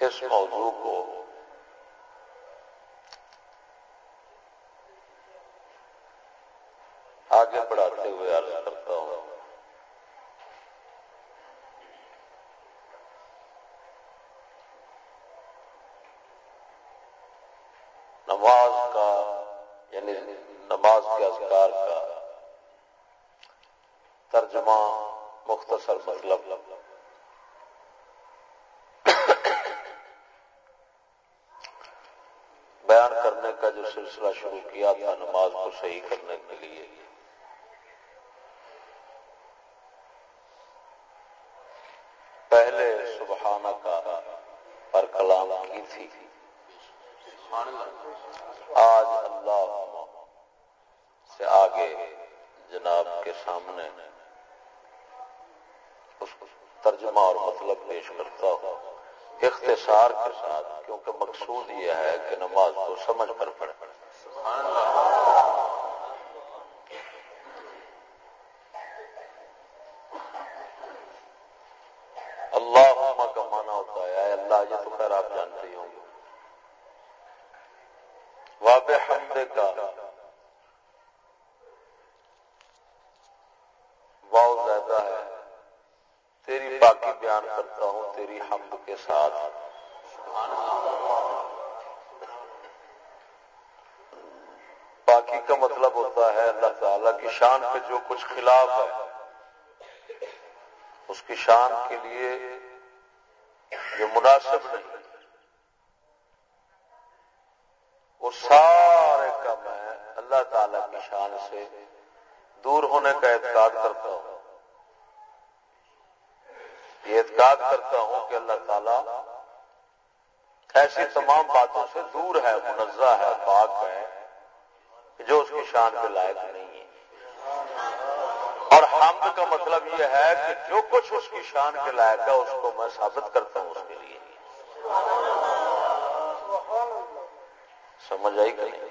اس موضوع کو آگے بڑھاتے ہوئے عرض کرتا ہوں نماز کا یعنی نماز کے اذکار کا ترجمہ مختصر مطلب بیان کرنے کا جو سلسلہ شروع کیا تھا نماز کو صحیح کرنے کے لیے پہلے سبحانہ کا پر کلام کی تھی آج اللہ سے آگے جناب کے سامنے اس ترجمہ اور مطلب پیش کرتا ہوں اختصار کے ساتھ کیونکہ مقصود یہ ہے کہ نماز کو سمجھ کر پڑے اللہ کا مانا ہوتا ہے اللہ یہ تو خیر آپ جانتے ہی ہوں گے واب حمد کا واؤ زیادہ ہے تیری باقی بیان کرتا ہوں تیری حمد کے ساتھ باقی کا مطلب ہوتا ہے اللہ تعالی کی شان پہ جو کچھ خلاف ہے، اس کی شان کے لیے جو مناسب نہیں۔ وہ سارے کا میں اللہ تعالی کی شان سے دور ہونے کا اعتقاد کرتا ہوں۔ یہ اعتقاد کرتا ہوں کہ اللہ تعالی ایسی تمام باتوں سے دور ہے، منزہ ہے، پاک ہے جو اس کی شان کے لائق نہیں۔ حمد کا مطلب یہ ہے کہ جو کچھ اس کی شان کے لائق ہے اس کو میں ثابت کرتا ہوں اس کے لیے۔ سمجھ آئی کہ نہیں؟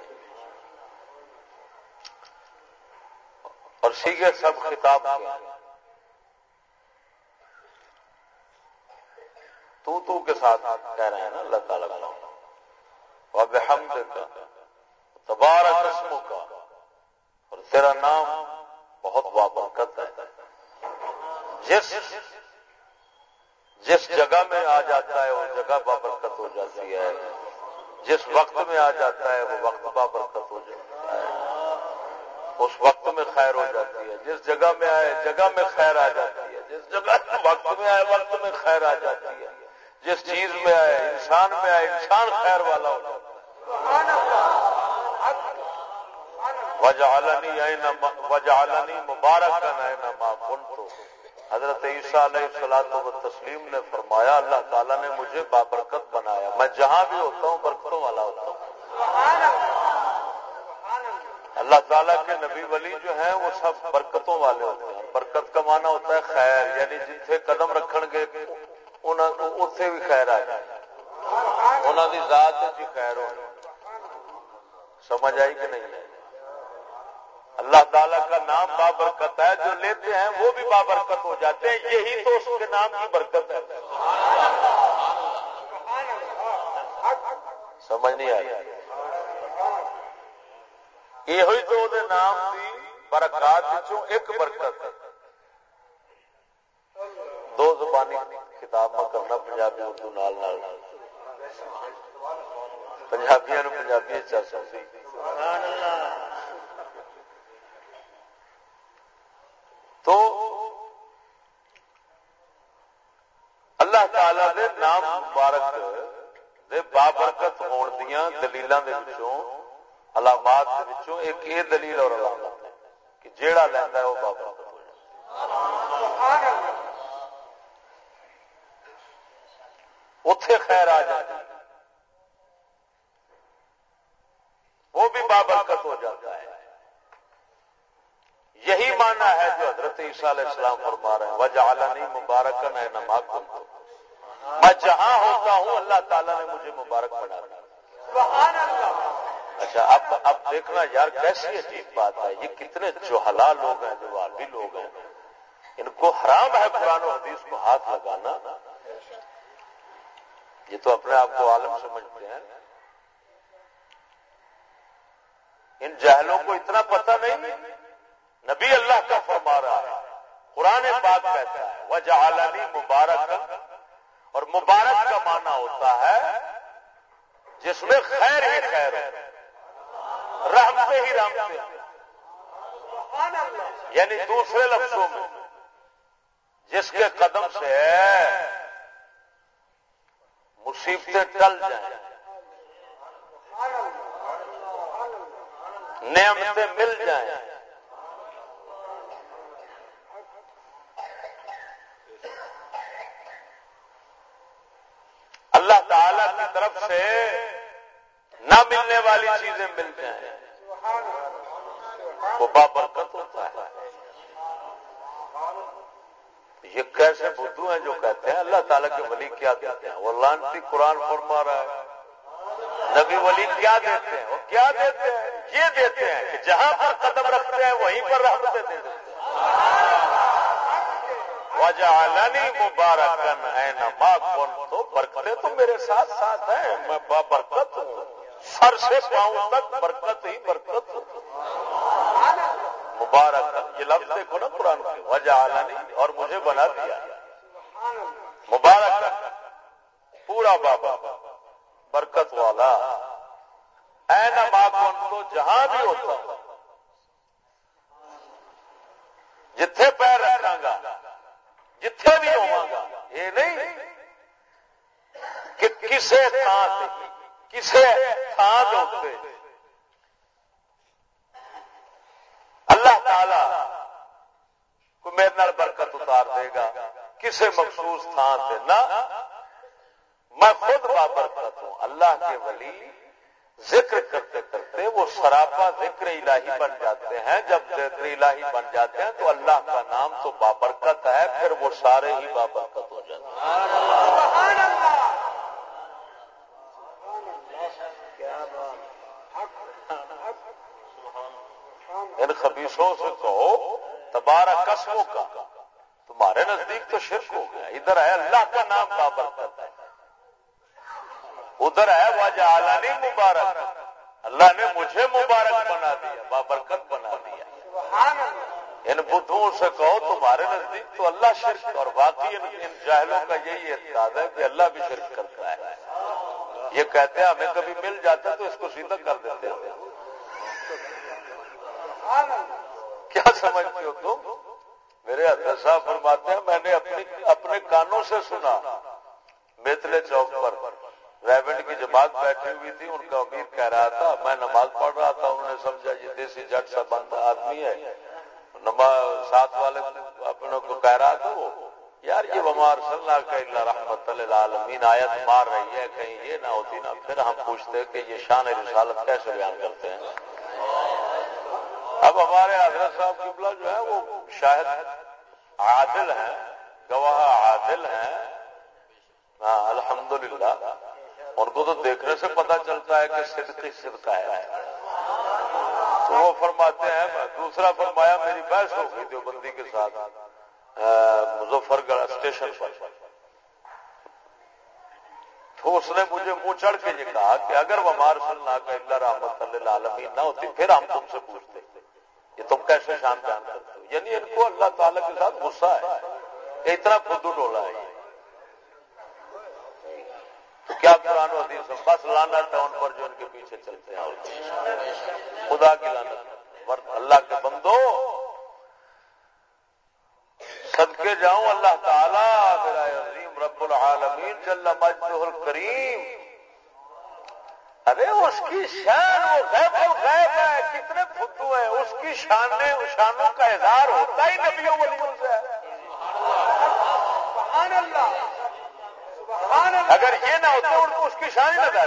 اور سیکھے سب خطاب تو تو کے ساتھ کہہ رہے ہیں نا، اللہ تعالیٰ کا حمد کا تبارہ قسموں کا بابرکت ہے۔ جس جس جگہ میں آ جاتا ہے، وہ جگہ بابرکت ہو جاتی ہے۔ جس وقت میں آ جاتا ہے، وہ وقت بابرکت ہو جاتا ہے۔ اس وقت میں خیر ہو جاتی ہے۔ جس جگہ میں آئے، جگہ میں خیر آ جاتی ہے۔ جس جگہ وقت میں آئے، وقت میں خیر آ جاتی ہے۔ جس چیز میں آئے، انسان میں آئے، انسان خیر والا ہو جاتا ہے وجعلنی مبارک حضرت عیسیٰ علیہ السلام و تسلیم نے فرمایا، اللہ تعالیٰ نے مجھے بابرکت بنایا۔ میں جہاں بھی ہوتا ہوں، برکتوں والا ہوتا ہوں۔ اللہ تعالیٰ کے نبی ولی جو ہیں، وہ سب برکتوں والے ہوتے ہیں۔ برکت کا معنی ہوتا ہے خیر یعنی جتنے قدم رکھن گے اتے بھی خیر آ جائے انہوں کی ذات جی خیر ہو۔ سمجھ آئی کہ نہیں؟ اللہ تعالیٰ کا نام بابرکت ہے، جو لیتے ہیں وہ بھی بابرکت ہو جاتے ہیں۔ یہی تو اس کے نام کی برکت ہے۔ سمجھ نہیں آئی یہ ہوئی تو وہ نام کی برکات ایک برکت ہے۔ دو زبانی خطاب میں کرنا، پنجابی اردو نال نال۔ پنجابیاں پنجابی چل سکتی تو اللہ تعالی دے نام مبارک دے بابرکت ہون دیاں دلیلاں دے وچوں، علامات دے وچوں ایک یہ دلیل اور علامت ہے کہ جیڑا لیندا ہے وہ بابرکت ہو سبحان اللہ اتے خیر آ جاتی وہ بھی بابرکت ہو جاتا ہے۔ یہی مانا ہے جو حضرت عیسیٰ علیہ السلام فرما رہے ہیں۔ وجہ عالمی مبارک ہے نماز میں جہاں ہوتا ہوں اللہ تعالیٰ نے مجھے مبارک بنا اچھا اب اب دیکھنا یار کیسی عجیب بات ہے۔ یہ کتنے جو حلال لوگ ہیں جو عالمی لوگ ہیں۔ ان کو حرام ہے قرآن و حدیث کو ہاتھ لگانا۔ یہ تو اپنے آپ کو عالم سمجھتے ہیں۔ ان جہلوں کو اتنا پتہ نہیں۔ نبی اللہ کا فرما رہا ہے قرآن بات کہتا ہے وہ جعلانی مبارک اور مبارک کا معنی ہوتا ہے جس میں خیر ہی خیر ہے رحمتے ہی رحمتے یعنی دوسرے لفظوں میں، جس کے قدم سے مصیبتیں ٹل جائیں۔ نعمتیں مل جائیں اللہ تعالی کی طرف سے نہ ملنے والی چیزیں مل جائیں وہ بابرکت ہوتا ہے۔ یہ کیسے بدھو ہیں جو کہتے ہیں؟ اللہ تعالیٰ کے ولی کیا دیتے ہیں؟ وہ لانتی قرآن فرما رہا ہے۔ نبی ولی کیا دیتے ہیں؟ وہ کیا دیتے ہیں؟ یہ دیتے ہیں کہ جہاں پر قدم رکھتے ہیں، وہیں پر رحمتیں دے دیتے ہیں۔ وجہ مبارک ماں کون تو برکتیں تو میرے ساتھ ساتھ ہیں. میں برکت ہوں. سر سے پاؤں تک برکت ہی برکت مبارک یہ لفظ دیکھو نا قرآن کے وجہ اور مجھے بنا دیا. مبارک پورا بابا. برکت والا. کون تو جہاں بھی ہوتا. جتھے پیر رکھا گا. جتھے بھی ہوا گا یہ نہیں کہ کسے تھان کسے تھان ہوتے اللہ تعالی کو میرے نال برکت اتار دے گا۔ کسے مخصوص تھان سے نہ۔ میں خود بابرکت ہوں۔ اللہ کے ولی ذکر کرتے کرتے وہ سراپا ذکر الہی بن جاتے ہیں۔ جب ذکر الہی بن جاتے ہیں تو اللہ کا نام تو بابرکت ہے، پھر وہ سارے ہی بابرکت ہو جاتے ہیں۔ ان خبیصوں سے کہو تبارہ قسموں کا۔ تمہارے نزدیک تو شرک ہو گیا، ادھر ہے اللہ کا نام بابرکت۔ ادھر ہے واجہ عالانی مبارک۔ اللہ نے مجھے مبارک بنا دیا بابرکت بنا دیا۔ ان بدھوں سے کہو تمہارے نزدیک تو اللہ شرک اور باقی ان جاہلوں کا یہی اعتقاد ہے کہ اللہ بھی شرک کرتا ہے۔ یہ کہتے ہیں ہمیں کبھی مل جاتا تو اس کو سیدھا کر دیتے ہیں۔ کیا سمجھتے ہو تم؟ میرے حضرت صاحب فرماتے ہیں میں نے اپنی اپنے کانوں سے سنا میتلے چوک پر۔ ریونڈ کی جماعت بیٹھی ہوئی تھی، ان کا امیر کہہ رہا تھا، میں نماز پڑھ رہا تھا، انہوں نے سمجھا یہ دیسی جٹ سا بند آدمی ہے۔ نماز ساتھ والے اپنے کو کہہ رہا تھا وہ، یار یہ بمار صلی اللہ کا اللہ رحمت العالمین آیت مار رہی ہے، کہیں یہ نہ ہوتی نا۔ پھر ہم پوچھتے کہ یہ شان رسالت کیسے بیان کرتے ہیں؟ اب ہمارے حضرت صاحب قبلہ جو ہے، وہ شاید عادل ہیں، گواہ عادل ہیں۔ ہاں الحمدللہ۔ ان کو تو دیکھنے سے پتا چلتا ہے کہ صدق صدق ہے۔ تو وہ فرماتے ہیں، دوسرا فرمایا، میری بحث ہو گئی دیوبندی کے ساتھ مظفر گڑھ اسٹیشن پر۔ تو اس نے مجھے منہ چڑھ کے یہ کہا کہ اگر وہ مار سلنا کا اللہ رحمت اللہ عالمین نہ ہوتی، پھر ہم تم سے پوچھتے، یہ تم کیسے شان بیان کرتے ہو؟ یعنی ان کو اللہ تعالی کے ساتھ غصہ ہے، کہ اتنا خود ڈولا ہے۔ کیا قرآن و حدیث بس لانا تھا ان پر جو ان کے پیچھے چلتے ہیں۔ خدا کی لانا اللہ کے بندو، صدقے جاؤں اللہ تعالیٰ، میرا عظیم رب العالمین جل مجدہ الکریم۔ ارے اس کی شان وہ غیب الغیب ہے، کتنے فتو ہیں۔ اس کی شان شانوں کا اظہار ہوتا ہی نبیوں ولیوں سے۔ سبحان اللہ۔ اگر یہ نہ ہوتے، ان کو اس کی شان ہی نہ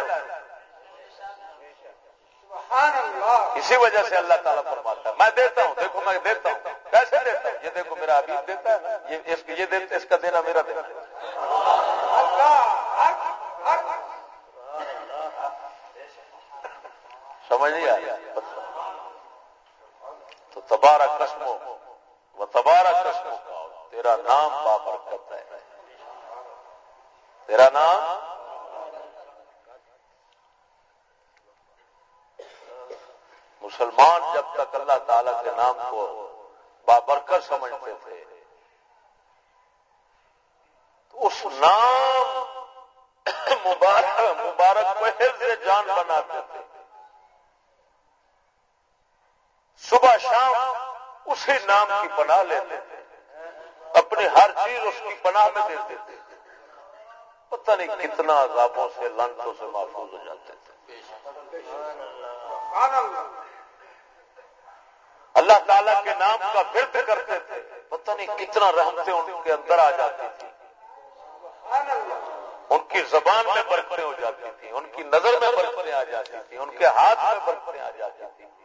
اسی وجہ سے اللہ تعالیٰ فرماتا ہے۔ میں دیتا ہوں، دیکھو، میں دیتا ہوں۔ کیسے دیتا ہوں۔ یہ دیکھو، میرا ابھی دیتا ہے۔ یہ دیتا، اس کا دینا میرا دینا۔ سمجھ نہیں آیا تو تبارہ قسموں وہ تبارہ قسموں کا تیرا نام بابرکت ہے تیرا نام؟ مسلمان جب تک اللہ تعالی کے نام کو بابرکت سمجھتے تھے، تو اس نام مبارک مبارک پہل سے جان بناتے تھے۔ صبح شام اسی نام کی بنا لیتے تھے، اپنی ہر چیز اس کی پناہ میں دیتے تھے۔ پتہ نہیں کتنا عذابوں سے لنچوں سے محفوظ ہو جاتے تھے اللہ تعالیٰ کے نام کا ورد کرتے تھے۔ پتہ نہیں کتنا رحمتیں ان کے اندر آ جاتی تھی ان کی زبان میں برکتیں ہو جاتی تھیں۔ ان کی نظر میں برکتیں آ جاتی تھیں۔ ان کے ہاتھ میں برکتیں آ جاتی تھیں۔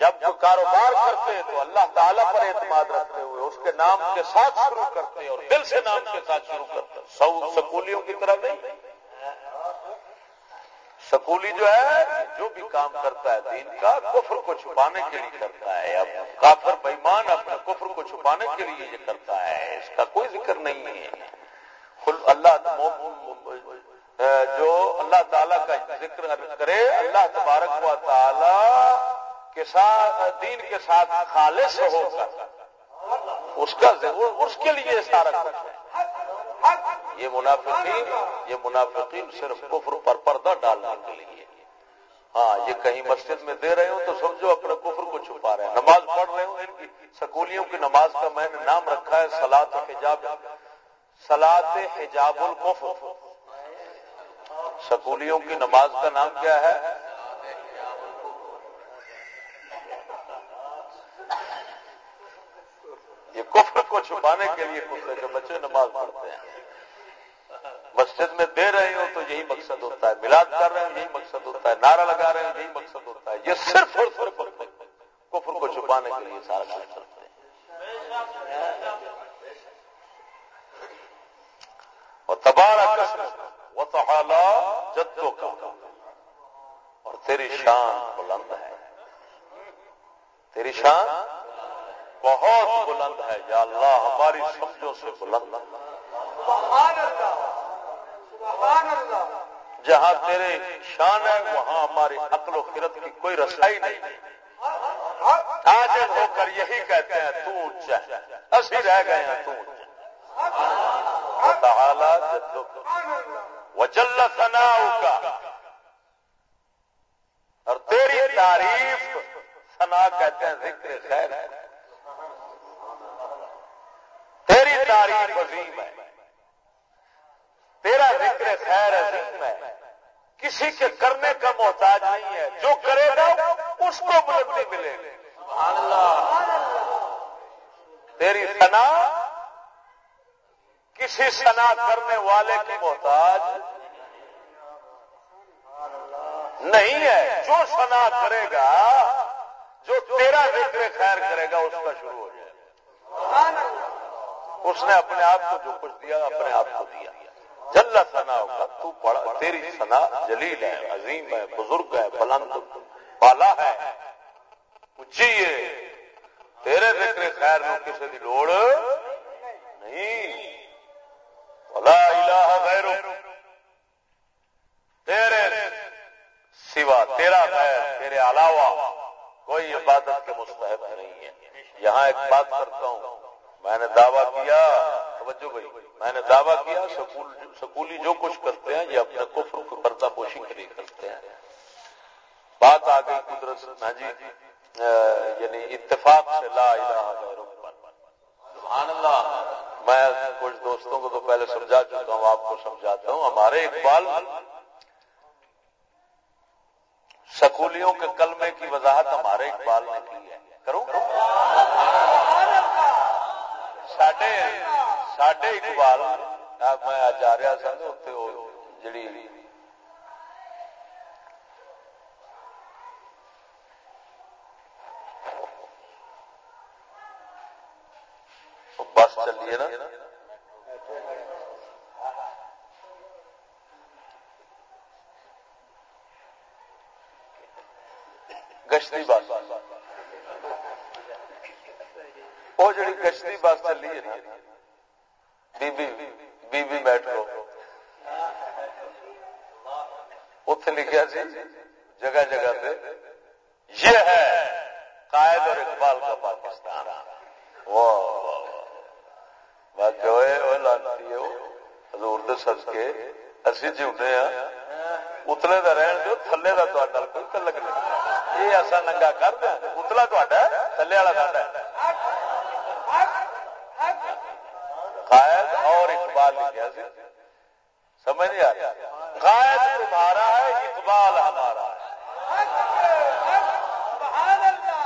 جب جو کاروبار کرتے تو اللہ تعالیٰ پر اعتماد رکھتے ہوئے، اس کے نام کے ساتھ شروع کرتے اور دل سے نام کے ساتھ شروع کرتے سو سکولیوں کی طرح نہیں؟ سکولی جو ہے، جو بھی کام کرتا ہے، دین کا کفر کو چھپانے کے لیے کرتا ہے۔ اب کافر بےمان اپنے کفر کو چھپانے کے لیے یہ کرتا ہے۔ اس کا کوئی ذکر نہیں ہے۔ اللہ جو اللہ تعالیٰ کا ذکر کرے، اللہ تبارک و تعالی کے ساتھ دین کے ساتھ خالص ہو کر اس کا اس کے لیے سارا کچھ ہے۔ یہ منافقین یہ منافقین صرف کفر پر پردہ ڈالنے کے لیے۔ ہاں یہ کہیں مسجد میں دے رہے ہوں تو سمجھو اپنے کفر کو چھپا رہے ہیں۔ نماز پڑھ رہے ہوں، ان کی سکولیوں کی نماز کا میں نے نام رکھا ہے سلاد حجاب سلاد حجاب القفر سکولیوں کی نماز کا نام کیا ہے؟ یہ کفر کو چھپانے کے لیے کفر کے بچے نماز پڑھتے ہیں۔ مسجد میں دے رہے ہو تو یہی مقصد ہوتا ہے۔ ملاد کر رہے ہیں یہی مقصد ہوتا ہے۔ نعرہ لگا رہے ہیں یہی مقصد ہوتا ہے۔ یہ صرف اور صرف کفر کو چھپانے کے لیے سارا کام کرتے ہیں اور تبارہ وہ تو جدوں کا۔ اور تیری شان بلند ہے۔ تیری شان بہت بلند ہے یا اللہ ہماری سمجھوں سے بلند جہاں تیرے شان ہے وہاں ہماری عقل و خرت کی کوئی رسائی نہیں۔ آج ہو کر یہی کہتے ہیں تو اونچا اسی رہ گئے ہیں تو وجل سنا کا اور تیری تعریف سنا کہتے ہیں ذکر خیر ہے۔ تیری تعریف عظیم ہے۔ تیرا ذکر خیر عظیم ہے۔ کسی کے کرنے کا محتاج نہیں ہے۔ جو کرے گا، اس کو بلندی ملے گی۔ تیری سنا کسی سنا کرنے والے کی محتاج نہیں ہے۔ جو سنا کرے گا، جو تیرا ذکر خیر کرے گا، اس کا شروع ہو جائے۔ اس نے اپنے آپ کو جو کچھ دیا، اپنے آپ کو دیا۔ جل سنا ہوگا تو بڑا، تیری سنا جلیل ہے، عظیم ہے، بزرگ ہے، بلند بالا ہے۔ اچھی ہے تیرے ذکر خیر میں کسی کی لوڑ نہیں؟ بلا الہ غیر تیرے سوا تیرا خیر تیرے علاوہ کوئی عبادت کے مستحق نہیں ہے۔ یہاں ایک بات کرتا ہوں۔ میں نے دعویٰ کیا، توجہ بھائی، میں نے دعویٰ کیا، سکول، سکولی جو کچھ کرتے ہیں، یہ اپنے کفر کو پردہ پوشی کے لیے کرتے ہیں۔ بات آ گئی قدرت ہاں جی یعنی اتفاق سے، لا الہ سبحان اللہ۔ میں کچھ دوستوں کو تو پہلے سمجھا چکا ہوں، آپ کو سمجھاتا ہوں۔ ہمارے اقبال سکولیوں کے کلمے کی وضاحت ہمارے اقبال نے کی ہے۔ کروں؟ سڈے اقبال میں جا رہا سا جڑی بس چلیے نا گشتی بس وہ جڑی گشتی بس چلی ہے نا۔ بی بی میٹرو اتے لکھا سی، جگہ جگہ پہ یہ ہے قائد اور اقبال کا پاکستان۔ لانتی حضور دے سد کے اسی جیونے ہاں اتلے کا رہن دو تھلے کا کوئی تلک نہیں۔ یہ ایسا ننگا کر دیا اتلا تا تھلے والا قائد اور اقبال لکھا سی سمجھ نہیں آ رہا قائد تمہارا ہے، اقبال ہمارا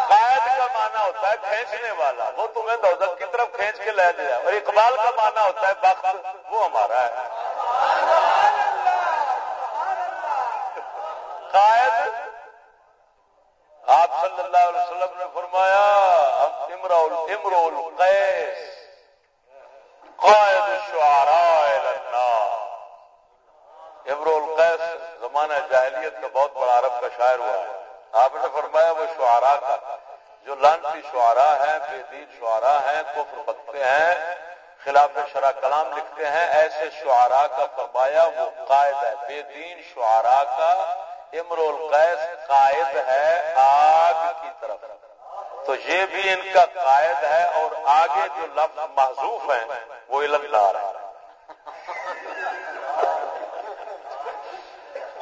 قائد کا مانا ہوتا ہے کھینچنے والا۔ وہ تمہیں دودت کی طرف کھینچ کے لے لیا۔ اور اقبال کا مانا ہوتا ہے وقت وہ ہمارا ہے۔ قائد آپ صلی اللہ علیہ وسلم نے فرمایا امرول امرول قیس قائد شعراء امرول قیس زمانہ جاہلیت کا بہت بڑا عرب کا شاعر ہوا ہے۔ آپ نے فرمایا وہ شعراء کا، جو لانتی شعراء ہیں، بے دین شعراء ہیں، کفر بکتے ہیں، خلاف شرع کلام لکھتے ہیں، ایسے شعراء کا فرمایا وہ قائد ہے۔ بے دین شعراء کا امرول قیس قائد ہے آگ کی طرف۔ تو یہ بھی ان کا قائد ہے اور آگے جو لفظ محضوف ہیں وہ علم لا رہا ہے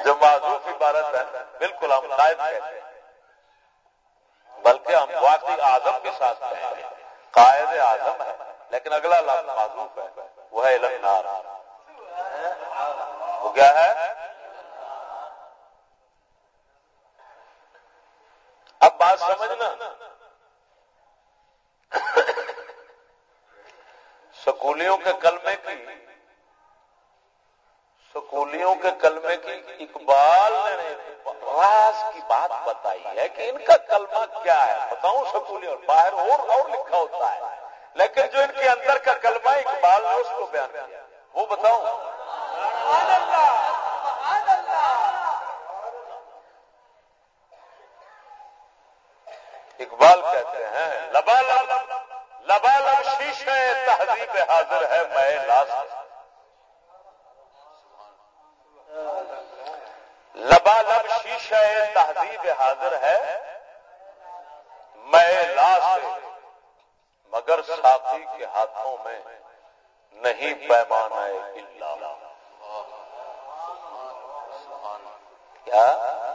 جو معذوف عبارت ہے، بالکل ہم قائد کہتے ہیں۔ بلکہ ہم واقعی آزم کے ساتھ کہیں گے قائد اعظم ہے لیکن اگلا لفظ معذوف ہے، وہ ہے علم نار۔ وہ کیا ہے؟ اب بات سمجھنا۔ سکولیوں کے کلمے کی، سکولیوں کے کلمے کی اقبال بات بتائی ہے کہ ان کا کلمہ کیا ہے؟ بتاؤں سکولیوں باہر اور اور لکھا ہوتا ہے۔ لیکن جو ان کے اندر کا کلمہ اقبال نے اس کو بیان کیا، وہ بتاؤں؟ اقبال کہتے ہیں لبا لبالب شیشے تہذیب حاضر ہے، میں لاس لبا لب شیشے تہذیب حاضر ہے میں لاس مگر ساتھی کے ہاتھوں میں نہیں پیمانا کیا؟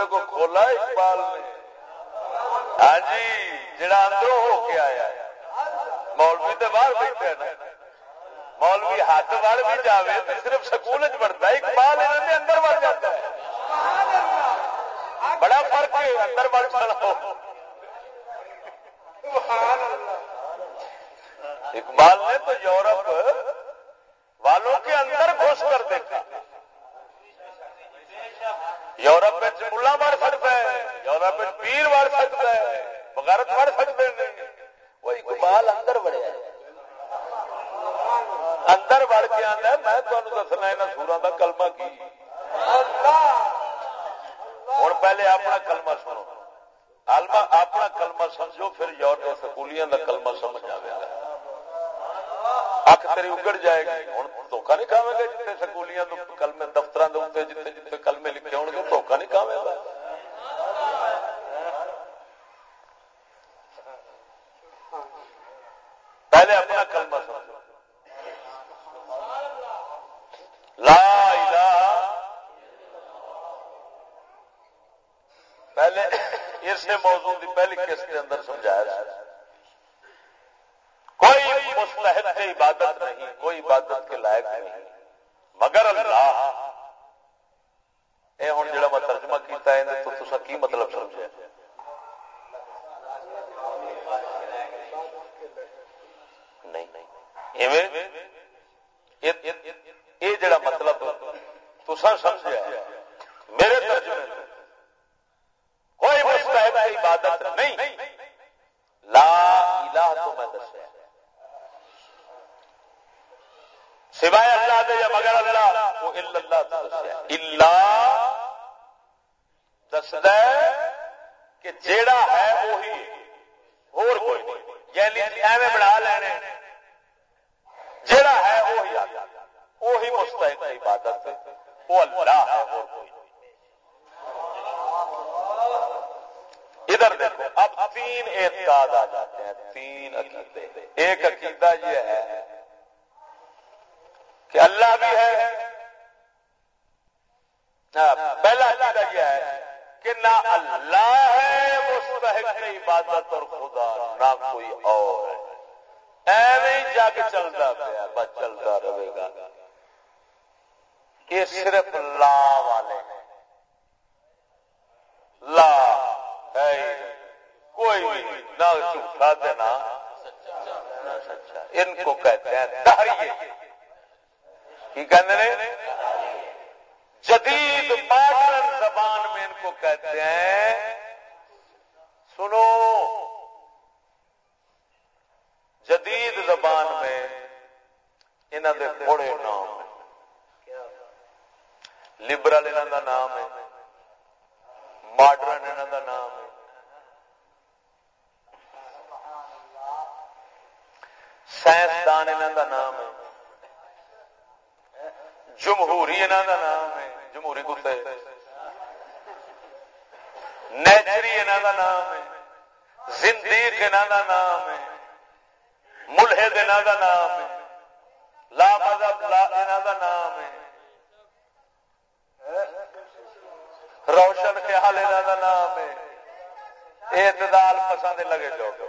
دروازے کو کھولا اقبال نے ہاں جی جڑا اندروں ہو کے آیا ہے۔ مولوی تو باہر بیٹھے نا۔ مولوی ہاتھ وال بھی جاوے تو صرف سکول بڑھتا ہے، اقبال انہوں نے اندر بڑھ جاتا ہے۔ بڑا فرق ہے، اندر بڑھ چڑھاؤ اقبال نے تو یورپ یورپ ملا بڑھ سکتا ہے یورپ پیر بڑھ سکتا ہے، بغیرت بڑھ سکتے ہیں۔ وہ اقبال اندر بڑھیا اندر وڑ کے آنا میں تمہیں دسنا یہاں سورا کا کلما کی۔ ہوں پہلے اپنا کلمہ سنو۔ آلما اپنا کلما سمجھو، پھر یورپ سکولیاں کا کلما سمجھ آئے گا۔ اک تری اگڑ جائے گی۔ ہوں دھوکا نہیں کھا پہلے اپنا کلمہ سمجھو۔ لا الہ پہلے اس موضوع لبرل انہوں کا نام ہے ماڈرن انہوں کا نام ہے سائنسدان انہوں کا نام ہے جمہوری انہوں کا نام ہے جمہوری کتے نیچری انہوں کا نام ہے زندیق انہوں کا نام ہے ملحد انہوں کا نام ہے لا مذہب لا انہوں کا نام ہے روشن خیال انہوں کا نام ہے اعتدال پسند لگے لوگ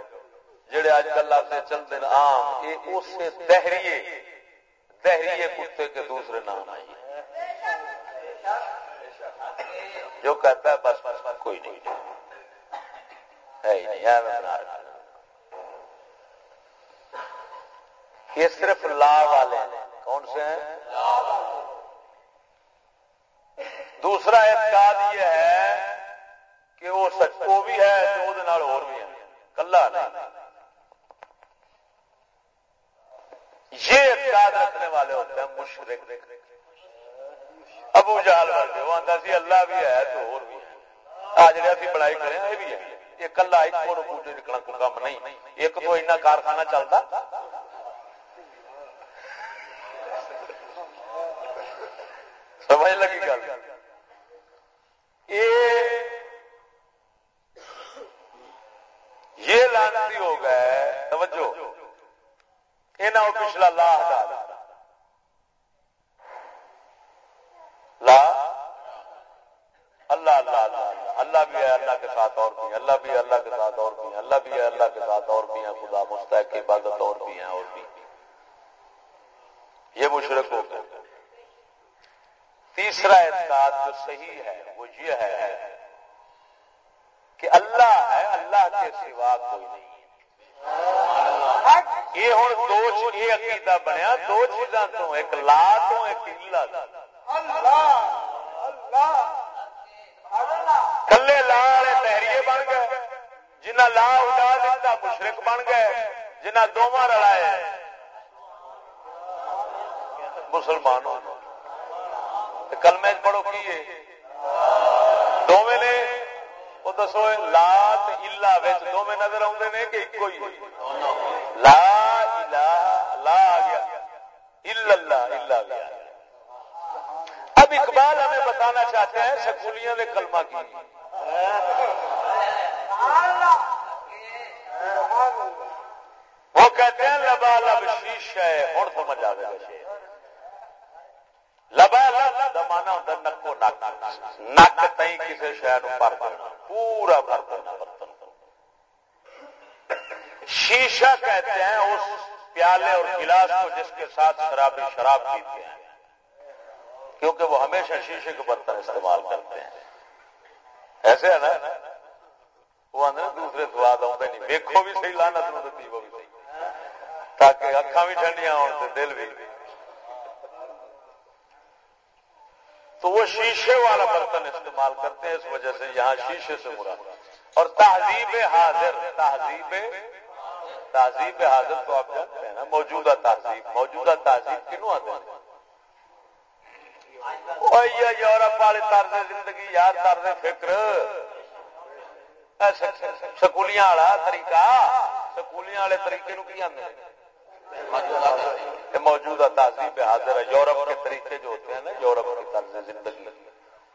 جڑے اج کل سے چلتے ہیں عام، یہ اسے دہریے دہریے کتے کے دوسرے نام آئی جو کہتا ہے بس بس بس، کوئی نہیں۔ ہے یہ صرف لا والے ہیں۔ کون سے ہیں؟ دوسرا اعتقاد یہ ہے کہ وہ سچ وہ بھی ہے جو اور بھی ہے۔ کلا نہیں یہ اعتقاد رکھنے والے ہوتے ہیں مشرق ابو جہل والے، وہ آتا سی اللہ بھی ہے تو اور بھی ہے۔ آج ابھی بڑائی کرے یہ بھی ہے۔ یہ کلا ایک کو پوجے نکلنا کوئی کام نہیں۔ ایک تو اتنا کارخانہ چلتا سمجھ لگی گل یہ لانتی ہو گئے توجہ یہاں پچھلا لا ہٹا لا اللہ اللہ اللہ اللہ بھی ہے اللہ کے ساتھ اور بھی اللہ بھی ہے اللہ کے ساتھ اور بھی اللہ بھی ہے اللہ کے ساتھ اور بھی ہیں خدا مستحق عبادت اور بھی ہیں اور بھی یہ مشرق ہو گیا تیسرا اعتقاد جو صحیح ہے، وہ یہ ہے کہ اللہ ہے، اللہ کے سوا کوئی نہیں یہ ہوں دو یہ عقیدہ بنیا، دو چیزاں تو، ایک لا تو، ایک کلے لا والے تحریے بن گئے، جنہ لا اٹھا دیتا مشرق بن گئے، جنہ دونوں رلائے۔ مسلمانوں کلمے پڑھو کی دونوں نے وہ دسو لات الا دو میں نظر آتے ہیں کہ ایک ہی لا الہ، لا آ گیا۔ الا اللہ، الا گیا اب اقبال ہمیں بتانا چاہتے ہیں سکولیاں نے کلمہ کی۔ وہ کہتے ہیں لبا لب شیش ہے اور سمجھ آ گیا لبا لب دمانا ہوتا نکو نک نک۔ تھی کسی شہر پر پورا بھر دینا۔ برتن شیشہ کہتے ہیں اس پیالے اور گلاس کو جس کے ساتھ شرابی شراب پیتے ہیں۔ کیونکہ وہ ہمیشہ شیشے کے برتن استعمال کرتے ہیں۔ ایسے ہے نا؟ وہ آدھے دوسرے سواد آتے نہیں۔ ویکو بھی صحیح لانا تو وہ بھی صحیح۔ تاکہ اکھا بھی ٹھنڈیاں ہو دل بھی۔ تو وہ شیشے والا برتن استعمال کرتے ہیں، اس وجہ سے یہاں شیشے سے برا اور تہذیب حاضر، تہذیب تہذیب حاضر تو آپ جانتے ہیں نا، موجودہ تہذیب موجودہ تہذیب کنوں آتے ہیں؟ یورپ والے طرز زندگی، یار طرز فکر۔ سکولیاں والا طریقہ، سکولیاں والے طریقے نو کی آدھے موجودہ تہذیب حاضر ہے۔ یورپ کے طریقے جو ہوتے ہیں نا، یورپ کی طرز زندگی،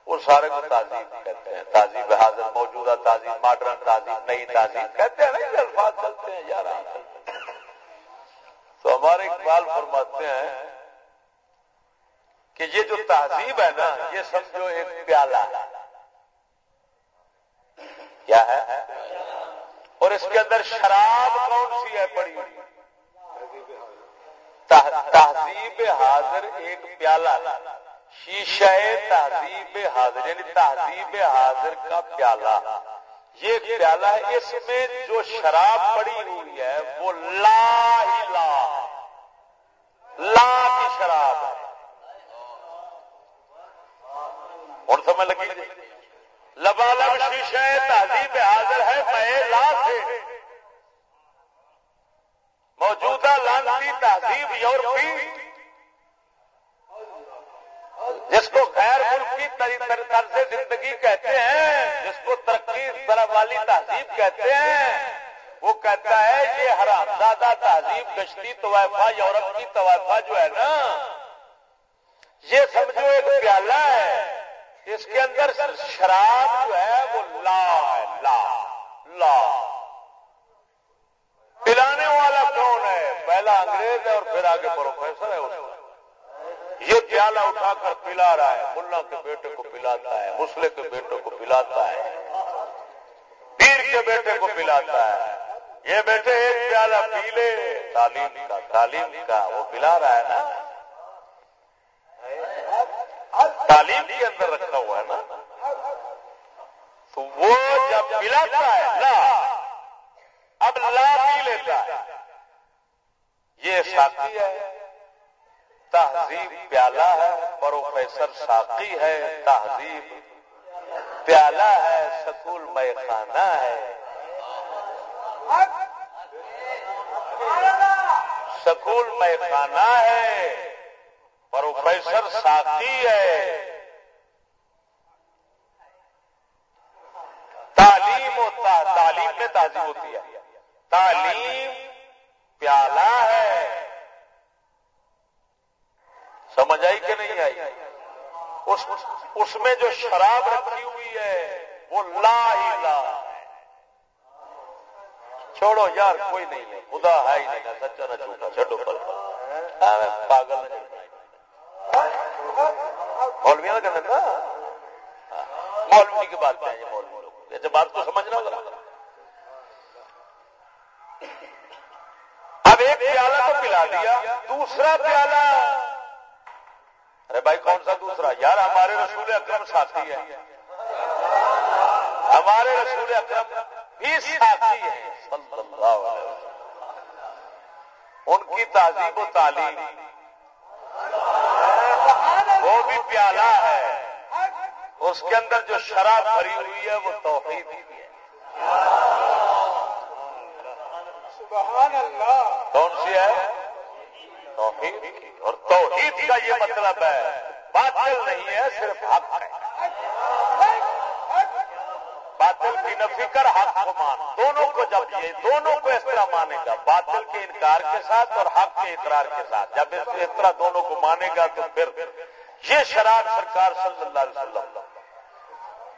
وہ سارے کو تہذیب کہتے ہیں۔ تہذیب حاضر، موجودہ تہذیب ماڈرن تہذیب، نئی تہذیب کہتے ہیں نا، یہ الفاظ چلتے ہیں، یار۔ تو ہمارے اقبال فرماتے ہیں کہ یہ جو تہذیب ہے نا، یہ سمجھو ایک پیالہ ہے۔ کیا ہے؟ اور اس کے اندر شراب کون سی ہے پڑی ہوئی؟ تہذیب حاضر ایک پیالہ، شیشہ تہذیب حاضر یعنی تہذیب حاضر کا پیالہ۔ یہ پیالہ ہے، اس میں جو شراب پڑی ہوئی ہے، وہ لا ہی لا لا کی شراب ہے۔ اور سمجھ لگی جی؟ لبالب شیشہ تہذیب حاضر ہے، میں لا سے۔ موجودہ لانسی تہذیب یورپی جس کو غیر ملکی طرز زندگی کہتے ہیں، جس کو ترقی طرح والی تہذیب کہتے ہیں، وہ کہتا ہے یہ حرام زیادہ تہذیب گشتی طوائفہ یورپ کی طوائفہ جو ہے نا، یہ سمجھو ایک پیالہ ہے، اس کے اندر شراب جو ہے وہ لا لا لا۔ پلانے والا کون ہے؟ پہلا انگریز ہے اور پھر آگے پروفیسر ہے اس یہ پیالہ اٹھا کر پلا رہا ہے۔ ملا کے بیٹے کو پلاتا ہے مسلے کے بیٹے کو پلاتا ہے۔ پیر کے بیٹے کو پلاتا ہے۔ یہ بیٹے ایک پیالہ پی لے تعلیم کا تعلیم کا۔ وہ پلا رہا ہے نا۔ تعلیم کے اندر رکھا ہوا ہے نا۔ تو وہ جب پلاتا ہے لا اب لا پی لیتا ہے۔ یہ ساتھی ہے۔ تہذیب پیالہ ہے۔ پروفیسر ساقی ہے۔ تہذیب پیالہ ہے۔ سکول میں خانہ ہے۔ سکول میں خانہ ہے۔ پروفیسر ساتھی ہے۔ تعلیم ہوتا تعلیم میں تازی ہوتی ہے۔ تعلیم پیالہ ہے۔ سمجھ آئی کہ نہیں آئی؟ اس اس میں جو شراب رکھی ہوئی ہے، وہ لا ہی لا چھوڑو یار، کوئی نہیں ہے۔ خدا ہے ہی نہیں سچا نہ چھوٹا چھٹو پر پاگل نہیں مولوی نہ کرنے مولوی کی بات پہ یہ مولوی لوگ۔ بات کو سمجھنا ہوگا اب ایک پیالہ تو پلا دیا دوسرا پیالہ۔ ارے بھائی کون سا دوسرا؟ یار ہمارے رسول اکرم ساتھی ہے ہمارے رسول اکرم بھی ساتھی ہے صلی اللہ علیہ وسلم۔ ان کی تہذیب و تعلیم۔ وہ بھی پیالہ ہے۔ اس کے اندر جو شراب بھری ہوئی ہے وہ توحید کی ہے۔ کون سی ہے؟ توحید کی۔ اور توحید کا یہ مطلب ہے، باطل نہیں ہے، صرف حق ہے۔ باطل کی نفی کر حق کو مان۔ دونوں کو جب یہ، دونوں کو اس طرح مانے گا، باطل کے انکار کے ساتھ اور حق کے اقرار کے ساتھ۔ جب اس طرح دونوں کو مانے گا تو پھر یہ شراب سرکار صلی اللہ علیہ وسلم۔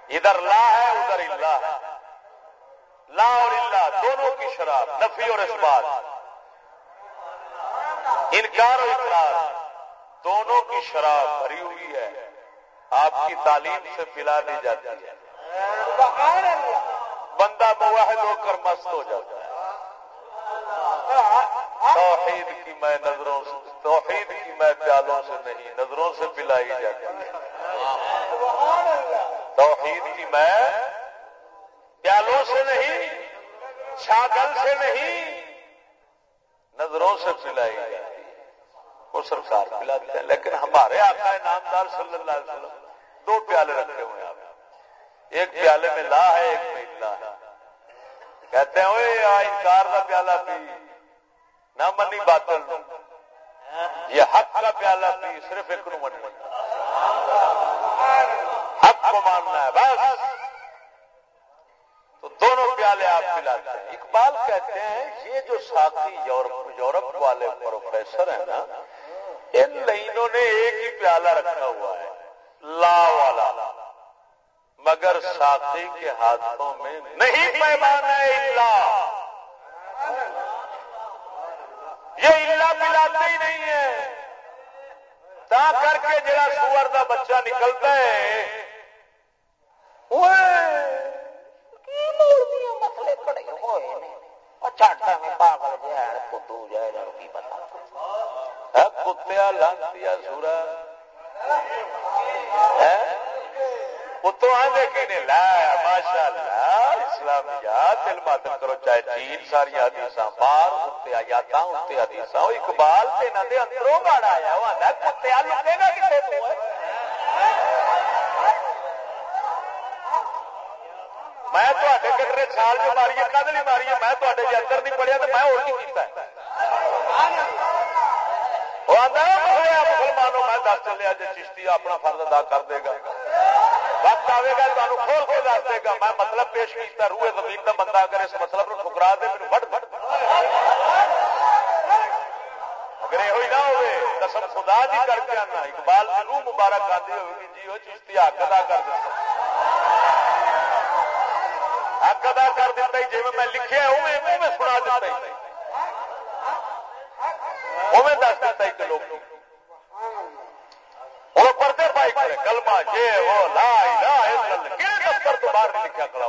ادھر لا ہے، ادھر اللہ ہے۔ لا اور اللہ دونوں کی شراب نفی اور اس بات انکار اور اقرار دونوں کی شراب بھری ہوئی ہے۔ آپ کی تعلیم سے پلا دی جاتی ہے۔ بندہ مواحد ہو کر مست ہو جاتا ہے۔ توحید کی میں نظروں سے توحید کی میں پیالوں سے نہیں، نظروں سے پلائی جاتی ہے۔ توحید کی میں پیالوں سے نہیں، چھاگل سے نہیں، نظروں سے پلائی جاتی ہے۔ وہ سرکار پلاتے ہیں لیکن ہمارے آقا نامدار صلی اللہ علیہ وسلم دو پیالے رکھے ہوئے ہیں۔ آپ ایک پیالے میں لا ہے، ایک میں لا ہے۔ کہتے ہیں انکار کا پیالہ پی نہ منی باطل یہ حق کا پیالہ پی صرف ایک نو من حق کو ماننا ہے، بس۔ تو دونوں پیالے آپ پلاتے ہیں۔ اقبال کہتے ہیں، یہ جو ساتھی یورپ یورپ والے پروفیسر ہیں نا ان لائنوں نے ایک ہی پیالہ رکھا ہوا ہے، لا والا۔ مگر ساتھی کے ہاتھوں میں نہیں پیمان ہے اللہ یہ اللہ پلاتے ہی نہیں ہے۔ تا کر کے جڑا سور کا بچہ نکلتا ہے۔ مسلے کڑے ہوئے پاگل جائے کی پتا؟ کتیا لانتی سورا اتوں آدھے کہ نہیں ماشاء اللہ اسلامیات کرو، چاہے چین، ساری حدیث باہر اتنے آیات اتنے حدیث اقبال سے اندروں گاڑا آیا، وہ آدھا کتیا گا میں تے کٹرے سال جو ماری ہے کد نہیں ماری ہے، میں تے جی اندر نہیں پڑھیا، تو میں اور کیتا ہے؟ مسلمانوں میں دس چلیا جی چشتی اپنا فرض ادا کر دے گا۔ وقت آئے گا تمہیں کھول کے دس دے گا۔ میں مطلب پیش کیا روئے زمین کا بندہ اگر اس مطلب کو ٹھکرا دے، میرے وٹ وٹ اگر یہ نہ ہوئے، قسم خدا جی کر کے آنا۔ اقبال کی روح مبارک آتی ہوگی جی وہ چشتی حق ادا کر دیتا حق ادا کر دیتا جی میں لکھے میں سنا دیتا دس دیتا ایک لوگ وہ پردے پائی کرے، کلمہ یہ وہ لا الہ دفتر تو باہر نہیں لکھا کھڑا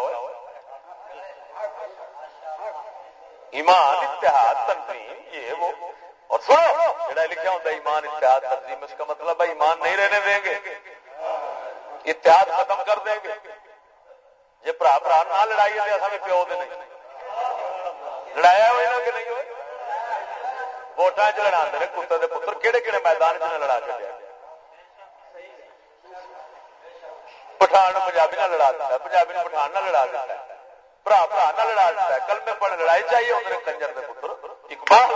ایمان، اتحاد، تنظیم، یہ وہ۔ اور سنو، جڑا لکھا ہوتا ہے، ایمان، اتحاد، تنظیم، اس کا مطلب ہے ایمان نہیں رہنے دیں گے۔ اتحاد ختم کر دیں گے۔ یہ برا برا نہ لڑائی ہے اصل پیو دے نہیں۔ لڑایا ہوئے نا کہ نہیں ہوئے؟ ووٹان چ لڑا کتے کے پتر کہڑے کہڑے میدان چ لڑا چلے پٹھان پنجابی نہ لڑا دیتا پنجابی نے پٹھان نہ لڑا دیتا برا برا نہ لڑا دیتا کلمے پڑھ لڑائی چاہیے ہوتے کنجر کے پتر اقبال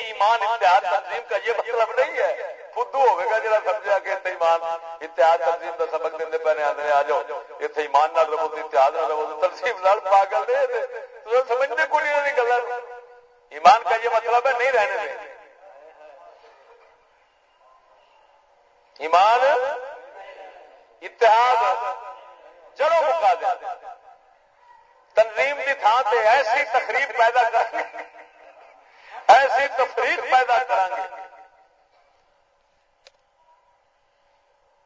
ایمان اتحاد تنظیم کا یہ مطلب نہیں ہے خدو ہوگا جا سمجھا کہ ایمان اتحاد تنظیم کا سبق دے پہنے آدھے آ جاؤ اتنے ایمان نہ رہو اتحاد نہ رہو تنظیم لڑ پاگل دے سمجھتے کو نہیں گلا ایمان کا یہ مطلب ہے نہیں رہنے دیں۔ ایمان اتحاد چلو مکا دیا تنظیم کی تھان سے ایسی تقریب پیدا کر ایسی تفریح پیدا کر گے۔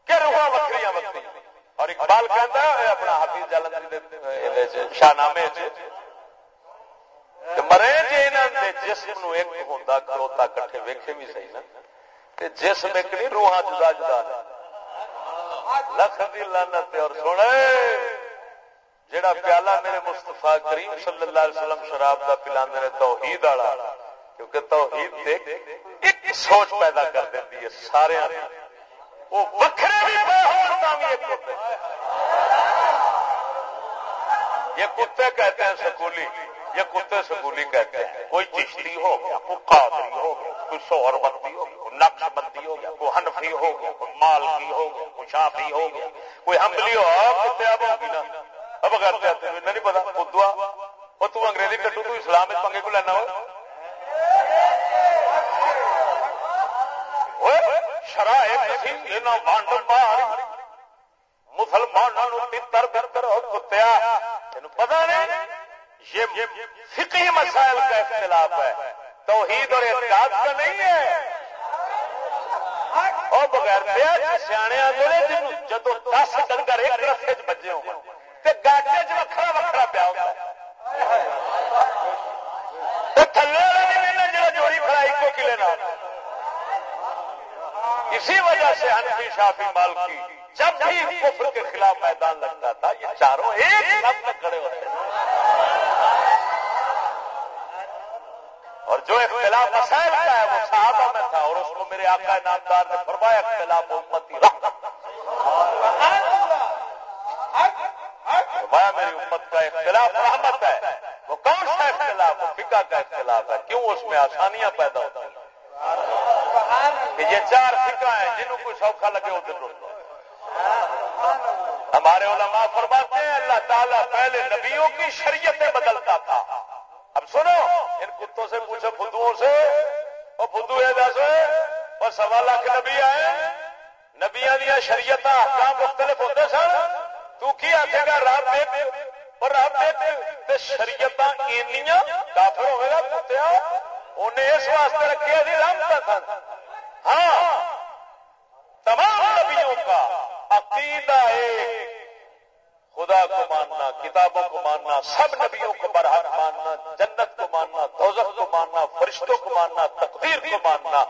کہ روح وکری وکری اور اقبال کہہ اپنا حفیظ جالندری جی شاہ نامے مرے جی جسم ایک ہوتا کھلوتا کٹھے ویکھے بھی صحیح نا جسم ایک نہیں روحاں جدا جدا لکھ دی لانت اور سنے جڑا پیالہ میرے مستفا کریم صلی اللہ علیہ وسلم شراب کا پلا نے، توحید والا، کیونکہ توحید ایک سوچ پیدا کر دیتی ہے سارے وہ وکھرے بھی ایک ہوتے یہ کتے کہتے ہیں سکولی۔ یہ کتے سکولی کہتے ہیں، کوئی چشتی ہو گیا، کوئی قادری ہو گیا، کوئی سور بندی ہو گیا، کوئی نقش بندی ہو گیا، کوئی ہنفی ہو گیا، کوئی مالکی ہو گیا، کوئی شافی ہو گیا، کوئی ہمبلی ہو کتے اب ہوگی نا۔ اب اگر کہتے ہیں نہیں پتا خدوا وہ تو انگریزی کٹو تو اسلام اس پنگے کو لینا ہو شرائط مسلمانوں پتر پتر کتیا تین پتا نہیں۔ یہ فقہی مسائل کا اختلاف ہے۔ توحید اور اعتقاد کا نہیں ہے۔ اور بغیر سیاح جدو دس ڈنگر ایک رستے بجے ہو گاٹے چ وکرا وکرا پیا ہوتا تھلے والا جڑا جوڑی کھڑا ایک کلے نہ اسی وجہ سے انفی شافی، مالکی جب بھی کفر کے خلاف میدان لگتا تھا، یہ چاروں ایک سب میں کھڑے ہوتے۔ ہیں اور جو اختلاف مسائل کا ہے، وہ صحابہ میں تھا اور اس کو میرے آقا نامدار نے فرمایا، اختلاف امتی رحمت فرمایا، میری امت کا اختلاف رحمت ہے۔ وہ کون سا اختلاف؟ ہے فکا کا اختلاف ہے۔ کیوں اس میں آسانیاں پیدا ہوتی ہیں؟ کہ یہ چار فکا ہیں، جنہوں کو سوکھا لگے ادھر روکو ہمارے علماء فرماتے ہیں، اللہ تعالیٰ پہلے نبیوں کی شریعتیں بدلتا تھا۔ اب سنو، ان کتوں سے پوچھو فدو سے، اور فدو ہے دس، اور سوا لاکھ نبی آئے؟ نبیا دیا شریعت کام مختلف ہوتے سن؟ تو کی آخے گا رب اور رب شریعت کافر ہوئے گا کتیا انہیں اس واسطے رکھے جی رحمت سن۔ ہاں تمام نبیوں کا عقیدہ ایک، خدا کو ماننا کتابوں کو ماننا، سب نبیوں کو برحق ماننا، جنت کو ماننا، دوزخ کو ماننا، فرشتوں کو ماننا، تقدیر کو ماننا،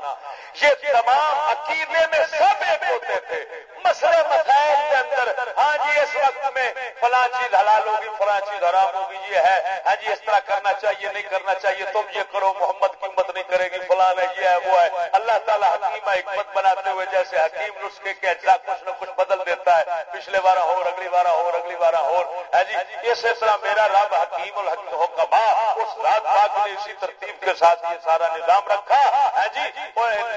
یہ تمام عقیدے میں سب ایک ہوتے تھے۔ مسئلے مسائل کے اندر ہاں جی اس وقت میں فلاں چیز حلال ہوگی، فلاں چیز حرام ہوگی، یہ ہے۔ ہاں جی اس طرح کرنا چاہیے، نہیں کرنا چاہیے، تم یہ کرو، محمد کی مت نہیں کرے گی فلاں ہے، یہ ہے، وہ ہے۔ اللہ تعالیٰ حکیم حکمت بناتے ہوئے جیسے حکیم نسخے کے اجزا کچھ نہ کچھ بدل دیتا ہے۔ پچھلے بارہ ہو اگلی بارہ ہو اگلی بارہ ہو جی اسی طرح میرا رب حکیم الحکیم ہو کبا اس رات پاک نے اسی ترتیب کے ساتھ یہ سارا نظام رکھا۔ ہے جی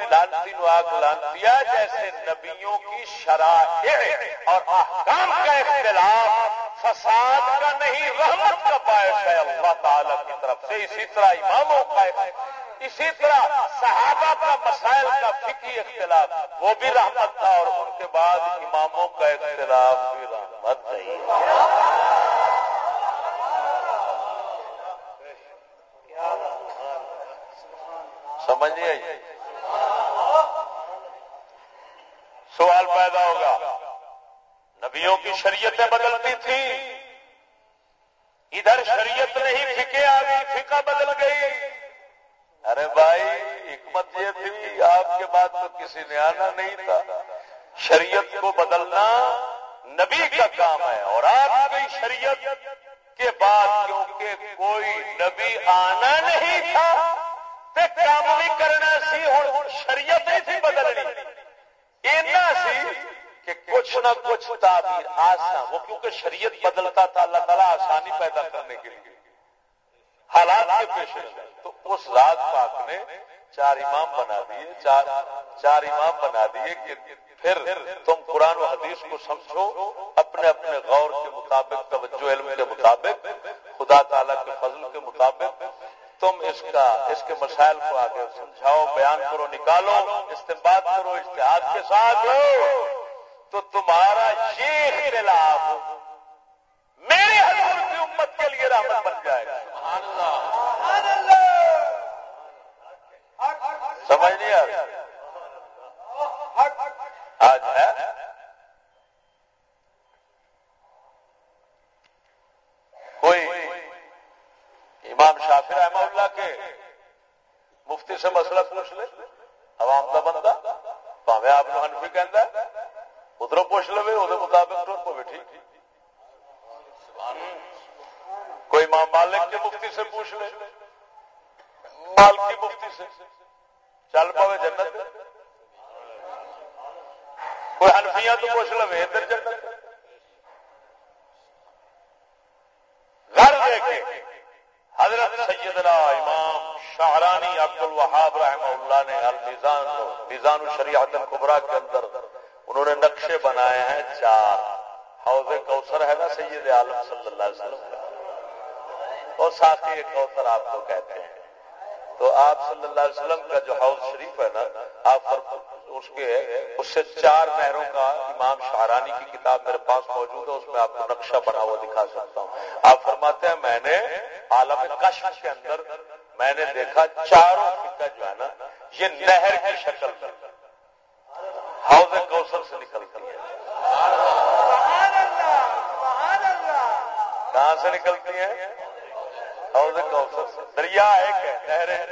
لانتی نو آگ لانتی جیسے نبیوں کی شرائع اور احکام کا اختلاف، فساد کا نہیں، رحمت کا باعث ہے۔ اللہ تعالی کی طرف سے اسی طرح اماموں کا اسی طرح صحابہ کا مسائل کا فکی اختلاف، وہ بھی رحمت تھا اور ان کے بعد اماموں کا اختلاف بھی رحمت نہیں سمجھ سوال پیدا ہوگا۔ نبیوں کی شریعتیں بدلتی تھی ادھر شریعت نہیں فکے آ گئی فکا بدل گئی۔ ارے بھائی، حکمت یہ تھی آپ کے بعد تو کسی نے آنا نہیں تھا۔ شریعت کو بدلنا نبی کا کام ہے۔ اور آپ کی شریعت کے بعد کیونکہ کوئی نبی آنا نہیں تھا کام بھی کرنا سی ہوں شریعت نہیں تھی بدلنی۔ اینا سی کہ کچھ نہ کچھ تعبیر آسان، وہ کیونکہ شریعت بدلتا تھا، اللہ تعالیٰ آسانی پیدا کرنے کے لیے۔ حالات کے پیش تو اس رات پاک نے چار امام بنا دیے، چار چار امام بنا دیے کہ پھر تم قرآن و حدیث کو سمجھو، اپنے اپنے غور کے مطابق، توجہ علم کے مطابق، خدا تعالی کے فضل کے مطابق۔ تم اس کا اس کے مسائل کو آگے سمجھاؤ، بیان کرو، نکالو استعمال کرو اشتہاد کے ساتھ۔ تو تمہارا یہ خلاف میرے حضور کی امت کے لیے رحمت بن جائے گا۔ سمجھ نہیں آ آج ہے؟ کوئی امام شافی رحمہ اللہ کے مفتی سے مسئلہ پوچھ لے؟ عوام کا بندہ؟ پاوے آپ کو ہنفی کہہ ادھر پوچھ لو وہ مطابق پو ٹھیک۔ کوئی ماں مالک کے مفتی سے پوچھ لے۔ مال کی مفتی سے۔ چل پاوے جنت۔ کوئی ہنفیاں تو پوچھ لو ادھر جنت۔ گھر دیکھے حضرت سیدنا امام شاہرانی عبد الوہاب رحمہ اللہ نے المیزان میزان الشریعت القبرا کے اندر انہوں نے نقشے بنائے ہیں چار۔ حوض کوثر ہے نا سید عالم صلی اللہ علیہ وسلم اور ساتھی کوثر آپ کو کہتے ہیں۔ تو آپ صلی اللہ علیہ وسلم کا جو حوض شریف ہے نا، آپ اس کے، اس سے چار نہروں کا امام شاہرانی کی کتاب میرے پاس موجود ہے، اس میں آپ کو نقشہ بنا ہوا دکھا سکتا ہوں۔ آپ فرماتے ہیں، میں نے عالم کشف کے اندر، میں نے دیکھا چاروں فکا جو ہے نا، یہ نہر کی شکل۔ حوض کوثر سے نکل کر کہاں سے نکلتی ہیں دریا ایک ہے نہریں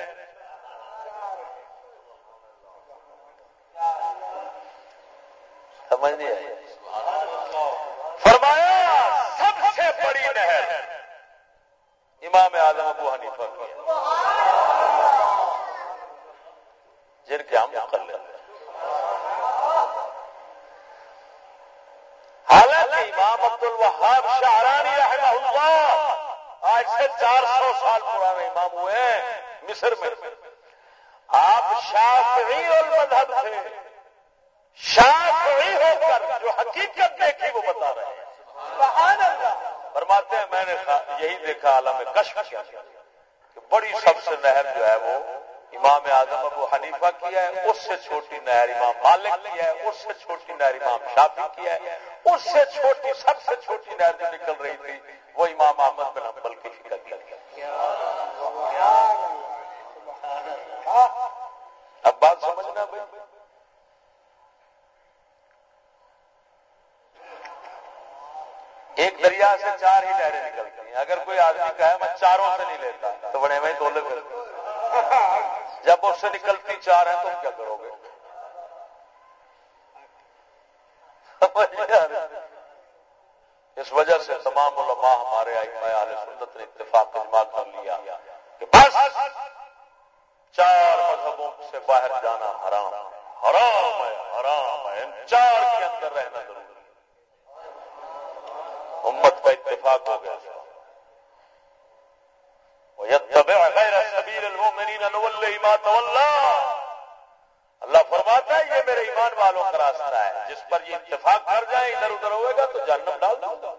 سمجھ نہیں آئی۔ فرمایا، سب سے بڑی نہر۔ امام آدم ابو حنیفہ کی جن کے ہم کر لیتے حالانکہ امام عبد الوہاب شاہرانی رحمہ اللہ آج سے چار سو سال پرانے امام ہوئے ہیں مصر میں۔ آپ شافعی اور مذہب تھے۔ شافعی ہو کر جو حقیقت دیکھی وہ بتا رہے ہیں۔ فرماتے ہیں میں نے یہی دیکھا عالم کشف کیا۔ کہ بڑی سب سے نہر جو ہے وہ امام اعظم ابو حنیفہ کی ہے، اس سے چھوٹی نہر امام مالک کی ہے، اس سے چھوٹی نہر امام شافی کی ہے، اس سے چھوٹی، سب سے چھوٹی نہر جو نکل رہی تھی، وہ امام احمد بن حنبل کی فکر کی اب بات سمجھنا بھائی۔ ایک دریا سے چار ہی لہریں نکلتی ہیں۔ اگر کوئی آدمی کا ہے میں چاروں سے نہیں لیتا، تو بڑے میں تو پھر جب اس سے نکلتی چار ہیں، تم کیا کرو گے؟ اس وجہ سے تمام علماء ہمارے آئی میں سنت نے اتفاق اجماع کر لیا کہ بس چار مذہبوں سے باہر جانا حرام حرام ہے حرام ہے۔ ان چار کے اندر رہنا ضروری امت کا اتفاق ہو گیا۔ اللہ فرماتا ہے، یہ میرے ایمان والوں کا راستہ ہے۔ جس پر یہ اتفاق کر جائے، ادھر ادھر ہوئے گا تو جہنم ڈال دوں گا۔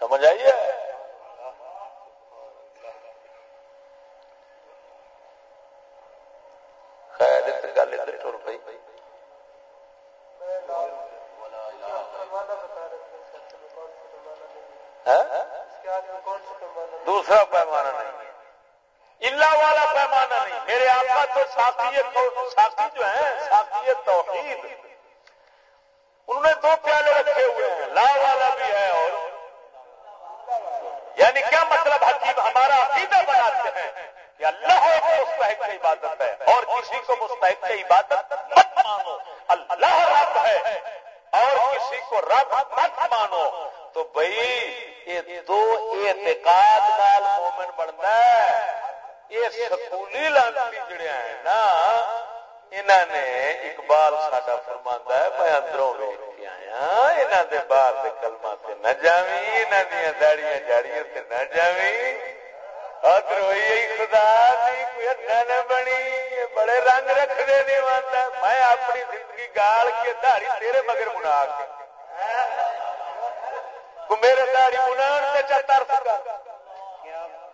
سمجھ آئیے خیر گل ادھر ٹور پی دوسرا پیمانہ نہیں اللہ والا نہیں۔ میرے آقا تو ساتھی ساتھی جو ہیں، ساتھی توحید۔ انہوں نے دو پیالے رکھے ہوئے ہیں، لا والا بھی ہے اور یعنی کیا مطلب حکیم ہمارا عقیدہ بناتے ہیں کہ اللہ کو مستحق کی عبادت ہے اور کسی کو مستحق کی عبادت مت مانو۔ اللہ رب ہے اور کسی کو رب مت مانو۔ تو بھائی، یہ دو اعتقاد نال مومن بنتا ہے۔ یہ سکولی لانتی جڑے ہیں نا انہوں نے اقبال ساڈا فرما ہے، میں اندروں ویچ کے آیا ہاں، انہوں دے باہر دے کلمہ سے نہ جاوی انہوں دیا داڑیاں جاڑیاں سے نہ جاوی ادھر ہوئی خدا دی کوئی اٹھا نہ بنی بڑے رنگ رکھنے نہیں مانتا میں اپنی زندگی گال کے داڑی تیرے مگر منا کے۔ میرے داڑی منان سے چتر سکا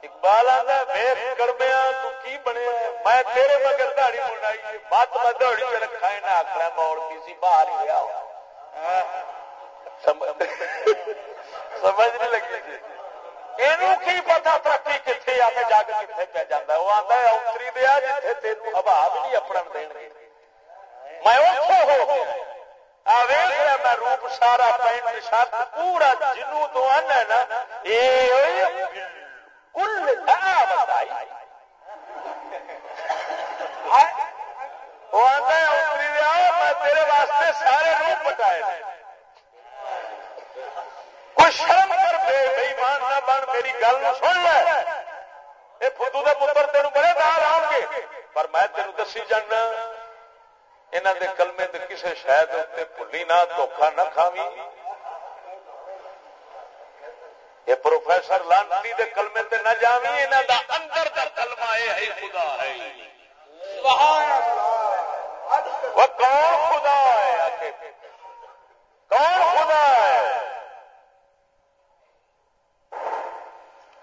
اقبال آتا ویس کرمیا تو کی بنے میں تیرے مگر داڑی منائی بات میں داڑی میں رکھا ہے نہ آخر موڑ کسی باہر ہی گیا سمجھ نہیں لگی جی۔ یہ پتا ترقی کتنے آ کے کتنے پہ جانا وہ آتا ہے، اتری دیا جیسے تین ہبا بھی نہیں اپنا دین گے میں ہو گیا۔ میں روپ سارا پینٹ شرط پورا جنو تو آنا نا۔ میں تیرے واسطے سارے روپ کوئی شرم کر دے نہ بن، میری گل سن لے۔ یہ فدو پتر بڑے دال آؤ گے۔ پر میں تینوں دسی جانا انہوں دے کلمے تے کسے شاید اتنے بھلی نہ دھوکھا نہ کھاوی۔ یہ پروفیسر لانٹی دے کلمے تے نہ جاوی انہوں دا اندر دا کلمہ اے ہے خدا ہے۔ وہ کون خدا ہے؟ کون خدا ہے؟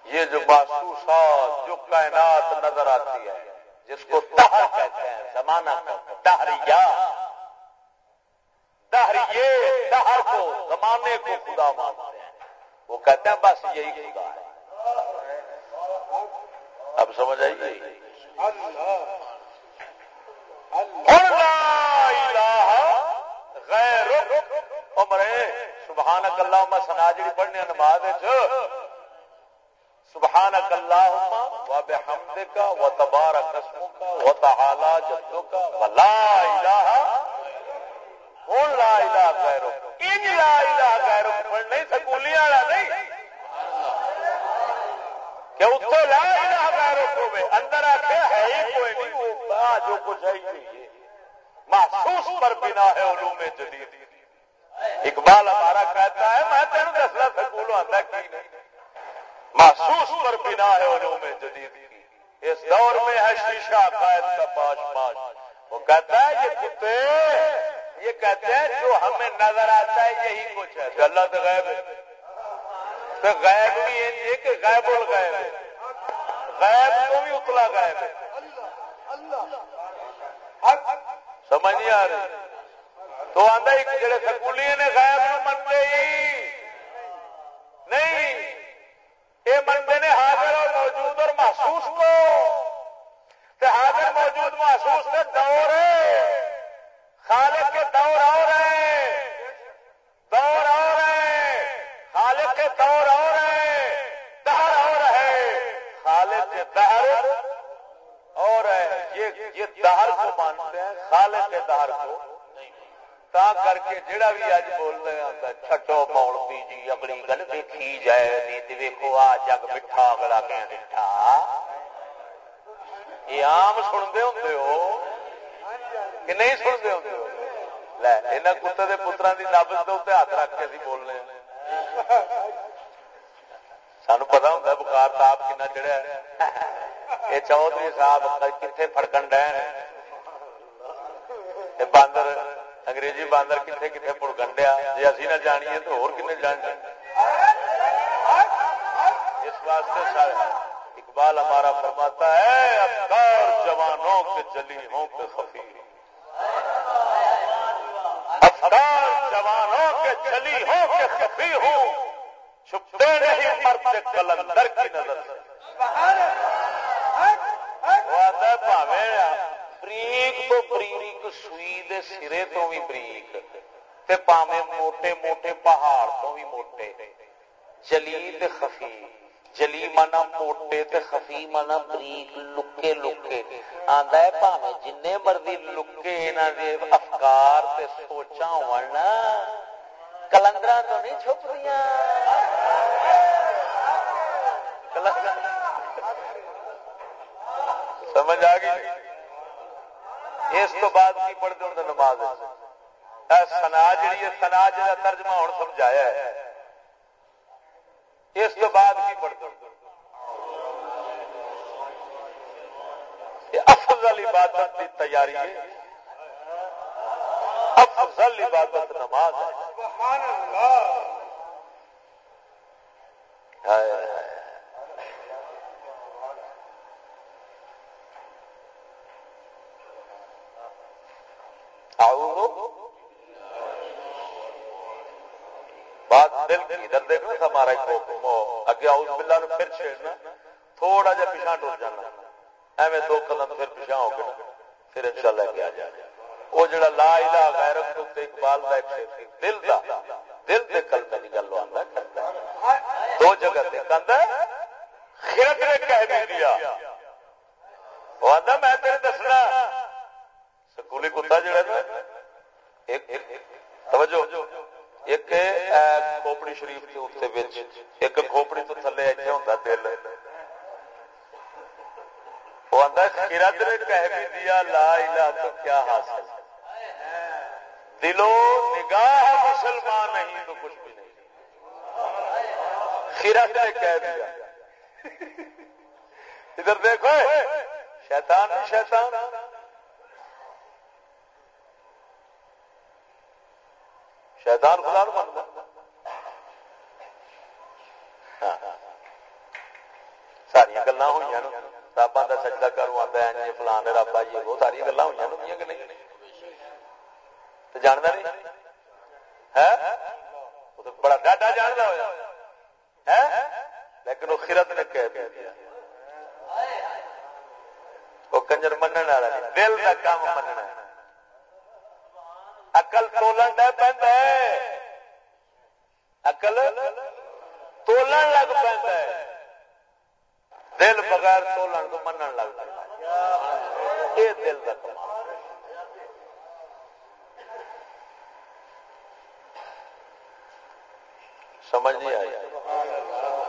یہ جو محسوسات جو کائنات نظر آتی ہے، جس کو تہر کہتے ہیں، زمانہ دہریا دہریے دہر کو، زمانے کو خدا مانتے وہ کہتے ہیں بس یہی خدا ہے۔ اب سمجھ آئیے غیر مرے سبحان اللہ میں سنا جی پڑھنے نماز سبحان اللہ و بحمد کا و تبار قسموں کا و تعالی جدوں کا و لا الہ ہوں لا الہ غیرو ان لا الہ غیرو پڑھنے سکولی والا نہیں۔ کہ اتو لا الہ غیرو کو اندر آ کے ہے ہی کوئی نہیں، وہ جو کچھ ہے ہی محسوس پر بنا ہے علوم جدید۔ اقبال ہمارا کہتا ہے، میں تین دسنا سکول آتا کی نہیں۔ محسوس پر بنا ہے علوم جدید اس دور میں ہے شیشہ قائد کا پاش پاش۔ وہ کہتا ہے، یہ کتے یہ کہتے ہیں جو ہمیں نظر آتا ہے یہی کچھ ہے۔ اللہ تو غائب ہے۔ تو غائب بھی یہ کہ غائب الغائب ہے۔ غائب تو بھی اتلا غائب ہے۔ سمجھ نہیں آ رہی۔ تو آدھا جڑے سکولی نے غائب نو منتے ہی نہیں یہ منتے نے حاضر اور موجود اور محسوس کو۔ حاضر موجود محسوس کے دور خالق کے دور اور ہے دور اور ہے خالق کے دور اور ہے دہر اور ہے خالق کے دہر اور ہے یہ دہر کو مانتے ہیں۔ خالق کے دہر کو تا کر کے جڑا بھی اج بول رہے آتا چھٹو مولوی جی اگلی گل دیکھی جائے۔ نہیں ویکو آ جگ مٹھا، اگلا کہ مٹھا۔ یہ آم سنتے ہوں ہو۔ کہ نہیں سنتے ہوں؟ ہو لے کتے کے پترا کی نبز کے اتنے ہاتھ رکھ کے بول رہے ہیں پتا ہوں بخار تاپ کنا چڑھیا یہ چودھری صاحب کتنے فڑکن ڈین؟ باندر، انگریزی باندر کتنے کتنے پڑکنڈیا جی اسی نہ جانیے تو اور جان اس واسطے سارے اقبال ہمارا فرماتا ہے افکار جوانوں کے جلی ہوں کے خفی افکار جوانوں کے جلی ہوں کے خفی ہوں، چھپتے نہیں مرتے کلندر کی نظر۔ سے بریک تو بریک، سوئی دے سرے تو بھی بریک، تے پاوے موٹے موٹے پہاڑ تو بھی موٹے۔ جلی تے خفی۔ جلی مانا موٹے تے خفی مانا بریک لکے لکے آندا ہے جن مرضی لکے انہاں دے افکار تے سوچاں ہون کلندرا تو نہیں چھپ رہی سمجھ آ گئی اس تو بعد کی پڑھتے ہوں نماز سنا جی سنا جا ترجمہ ہوں سمجھایا ہے اس تو بعد کی پڑھتے ہوں افضل عبادت کی تیاری ہے۔ افضل عبادت نماز ہے۔ سبحان اللہ ادھر دیکھنا ہمارا اگے آؤس بلا پھر چھیڑنا۔ تھوڑا جا پیچھا ٹوٹ جانا۔ ایویں دو قدم پھر پیچھا ہو کے پھر ان شاء اللہ اگے آ جائے وہ جڑا لا الہ غیرت تو اقبال کا ایک شیر دل دا۔ دل دے کلمے کی گل آندا کرتا دو جگہ تے کہندا خرت نے کہہ بھی دیا۔ وہ آندا میں تیرے دسنا۔ سکولی کتا جڑا نا ایک توجہ۔ ایک کھوپڑی شریف کے اتنے ایک کھوپڑی تو تھلے اتنے ہوتا دل وہ آتا نے کہہ بھی دیا لا الہ تو کیا حاصل دلو نگاہ مسلمان نہیں تو کچھ بھی نہیں خیرت نے کہہ دیا ادھر دیکھو شیطان نہیں شیطان شیطان خدا منتا ساریا گلا ہوئی رابا کا سجدہ کروں آتا ہے فلان رابا جی وہ ساری گلا ہوئی کہ نہیں تو جانتا نہیں؟ ہے؟ بڑا ڈاٹا جانتا ہوا ہے؟ لیکن وہ خرت نے کہہ دیا۔ وہ کنجر منع والا دل کا کام مننا اقل تولن ڈ پہ اکل تولن لگ پہ دل بغیر تولن تو من لگ پہ یہ دل کا کمال سمجھ نہیں آئی؟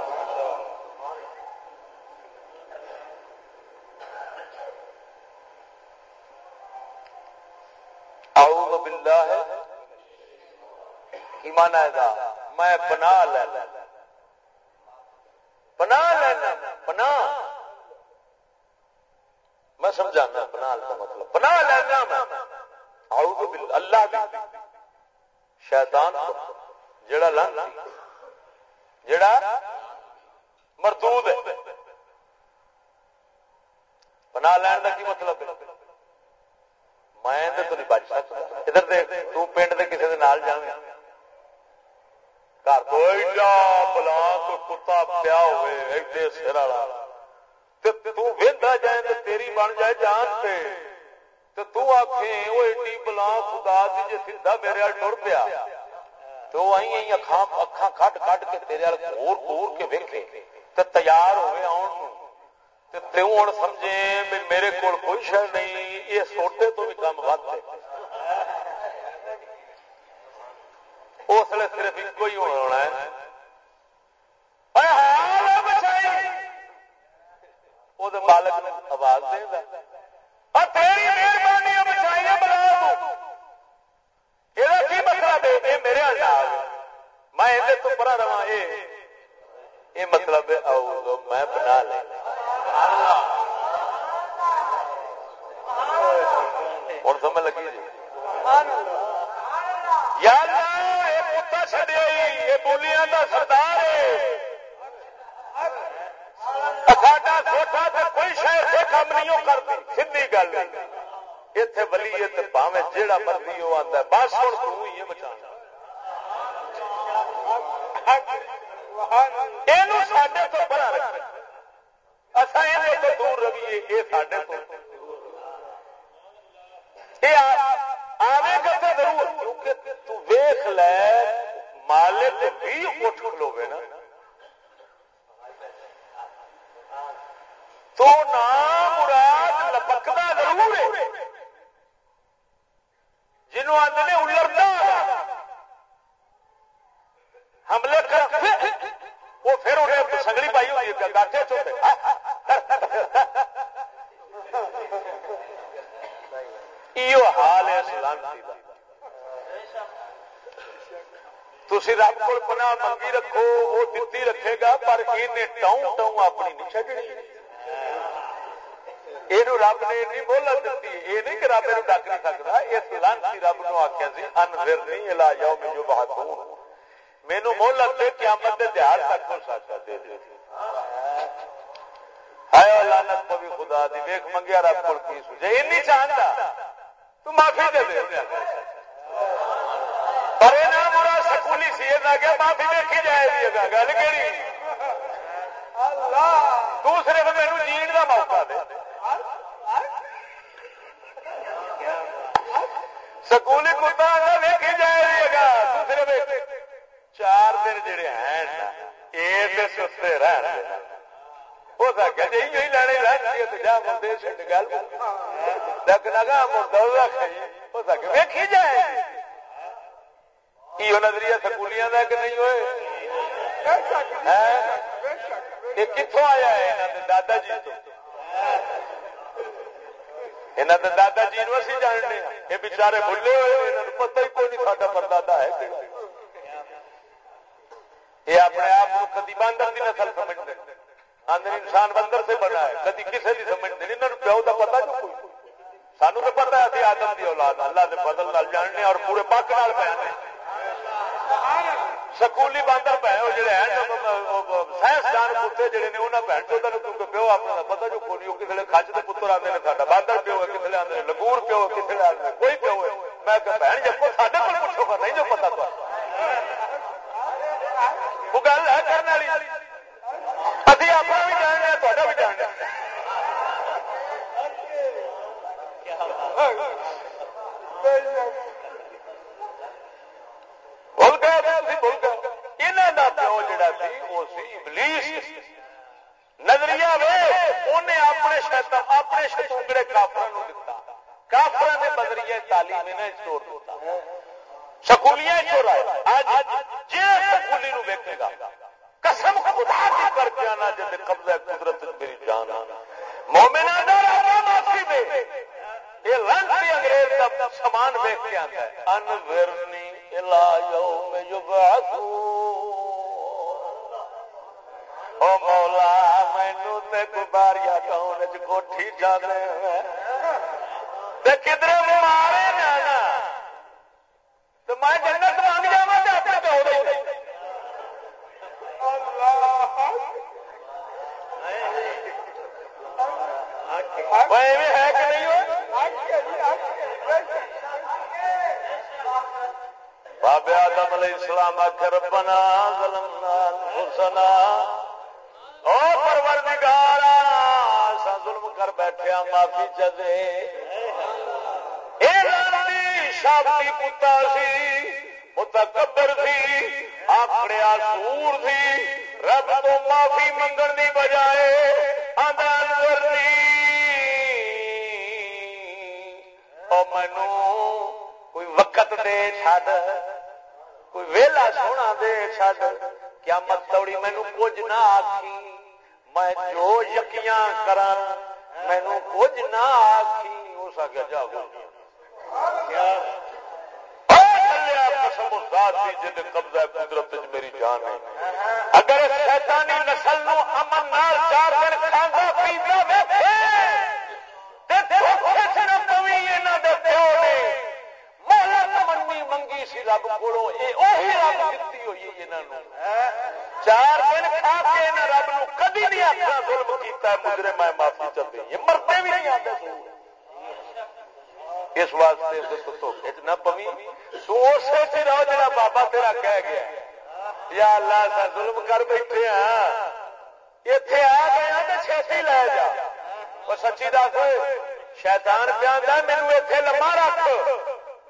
اعوذ باللہ. ایمان ہے میں پناہ لے لینا. پناہ لینا. پناہ میں سمجھانا پناہ کا مطلب. پناہ لینا میں. اعوذ باللہ. اللہ بھی. شیطان جڑا لن جڑا مردود ہے. پناہ لین کا کی مطلب ہے؟ میں تو نہیں بچ سکتا ادھر دیکھ تو پنڈ کے کسی نال جاویں گھر تو ایڈا بلا کوئی کتا پیا ہوئے ایڈے سر والا جائے تو تیری بن جائے جان سے تو آخیں وہ ایڈی بلا خدا دی جی سیدھا میرے ٹر پیا تو ائی اکھاں اکھاں کٹ کٹ کے تیرے گور کے ویکھے تیار ہوئے آن تے سمجھے میرے کول کوئی شے نہیں یہ سوٹے تو بھی کم ود ہے اس لیے صرف ایک ہی ہونا ہے مالک آواز دے تیری مہربانی بچائی بلا یہ مطلب ہے میرے میں یہ تو پڑا رہا یہ مطلب میں بنا لینا ہوں سمجھ لگی جی؟ یار چڈیا یہ بولیاں کا سردار ساڈا سوٹا کوئی شہر سے نہیں کرتی سی گل اتنے بلی پاوے جہاں مرضی وہ آتا ہے۔ بس ہوں تو ہی بچا سڈے تو بڑا اصا یہ دور رویے یہ تو آئے گا ضرور، کیونکہ تو ویخ لے مالک بھی اٹھ کھلوے نا۔ تو نام مراد لپکتا ضرور ہے جنہوں آدھے نے الرتا حملے کر وہ پھر انہیں سگڑی پائی ہوئی ہے گاٹے چھوٹے یہ حال ہے سلانتی کا تھی رب کو پنا منگی رکھو وہ دتی رکھے گا، پر یہ ٹاؤں ٹاؤں اپنی نہیں چڑنی یہ رب نے نہیں بولت دیتی یہ نہیں کہ رب یہ ڈک نہیں سکتا، اس لانسی رب نو آخیا سی ان پھر نہیں علا جاؤ میں جو بہت ہوں مینو مہلت دے، قیامت دے دیہات تک ہو سکتا دے دے۔ ہے لانت پوی خدا دی ویک منگیا رب کو کی سوچے یہ نہیں چاہتا تو معافی دے دے۔ پر یہ سکولی سی یہ معافی دیکھی جائے گی گل کہڑی دوسرے کو میرے جین کا موقع دے۔ سکولی کتا ویکھی جائے گا دوسرے چار دن جڑے ہیں یہ سستے رہن ہو سکتا جی یہی لینے جا گل۔ اگا مردہ ہو سکے ویکھی جائے یہ نظریہ سکولیاں کا کہ نہیں ہوئے؟ یہ کتوں آیا ہے دادا جی تو؟ یہاں کے دادا جی نو اسی جاننے یہ بچارے بھولے ہوئے یہاں پتہ ہی کوئی نہیں سا پردادا ہے یہ اپنے آپ کو کدی باندر کی نسل سمجھتے آدھے انسان بندر سے بنا ہے، کدی کسی کی سمجھتے انہوں پیو کا پتا جو کوئی۔ سانو تو پتا ہے آدم کی اولاد، اللہ کے بدل جاننے اور پورے پاک نال پہ سکولی باندر پہ وہ جڑے سائنسدان کتے جڑے نے انہیں بہن چوتھا کیونکہ پیو اپنا پتا جو کوئی وہ کسی کچھ کے پتر آتے ہیں ساڈا باندر پیو ہے کسی آتے ہیں لگور پیو ہے کسی آتے ہیں کوئی پیو ہے میں کہ بہن جب سارے کو پوچھو گا نہیں جو پتا تو وہ گل ہے کرنے والی ابھی اپنا بھی جاننا تا بھی جاننا بول گئے بول گئے جڑا سی ابلیس نظریہ وے انہیں اپنے شیطان اپنے شتونگڑے کافر دتا۔ کافر نے نظریے تعلیم انہیں چھوڑ دیتا سکولیاں چورا جی سکولی نو ویکے گا، قسم خدا کی کر کے آنا جب قبضہ قدرت میری جان مومنا معافی دے۔ یہ لانسی انگریز کا سامان ویک کے آتا ہے۔ انورنی الا یوم یبعثون۔ او مولا مینو تے گباریا کون کوٹھی جانے کدھر مارے جانا میں جنت مانگ اپنے پیو ہے کہ نہیں بابے آدم علیہ السلام آخر بنا ظلمنا انفسنا پروردگارا سا ظلم کر بیٹھے معافی چلے شادی پتا سی، متکبر سی آکڑیا سور سی رب تو معافی منگن دی بجائے آدان مینو کوئی وقت دے چڈ کوئی ویلا سونا دے چڈ کیا مت توڑی مینو کچھ نہ آخی میں جو یقیاں کرا مینو کچھ نہ آخی ہو سکے جا قبضہ قدرت میری جان ہے۔ اگر شیطانی نسل نو امن نال چار دن کھانا پیتا ویسے منگی سی رب کو رب دیتی ہوئی چار دن کھا کے رب نو کدی نہیں آخر ظلم کیا مجرے میں معافی چلتے یہ مرتے بھی نہیں آتے اس واسطے نہ پوی تو اسے سے رہو جا بابا تیرا کہہ گیا۔ یا اللہ سا ظلم کر بیٹھے ہاں۔ اتے آ گیا ہاں تو چھتی لے جا۔ وہ سچی دس، شیطان پہ مینو اتنے لما رکھ۔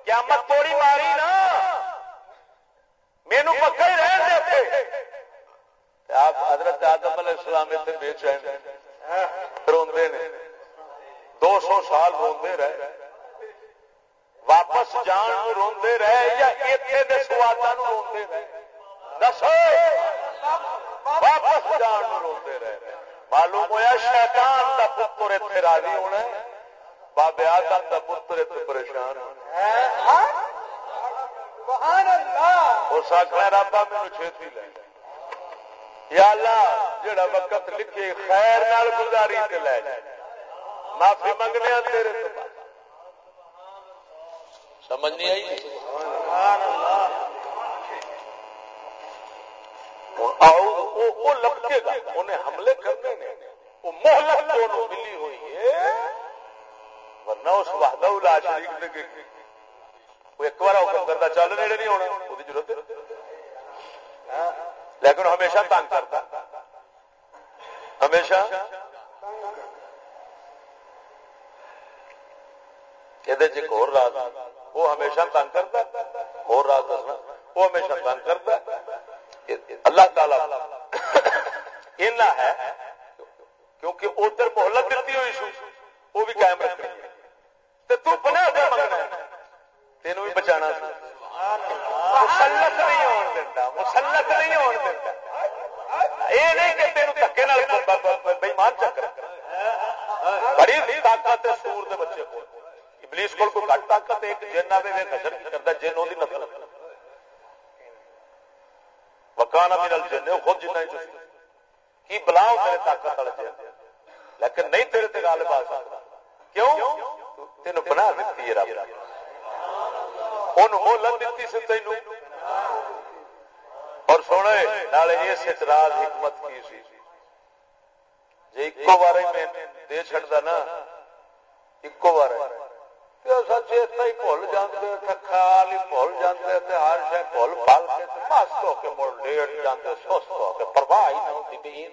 کیا مت توڑی ماری نا۔ مینو پکا ہی رہن دے آپ حضرت آدم علیہ السلام اتنے بے چین روندے نے۔ دو سو سال روندے رہے۔ واپس جان روندے رہے یا اتنے دے سوادا روندے رہے۔ دسو۔ واپس جان روندے رہے۔ معلوم ہوا شیطان دا پتر اتنے راضی ہونا بابے آدم دا پتر اتنے پریشان ہونا اس آخر رابا میرے چھتی لے۔ یا اللہ جڑا وقت لکھے خیر نال گزاری تے لے جائے معافی منگنے تیرے تو سمجھ نہیں آئی؟ لپکے گا۔ انہیں حملے کرنے نے۔ وہ محلت دونوں ملی ہوئی ہے۔ ورنہ اس وحدہ لا شریک نے وہ ایک بار حکم کرتا چل نیڑے نہیں ہونا وہ ضرورت لیکن ہمیشہ تنگ کرتا ہمیشہ یہ اور راز وہ ہمیشہ تنگ کرتا اور راز دسنا وہ ہمیشہ تنگ کرتا اللہ تعالی اینا ہے کیونکہ ادھر محلت دیتی ہوئی سو وہ بھی قائم رکھنی ہے۔ تو بنا منگنا تینوں بھی بچانا مسلط نہیں ہون دیتا، مسلط نہیں ہون دیتا۔ یہ نہیں کہ تین دکے بےمان چکر بڑی طاقت سور دے بچے کو ابلیس کو کوئی گھٹ طاقت ایک جن آئے نظر کرتا جن وہ نسل وکان ابھی جن خود جنا کی بلا میرے طاقت والے جن؟ لیکن نہیں تیرے تے غالب آ سکتا۔ کیوں؟ تین بنا دیتی ہے رب۔ مہلت دیتی سی تین اور سونے نالے اس اعتراض حکمت کی سی جی ایک بار میں دے چڑتا نا ایک بار ہی بھول جاتے ہی بھول جاتے ہر شہ بھول کے مست ہو کے مڑ لیٹ جاتے سست ہو کے پرواہ ہی نہ ہوتی بھی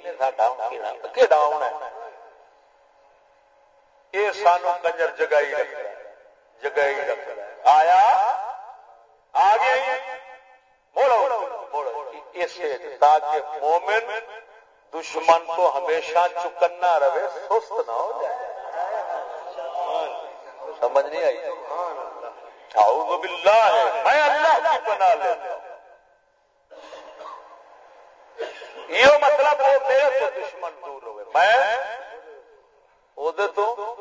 کہڑا ہونا یہ سانو کنجر جگائی رکھ جگائی رکھ آیا آ گیا اسے تاکہ مومن دشمن تو ہمیشہ چکنا رہے، سست نہ ہو جائے۔ سمجھ نہیں آئی؟ اعوذ باللہ۔ ہے میں اللہ کی بنا لیتا یہ مطلب وہ میرے تو دشمن دور ہوئے۔ میں ادھر تو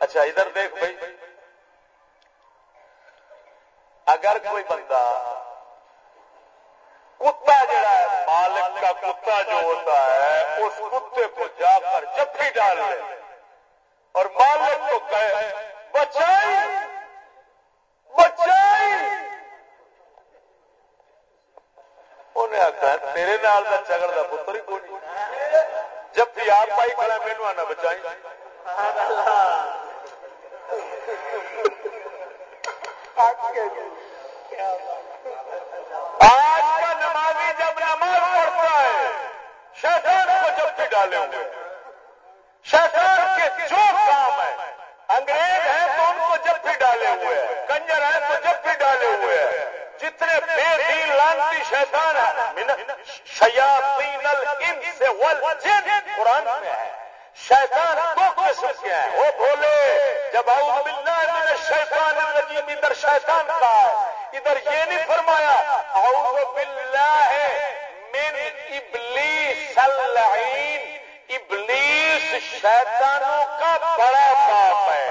اچھا ادھر دیکھ بھائی۔ اگر کوئی بندہ کتا جڑا ہے، مالک کا کتا جو ہوتا ہے، اس کتے کو جا کر جب بھی ڈال لے۔ اور مالک کو کہے، بچائی بچائی۔ انہیں آخر تیرے نال کا چگڑ کا پتر ہی کوئی جب بھی آپ پائی کھڑا مینو آنا بچائی۔ آج کا نمازی جب نماز پڑھتا ہے، شیطان کو جب بھی ڈالے ہوئے شیطان کے جو کام ہے، انگریز ہیں تو ان کو جب بھی ڈالے ہوئے ہیں کنجر ہیں تو جب بھی ڈالے ہوئے ہیں جتنے بے دین لانتی شیطان ہیں شیاطین الانس والجن، قرآن میں ہے۔ شیطان دو قسم کے ہیں وہ بولے، جب اعوذ باللہ من الشیطان الرجیم، ادھر شیطان کا ہے، ادھر یہ نہیں فرمایا، اعوذ باللہ من ابلیس اللعین ابلیس شیطانوں کا بڑا باپ ہے۔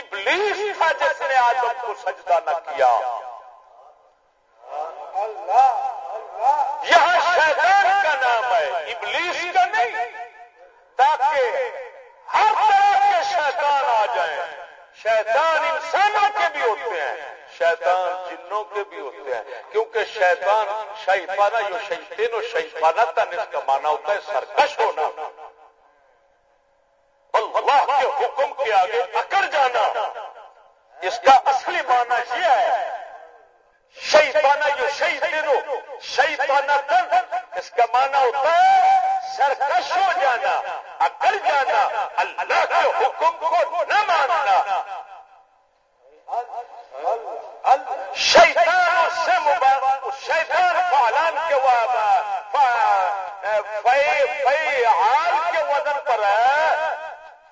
ابلیس تھا جس نے آدم کو سجدہ نہ کیا۔ یہاں شیطان کا نام ہے، ابلیس کا نہیں۔ تاکہ ہر طرح کے شیطان آ جائیں۔ شیطان انسانوں کے بھی ہوتے ہیں، شیطان جنوں کے بھی ہوتے ہیں۔ کیونکہ شیطان شیفانہ جو شیطین و شیفانہ تن اس کا مانا ہوتا ہے سرکش ہونا۔ اللہ کے حکم کے آگے اکڑ جانا۔ اس کا اصلی معنی یہ ہے، شیطانہ جو شیطین شیطانہ تن اس کا معنی ہوتا ہے سرکش ہو جانا۔ اکڑ جانا، اللہ کے حکم کو نہ ماننا۔ شیطان سے شیطان فعلان کے فعال کے وزن پر ہے۔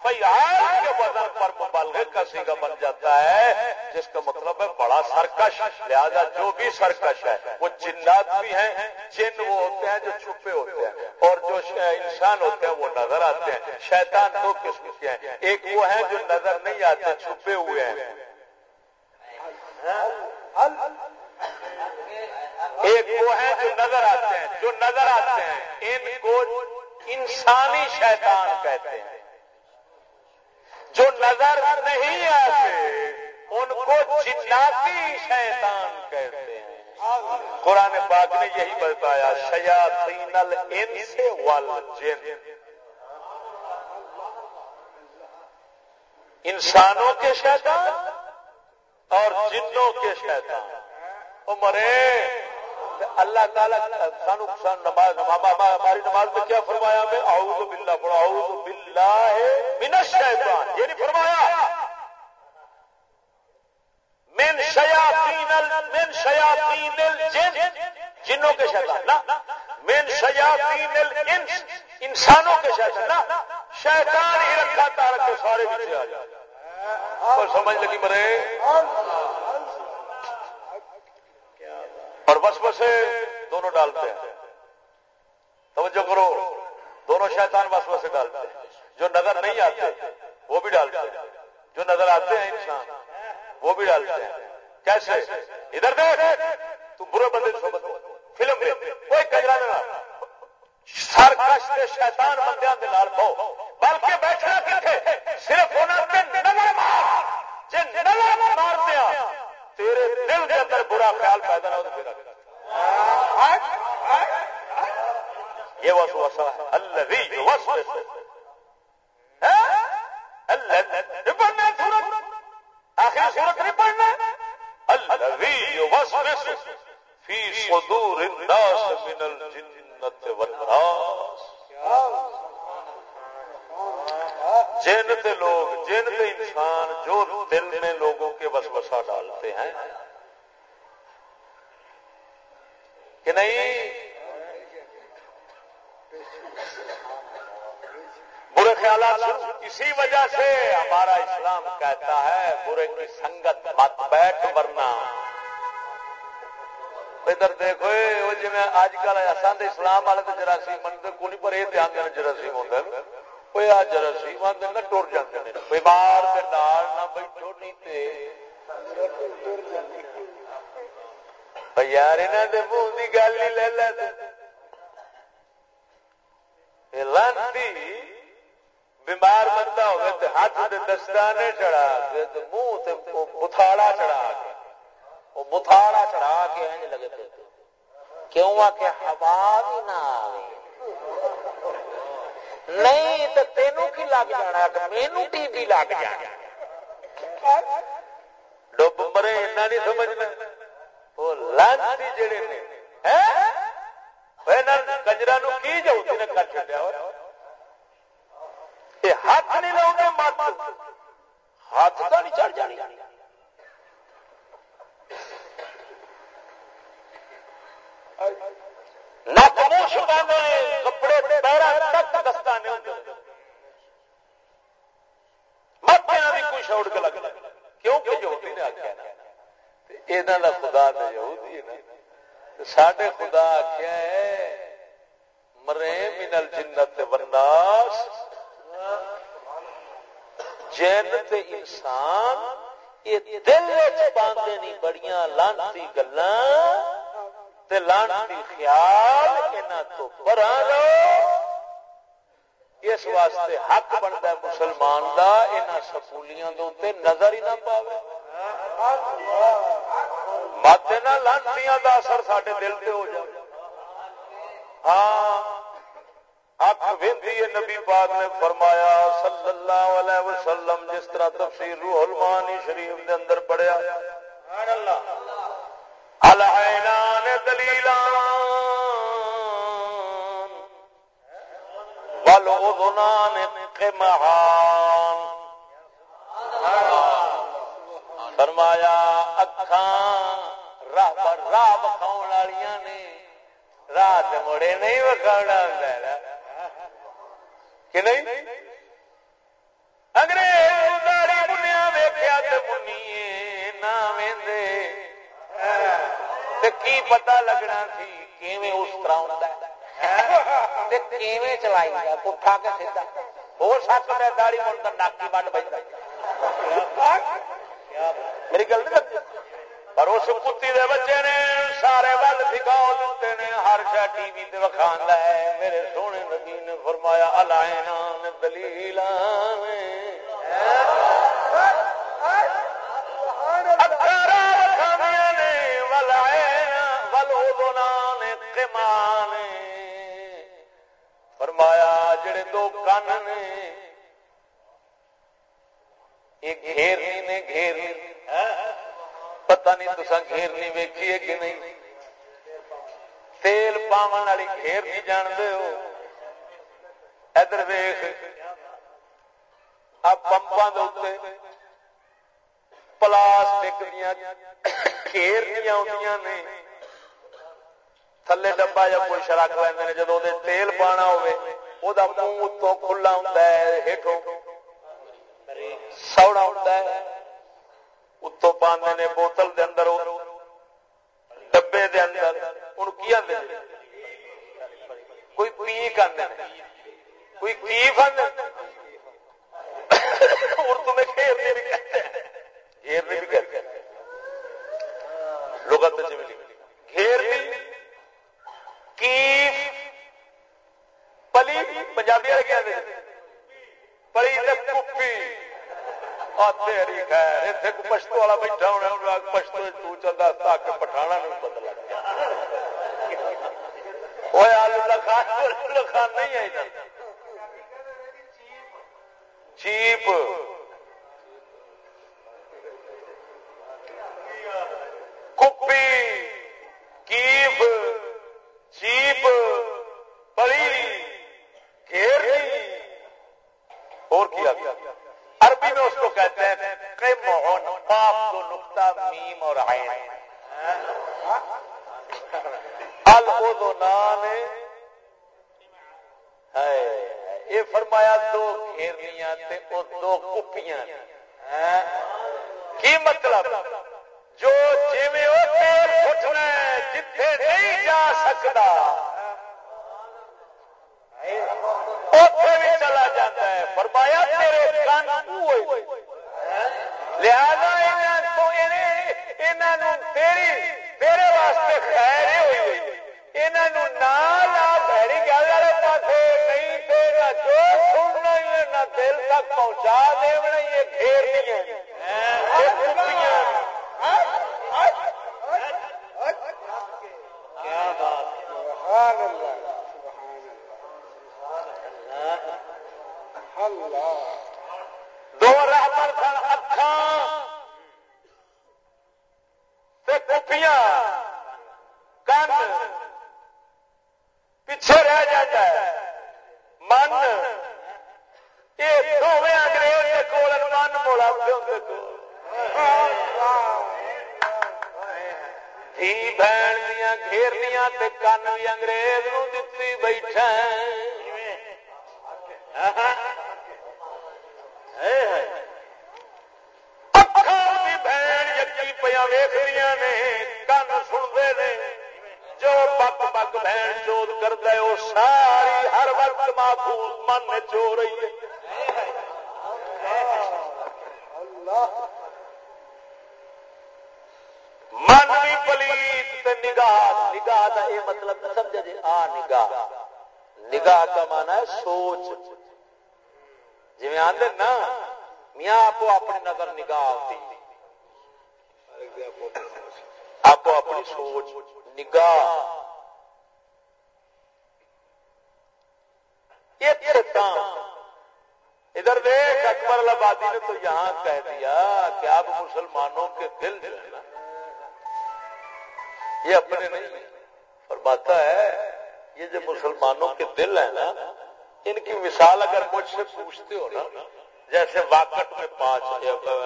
فعال کے وزن پر مبالغے کا سیگا بن جاتا ہے، جس کا مطلب ہے بڑا سرکش۔ لہذا جو بھی سرکش ہے، وہ جنات بھی ہیں، جن وہ ہوتے ہیں جو چھپے ہوتے ہیں۔ اور جو انسان ہوتے ہیں، وہ نظر آتے ہیں۔ شیطان دو قسم کے ہیں۔ ایک وہ ہیں جو نظر نہیں آتے، چھپے ہوئے ہیں۔ ایک وہ ہیں جو نظر آتے ہیں، جو نظر آتے ہیں۔ ان کو انسانی شیطان کہتے ہیں۔ جو نظر نہیں آتے، ان کو جناتی شیطان کہتے ہیں۔ قرآن پاک نے یہی بتایا، شیاطین الانس والجن۔ انسانوں کے شیطان اور جنوں کے شیطان۔ مرے اللہ تعالیٰ سانو نماز ہماری نماز میں کیا فرمایا؟ میں اعوذ باللہ پڑھا اعوذ باللہ من الشیطان۔ یہ نہیں فرمایا۔ من شیاطین من شیاطین الجن جنوں کے شیطان نا من شیاطین الانس انسانوں کے شیطان نا شیطان ہی رکھا تارک سارے بچے آ جائے۔ اور سمجھ لگی مرے؟ اللہ اور بس بسے دونوں ڈالتے ہیں۔ توجہ کرو، دونوں شیطان بس بسے ڈالتے ہیں۔ جو نظر نہیں آتے، وہ بھی ڈالتے ہیں۔ جو نظر آتے ہیں انسان، وہ بھی ڈالتے ہیں۔ کیسے؟ ادھر دیکھ، تو برے بندے صحبت فلم میں کوئی کجرا نہ سر کش کے شیطان بندیاں دے نال پاؤ بلکہ بیٹھنا کتنے صرف انہوں نے نظر مار۔ جی نظر مار دیا تیرے دل کے اندر برا خیال پیدا نہ ہو یہ وسوسہ ہے۔ الذی وسوس اللہ پڑھنا سورت۔ آخر سورت نہیں پڑھنا الذی وسوس فی صدور الناس من الجنة والناس۔ جن کے لوگ، جن کے انسان جو دل میں لوگوں کے وسوسہ ڈالتے ہیں۔ کہ نہیں؟ برے خیالات اسی وجہ سے ہمارا اسلام کہتا ہے، برے کی سنگت مت بیٹھ ورنہ۔ ادھر دیکھو، وہ جی اج کل اسلام والے تو جراثیم بنتے کو نہیں پر یہ دھیان دینا جراثیم ہوتا ہے۔ کوئی آ جراثیم آتے ٹر جاتے بیمار نال نہ بیٹھو نہیں تے۔ یار منہ گل ہی لے لے۔ لانتی، بیمار بندہ ہوگا تو ہاتھ دستانے چڑھا کے منہ بتھاڑا چڑھا کے۔ بتھاڑا چڑھا کے لگے کیوں آ کے ہوا بھی نہ آئے نہیں تو تینوں کی لگ جانا مینو ٹی وی لگ جانا ڈب مرے ایسا نہیں سمجھنا۔ وہ لانتی جڑے نے۔ کنجرا نو کی جاؤ نے کر چڑیا ہاتھ نہیں لاؤ گے مت۔ ہاتھ تو نہیں چڑھ جانی نک منہ چھپا کپڑے پیرا تک دستانے متیا بھی کوئی شوڑ کے لگ کیونکہ یہودی نے آخیا یہاں کا خدا تو یہودی ہے سڈے خدا آخیا ہے مرے منل جنت ورناس جن تے انسان یہ دل پاندے نہیں بڑیاں لانتی گلا لانتی خیال یہاں تو برا لو اس واسطے حق بنتا ہے مسلمان دا یہاں سکولیاں دے نظر ہی نہ پاوے۔ مت نہ لانتیاں دا اثر سارے دل سے ہو جائے۔ ہاں اک وی نبی پاک نے فرمایا صلی اللہ علیہ وسلم، جس طرح تفسیر روح المانی شریف دے اندر پڑھیا۔ العینان دلیلان والعذنان قمعان. فرمایا اکھاں راہ پر راہ بکھاؤن والیاں نے رات مڑے نہیں وکھاؤنا ہوندا ہے. کہ نہیں؟ انگریز داری منیا ویخیا تو منی نہ کی پتا لگنا سی کیویں اس طرح چلائی پٹھا کے سیدا ہو سکتا ہے داڑی من کر ناکی بن بجتا میری گل نہیں پر اس کتی دے بچے نے سارے ول سکھاؤ دیتے نے ہر شا ٹی وی وکھا ہے میرے سونے نبی نے فرمایا الائنا دلیل فرمایا جڑے دو کن نے گھیرنی نے گھیرنی پتہ نہیں تسا گھیرنی ویکھی ہے کہ نہیں تیل پاون والی گھیرنی جانتے ہو ادھر ویخ پمپا پلاسٹک دیا گھیرنیاں آدی نے تھلے ڈبا یا کوئی شرک لینا جب تیل پانا ہو منہ اتوں کھلا ہوں ہیٹوں سوڑا ہوں اتو پاندے نے بوتل دے اندر ڈبے دے اندر کی آدھے کوئی پیک آدھے کوئی پیف آدھے اردو میں گھیرنے بھی کہتے ہیں گھیرنے بھی کہتے ہیں لغت میں گھیرنی پلی پنجابی والے کیا پلی کپی۔ تیری خیر اتنے پشتو والا بیٹھا ہونا پشتو تو چلتا تاکہ پٹھانا نہیں پتا لگ گیا۔ نہیں چیپ۔ کپی کیف چیپ پڑی گھیر اور کیا عربی میں اس کو کہتے ہیں پاپ کو نقطہ میم اور عین۔ یہ فرمایا دو گھیرنیاں تے او دو کپیاں۔ کی مطلب؟ جو جویں او جی اٹھنا جتھے نہیں جا سکتا اتے بھی چلا جاتا ہے۔ فرمایا تیرے کن لہذا انہاں تیری تیرے واسطے خیر ہوئی یہاں نہ بھڑی گل والے پاس نہیں تو نہ جو سننا ہی نہ دل تک پہنچا دینا یہ گھیر کیا بات دو سوچ۔ جی آدھے نا، میاں آپ اپنی نظر نگاہ آتی آپ اپنی سوچ نگاہ۔ ادھر دیکھ اکبر آبادی نے تو یہاں کہہ دیا کہ آپ مسلمانوں کے دل جو ہے نا، یہ اپنے نہیں، فرماتا ہے، یہ جو مسلمانوں کے دل ہے نا ان کی مثال اگر مجھ سے پوچھتے ہو نا، جیسے واکٹ میں پانچ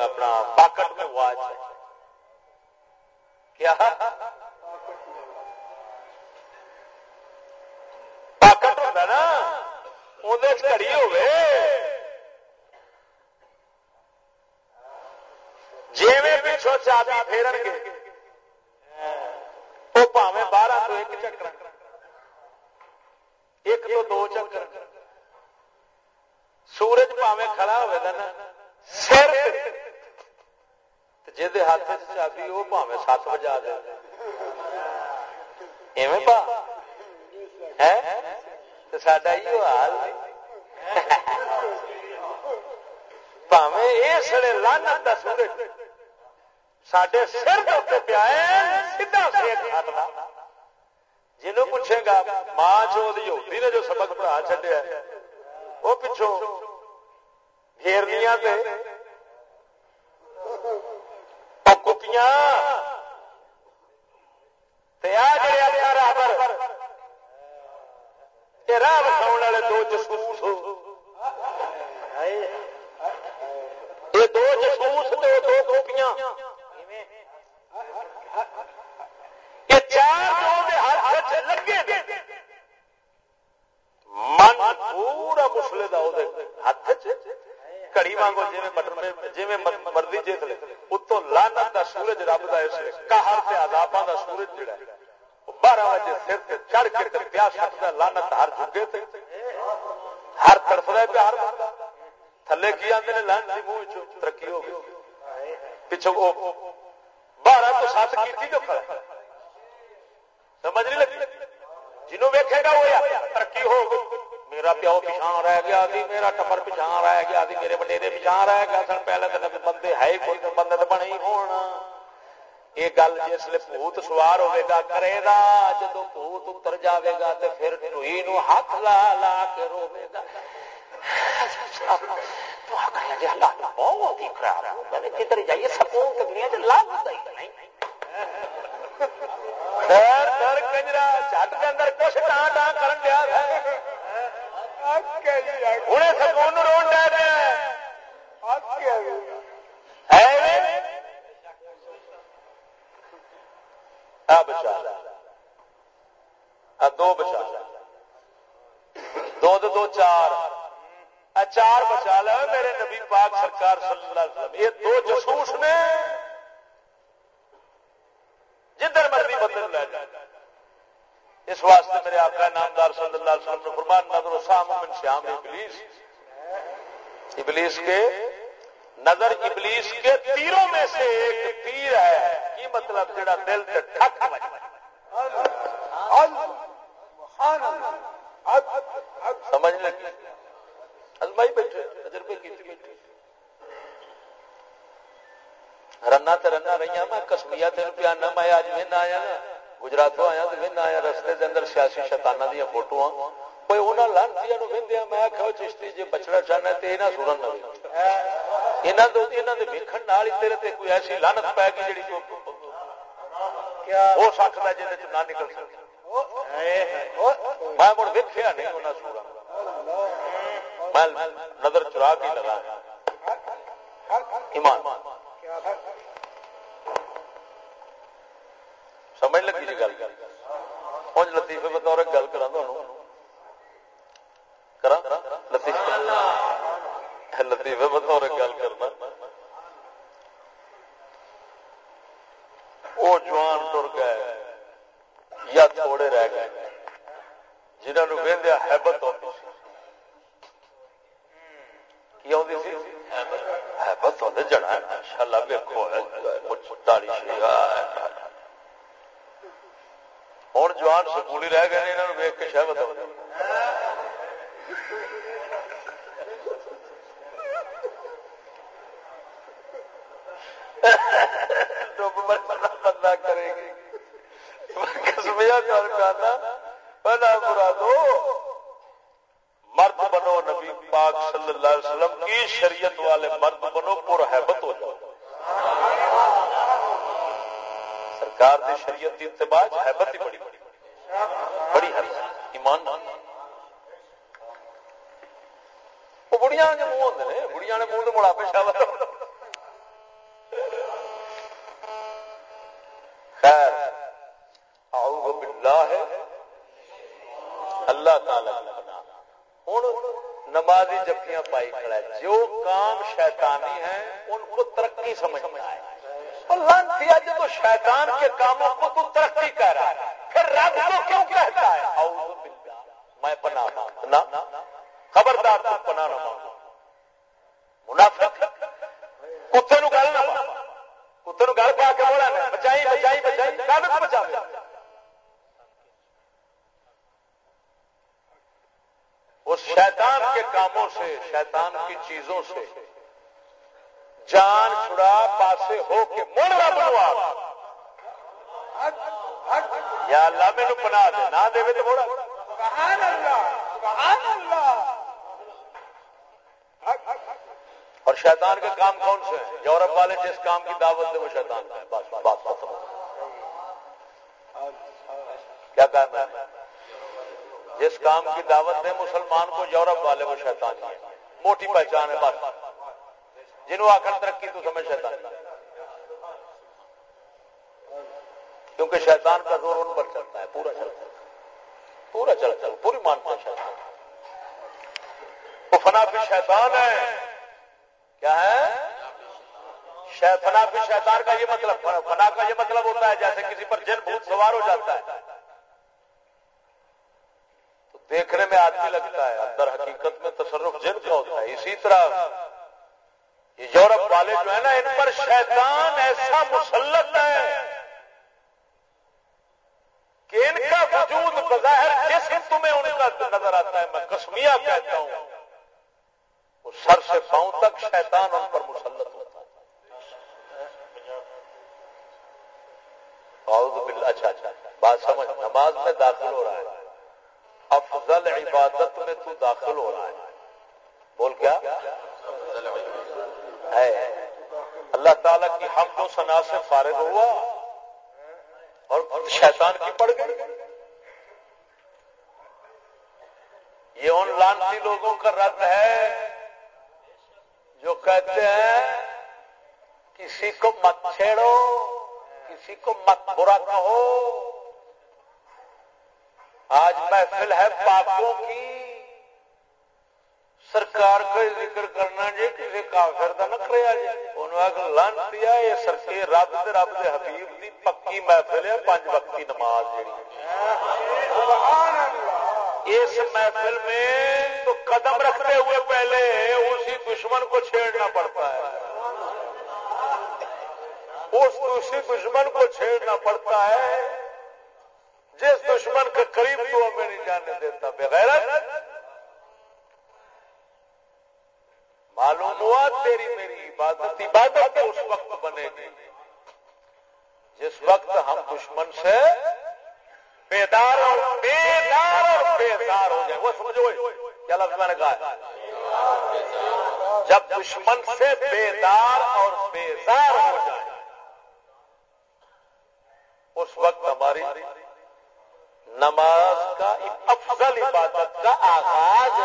اپنا پاکٹ میں واچ ہے۔ کیا؟ پاکٹ ہوتا نا۔ اندر کڑی ہوے جی میں پچھو چابی پھیرن گے۔ وہ پاوے بارہ تو ایک چکر۔ ایک تو دو چکر سورج پاوے کھڑا ہوئے نا، سر جی ہاتھ چابی وہ پاوے سات بجا دے ایویں پا۔ سڈا ہی حال پاوے یہ سڑے لانت کا سورج۔ سڈے سر پیا سیدھا سیک کھانا جنوں پوچھے گا، ماں چوہی نے جو سبق پڑھا چڈیا وہ پچھوں گھیرنیاں کپیاں راہ والے دو جسوس یہ دو جسوس دو دو یہ چار لگے من پورا مسلے دا ہاتھ کڑی وانگو جی بٹن جی مرضی جیت لے اتو لانت دا سورج رب دا اس کہر سے عذاباں دا سورج جڑا ہے بارہ بجے سر تے چڑھ کے پیاس سکتا لانت ہر چکے تے ہر طرف رہے پہ ہر بندہ تھلے کی آدھے نے لان دی منہ چ ترقی ہو گئی پیچھے وہ بارہ تو سات کی جو کھڑا سمجھ نہیں لگی جنوں ویکھے گا وہ ترقی ہو گئی میرا پیو پچھا رہ گیا دی میرا ٹبر پچھا رہ گیا دی میرے وڈیرے پچھا رہ گیا سن پہلے تو بندے ہے کوئی بندے تو بنے ہی ہونا یہ گل جس لیے بھوت سوار ہوئے گا کرے گا جدو بھوت اتر جاوے گا تو پھر ٹوئی نو ہاتھ لا لا کے روے گا بہت ہی خراب کدھر جائیے سکون دنیا چ لاگ نہیں کنجرا چٹ کے اندر کچھ ٹان ٹان کر دیا ہوں سکون رو جی؟ بچا۔ دو بچا۔ دو دو چار۔ اچار بچا لو میرے نبی پاک سرکار صلی اللہ علیہ وسلم۔ یہ دو جسوس نے جدھر مرضی بدل لے جائے۔ اس واسطے میرے آقا نامدار صلی اللہ علیہ وسلم نے فرمان نظر سام من شام ابلیس۔ ابلیس کے نظر ابلیس کے تیروں میں سے ایک تیر ہے۔ کی مطلب جڑا دل سے ٹھک سمجھ لگی؟ ازمائی بیٹھے، تجربے کی بیٹھے۔ رنا تو رنا رہی میں کسمیا تین پیانا میں اج میں نہ آیا۔ گجرات آیا تو آیا رستے دے اندر سیاسی شیطانہ دیا فوٹو کوئی انہوں لانتی وہدیا میں آخو چشتی جی بچنا چاہنا تو یہاں سورن نہ ویکن تیرے تے کوئی ایسی لانت پائے گی جی ہو سکتا ہے جی نہ نکل سکتا میں مڑ ویکیا نہیں انہیں سورا میں نظر چرا کے لگا۔ ایمان۔ سمجھ لگی جی گل کچھ لطیفے بطور گل کرا کرا لطیفے لطیفے بطور گل کرنا وہ جوان تر گئے یا تھوڑے رہ گئے جنہوں نے وہدیا حبت ہوتی کی آتی سی حبت ہوتے جڑا شالا ویکو داڑی ہوں جوان سکولی رہ گئے انہوں ویک کے شہبت ہو بندہ کرے گی۔ بنا برا دو مرد بنو نبی پاک صلی اللہ علیہ وسلم، کی شریعت والے مرد بنو پر حیبت ہو جاؤ۔ سرکار دی شریعت کی اتباع حیبت ہی بڑی بڑی۔ حیبت ایمان وہ بڑیاں جو منہ ہوتے ہیں بڑیاں نے منہ تو مڑا پیشہ خیر، اعوذ باللہ۔ اللہ تعالی ہوں نمازی جفیاں پائی کھڑا ہے۔ جو کام شیطانی ہے ان کو ترقی سمجھنا ہے۔ لانتی جب شیطان کے کاموں کو تو ترقی کر رہا ہے۔ پھر رب کو کیوں کہتا ہے؟ اعوذ میں پناہ مانگنا خبردار تو پناہ نہ مانگنا منافق، کتے نو گل نہ کتے نو گل پا کے بولا بچائی بچائی بچائی کابت بچا اس شیطان کے کاموں سے، شیطان کی چیزوں سے جان چھڑا پاسے ہو کے مڑا بنوا۔ یا اللہ میرے بنا دے، نہ دے تو مڑا موڑا اور شیطان کے کام کون سے ہیں؟ یورپ والے جس کام کی دعوت دے وہ شیطان کا بس بات ختم کیا کہنا ہے جس کام کی دعوت دے مسلمان کو یورپ والے وہ شیطان ہے موٹی پہچان ہے، بس۔ جنہوں آخر ترقی تو سمجھ شیطان کیونکہ شیطان کا زور ان پر چلتا ہے، پورا چلتا ہے۔ پورا چلتا ہے پوری مانتا ہے شیطان وہ فنا شیطان ہے۔ کیا ہے؟ فنا پھر شیطان کا یہ مطلب فنا کا یہ مطلب ہوتا ہے جیسے کسی پر جن بھوت سوار ہو جاتا ہے۔ تو دیکھنے میں آدمی لگتا ہے، اندر حقیقت میں تصرف جن کا ہوتا ہے۔ اسی طرح یہ یورپ والے جو ہے نا، ان پر شیطان ایسا مسلط ہے کہ ان کا وجود بظاہر جس تمہیں ان کا نظر آتا ہے، میں کسمیا کہتا ہوں، وہ سر سے پاؤں تک شیطان ان پر مسلط ہوتا ہے۔ اچھا اچھا بات سمجھ، نماز میں داخل ہو رہا ہے۔ افضل عبادت میں تو داخل ہو رہا ہے۔ بول کیا؟ ہے۔ اللہ تعالی کی ہم و سنا سے فارغ ہوا اور شیطان کی پڑ گئی۔ یہ ان لانتی لوگوں کا رد ہے جو کہتے ہیں، کسی کو مت چھیڑو، کسی کو مت برا کہو۔ آج محفل ہے پاپوں کی۔ سرکار کا ذکر کرنا جی کسی کافر کا نہ کریا جی۔ انہوں لن دیا، یہ سرکے رب دے رب دے حبیب دی پکی محفل ہے پانچ وقتی نماز جی اس محفل میں تو قدم رکھتے ہوئے پہلے اسی دشمن کو چھیڑنا پڑتا ہے۔ اس اسی دشمن کو چھیڑنا پڑتا ہے۔ جس دشمن کے قریب تو ہمیں نہیں جانے دیتا بغیر معلوم ہوا تیری میری عبادت عبادت اس وقت بنے گی۔ جس وقت ہم دشمن سے بیدار اور بیدار اور بیدار ہو جائیں وہ سمجھو کیا لفظ میں نے کہا جب دشمن سے بیدار اور بیدار ہو جائے، اس وقت ہماری نماز کا افضل عبادت کا آغاز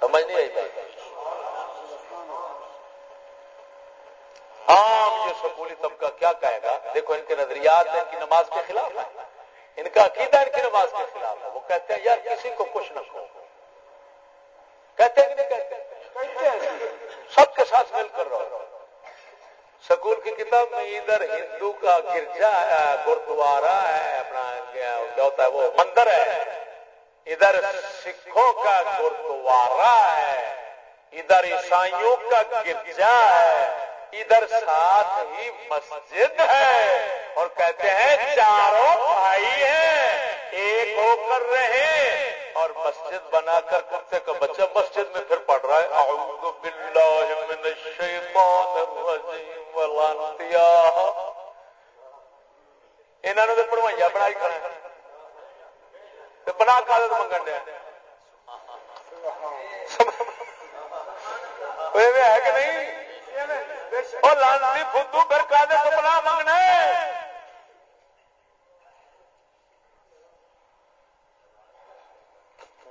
سمجھ نہیں آئی عام یہ سکولی طبقہ کیا کہے گا؟ دیکھو ان کے نظریات ان کی نماز کے خلاف ہے ان کا عقیدہ ان کی نماز کے خلاف ہے۔ وہ کہتے ہیں، یار، کسی کو کچھ نہ کہو۔ کہتے ہیں کہ نہیں کہتے۔ سب کے ساتھ مل کر رہو۔ سکول کی کتاب میں ادھر ہندو کا گرجا ہے، گردوارا ہے، اپنا کیا ہوتا ہے، وہ مندر ہے۔ ادھر سکھوں کا گردوارا ہے، ادھر عیسائیوں کا گرجا ہے۔ ادھر ساتھ ہی مسجد ہے۔ اور کہتے ہیں چاروں بھائی ہیں، ایک ہو کر رہے۔ اور مسجد بنا کر کتے کا بچہ مسجد میں پھر پڑھ رہا ہے، اعوذ باللہ من الشیطان الرجیم ولانتیا انہوں نے پڑھوائیا بنائی کھڑے بنا کا منگن دیا ہے کہ نہیں؟ اور لانتی فدو پھر کا بنا منگنا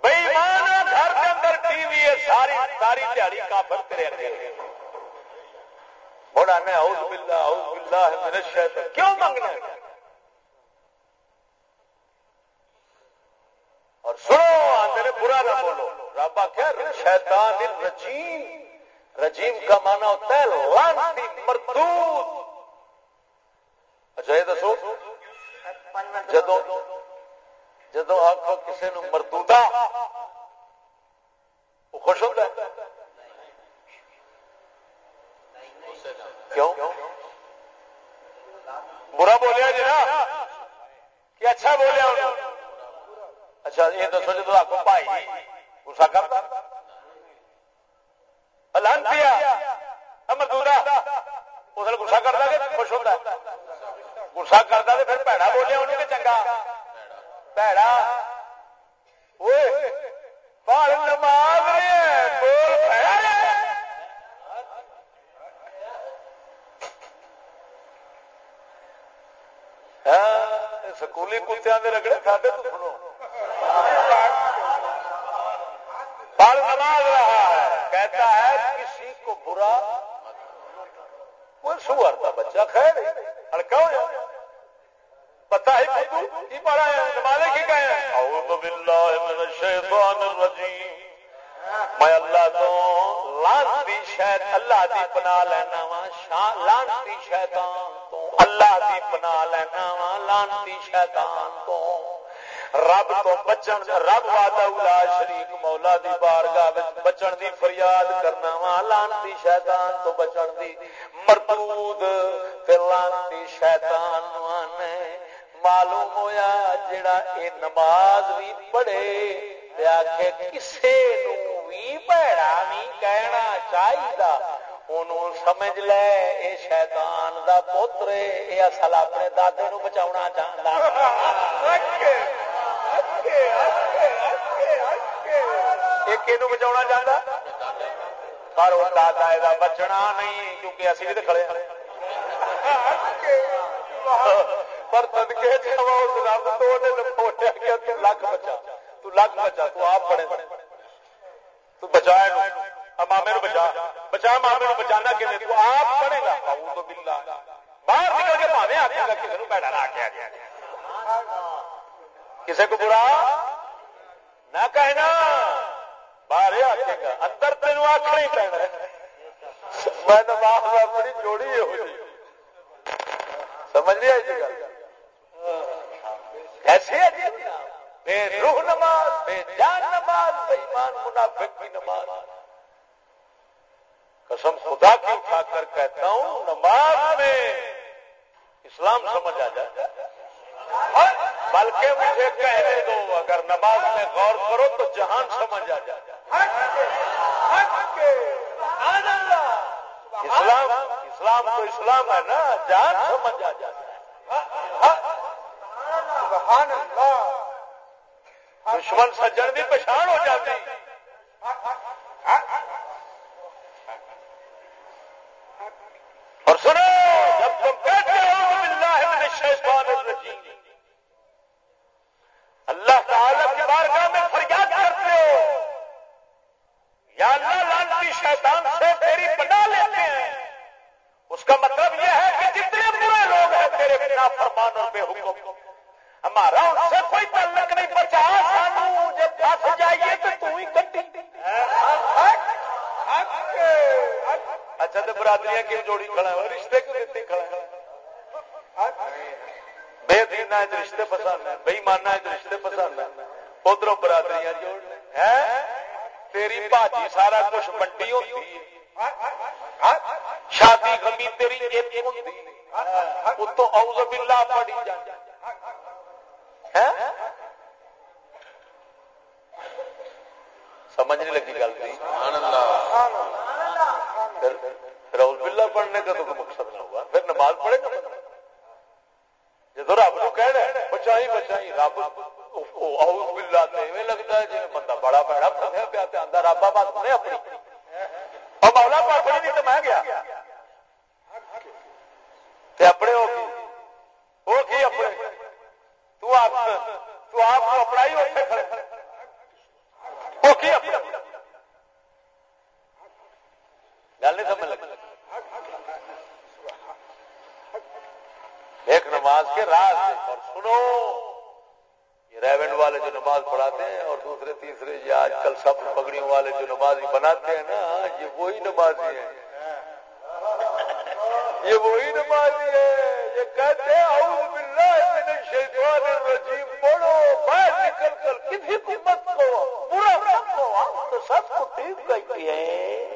بےمان گھر کے اندر ٹی وی ہے، ساری ساری دیہی کافر تیرے اگے۔ بڑا نے اعوذ باللہ اعوذ باللہ من الشیطان۔ کیوں مانگنا ہے اور سنو میرے برا نہ بولو۔ رب کیا شیطان الرجیم۔ رجیم کا معنی ہوتا ہے لانتی مردود۔ اچھا یہ دسو۔ جدو جدو آپ کسی نو مردودہ وہ خوش ہوتا ہے؟ کیوں؟ برا بولیا جی نا۔ کہ اچھا بولیا اچھا یہ دسو جی تو آپ بھائی گسا کرتا مزدورا اس گسا کرتا کہ خوش ہوتا گسا کرتا تو پھر پیڑا بولیا انہوں نے چنگا۔ پیڑا نماز ہاں، سکولی کتیا رگڑے کھاتے تو سنو۔ پل نماز رہا۔ کہتا ہے کسی کو برا کوئی سور کا بچہ خیر ہلکا ہو جائے پتا ہی پڑھا ہے کی اعوذ باللہ من الشیطان الرجیم۔ میں اللہ تو لانتی شاید اللہ دی پناہ لینا وا لانتی شیطان تو، اللہ دی پناہ لینا وا لانتی شیطان تو۔ رب تو بچن، رب وعدہ الا شریک مولا دی بارگاہ وچ بچن دی فریاد کرنا وا، لانتی شیطان تو بچن دی مردود تے لانتی شیطان نے معلوم ہویا جڑا اے نماز بھی پڑھے تے آکھے کسے نو بھی بھڑا نہیں کہنا چاہیے انہوں سمجھ لے اے شیطان دا پتر اے اصل اپنے دادے نو بچاؤنا چاہتا چاہتا پر وہ دادا یہ بچنا نہیں، کیونکہ اسی بھی کھڑے پر سدکے رب تو لکھ بچا، تو لکھ بچا، تو آپ بڑے تو مامے نو بچا۔ بچا مامے نو بچانا کہ تو آپ گا۔ تو بلا باہر نکل کے پاوے آ گا کسی نو پیڑا لا کے کسی کو برا نہ کہنا۔ باہر آکے گا۔ اندر تین آخر ہی پینا۔ میں نماز اپنی جوڑی ہے جی۔ سمجھ لیا جی گل؟ ایسی ہے جی؟ بے روح نماز، بے جان نماز، بے ایمان منافق کی نماز۔ قسم خدا کی اٹھا کر کہتا ہوں، نماز میں اسلام سمجھ آ جائے۔ بلکہ مجھے کہنے دو، اگر نماز میں غور کرو تو جہان سمجھ آ جائے۔ اسلام اسلام تو اسلام ہے نا، جہان سمجھ آ جائے۔ دشمن سجن بھی پچھان ہو جاتی۔ اور سنو، جب تم کہتے ہو، باللہ من الشیطان الرجیم اللہ تعالی کی بارگاہ میں فریاد کرتے ہو یا اللہ لانتی شیطان سے تیری پناہ لیتے ہیں اس کا مطلب یہ ہے کہ جتنے برے لوگ ہیں تیرے بنا فرمان اور بے حکم۔ ہمارا ان سے کوئی تعلق نہیں بچا سانو جب پھنس جائیے تو تم ہی کٹی اچھا تو برادریاں کی جوڑی کھڑا ہے؟ رشتے کیوں دیتے کھڑا ہے؟ بے دینا ہے رشتے پسند ہے بے ماننا ہے رشتے پسند ہے ادھر برادریاں جوڑ ہے تیری باجی سارا کچھ منڈی ہوتی ہے۔ شادی گمی تیری ایک ہوتی اتو اوز باللہ پڑی جاتی سمجھ نہیں لگی گل روز بلا پڑھنے کا تو مقصد نہ ہوا۔ پھر نماز پڑھے گا جب رب نو کہنا بچائی بچائی۔ رب بلا لگتا ہے جی بندہ بڑا پیڑا پڑھا پیا آتا رابا بات سنے اپنی۔ اور مولا پاس نہیں تو میں گیا اپنے وہ کی اپنے تو آپ تو آپ کو اپنا ہی اتنے کھڑے وہ کی اپنا گل نہیں سمجھ لگی ایک نماز کے راز اور سنو یہ ریونڈ والے جو نماز پڑھاتے ہیں اور دوسرے تیسرے یہ آج کل سب پگڑیوں والے جو نمازی بناتے ہیں نا، یہ وہی نمازی ہیں۔ یہ وہی نمازی ہے یہ کہتے ہیں، اعوذ باللہ من الشیطان الرجیم۔ پڑھو، باہر نکل کر کسی کو مت کو برا مت کو، ہم تو سب کو ٹھیک کہتی ہیں۔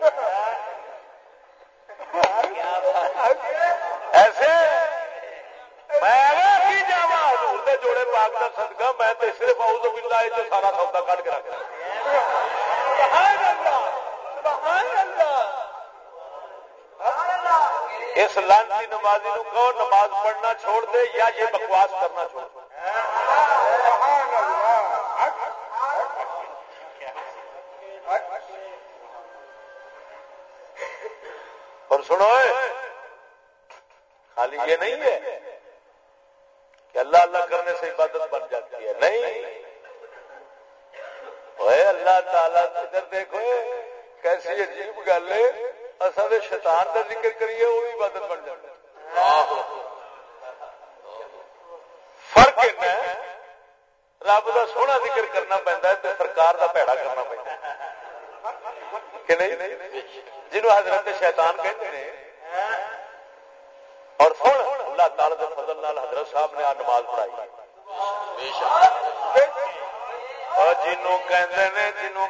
ایسے میں کی جاوا حضور دے جوڑے پاک کا صدقہ، میں تو صرف اعوذ باللہ جو سارا سودا کٹ کے رکھ اس لانتی نمازی نو کہو نماز پڑھنا چھوڑ دے یا یہ بکواس کرنا چھوڑ دے؟ اور سنو خالی یہ نہیں ہے گل ہے اصل شیطان کا ذکر کریے وہ بھی عبادت بن جائے فرق رب کا سونا ذکر کرنا پہنتا ہے تو سرکار کا پیڑا کرنا پہنتا کہ نہیں؟ جنہوں حضرت شیطان کہتے ہیں اور اللہ تعالی کے فضل حضرت صاحب نے آ نماز پڑھائی۔ جنوں جنوں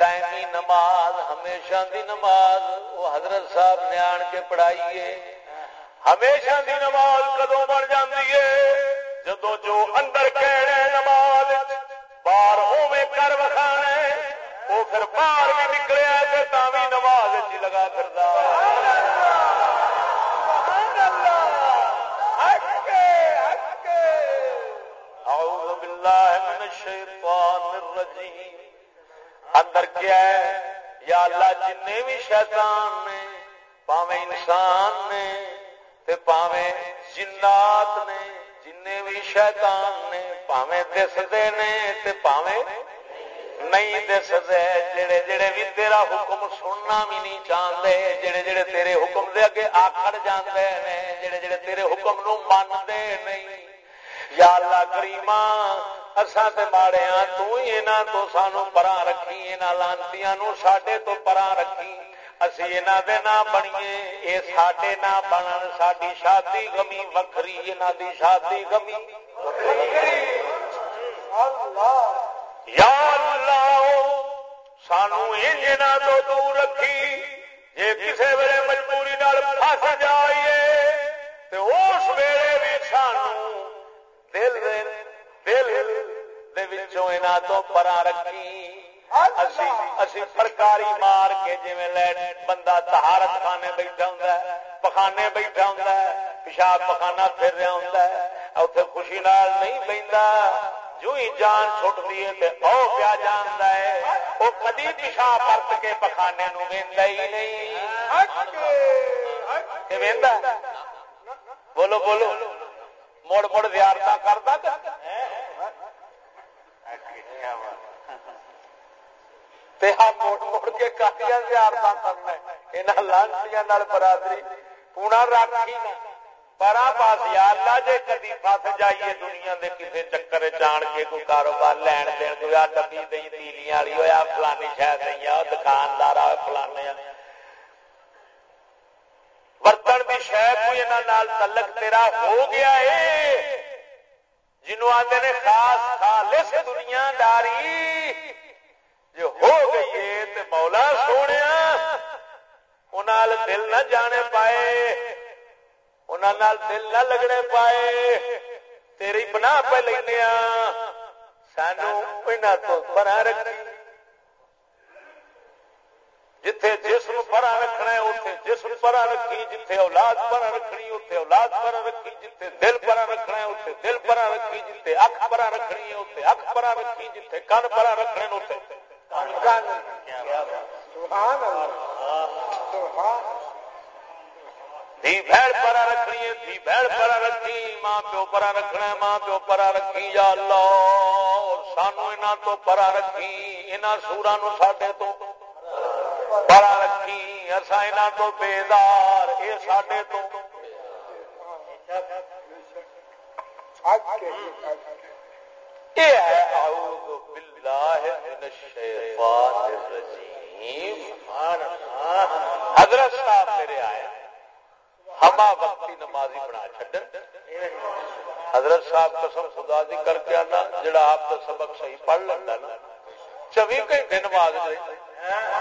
دائمی نماز ہمیشہ دی نماز وہ حضرت صاحب نے آن کے پڑھائیے ہمیشہ دی نماز کدو بن جاتی ہے جدو جو اندر کہنے نماز باہر ہوے کر وکھانا وہ پھر باہر بھی نکلے تو بھی نماز چ لگا کرتا اعوذ باللہ من الشیطان الرجیم۔ اندر کیا ہے؟ یا اللہ جن بھی شیطان نے پاوے انسان نے، تے پاوے جنات نے جن بھی شیطان نے پاوے دستے نے، تے پاوے نہیں دستے جڑے جڑے بھی تیرا حکم سننا بھی نہیں چاہتے جڑے جڑے تیرے حکم دے اگے آخر جاندے نے، جڑے جڑے تیرے حکم نو مانتے نہیں یا اللہ کریماں تے ماڑے ہاں تنا تو سانو پرا رکھی یہاں لانتی سڈے تو پرا رکھی۔ اسی یہاں دے نہ بنیے یہ سڈے نہ بنن ساری شادی گمی وکری یہاں دی شادی گمی۔ یا اللہ سانو انجنا تو دور رکھی جی کسی ویلے مجبوری پس جائیے تو اس ویلے بھی سانو دل دل تو پرا رکھی۔ اسی سرکاری مار کے جی بندہ تہارت خانے بیٹھا ہوں پخانے بیٹھا ہوں پیشاب پخانا پھر رہا ہوں اتنے خوشی نال نہیں بہتا جو ہی جان چھٹتی ہے او کیا جانتا ہے وہ کدی پیشاب پرت کے پخانے نو ہی نہیں۔ بولو بولو۔ مڑ مڑ زیارت کرتا کے کرنا لانچیاں برادری، پونا راکھی پرا اللہ جے کدی پس جائیے دنیا دے کسے چکر جان کے کوئی کاروبار لین دین، کوئی ڈبی دئی، تیلیاں والی ہوا فلانی شہر نہیں آ دکاندار آ، فلانے برتن کی شہ کوئی یہاں تلک تیرا ہو گیا ہے۔ جنوب آتے نے خاص خالص دنیا داری جو ہو گئی ہے تو مولا سونے دل نہ جانے پائے انہوں دل نہ لگنے پائے۔ تیری بنا پہ لینا سانو تو پرا رکھی جتھے جسم پرا رکھنا ہے اتنے جسم پرا رکھی، جتھے اولاد پرا رکھنی اتنے اولاد پرا رکھی، جتھے دل پرا رکھنا ہے اتنے دل پرا رکھی، جتھے اکھ پرا رکھنی ہے اتنے اکھ پرا رکھی، جتھے کن پرا رکھنے اتنے دھی بھڑ پرا رکھنی ہے، دھی بھڑ پرا رکھی، ماں پیو پرا رکھنا ہے، ماں پیو پرا رکھی، یا اللہ، سانو انہاں تو پرا رکھی، انہاں سورا نو ساڈے تو پرا رکھی اصا انہاں تو بیدار اے ساڈے تو۔ یہ ہے، اعوذ باللہ من الشیطان الرجیم۔ حضرت صاحب میرے آئے ہما وقتی نمازی بنا چڈن حضرت صاحب قسم خدا دی کر کے آنا، جڑا آپ کا سبق صحیح پڑھ لینا نا۔ چوبی گھنٹے نماز ہاں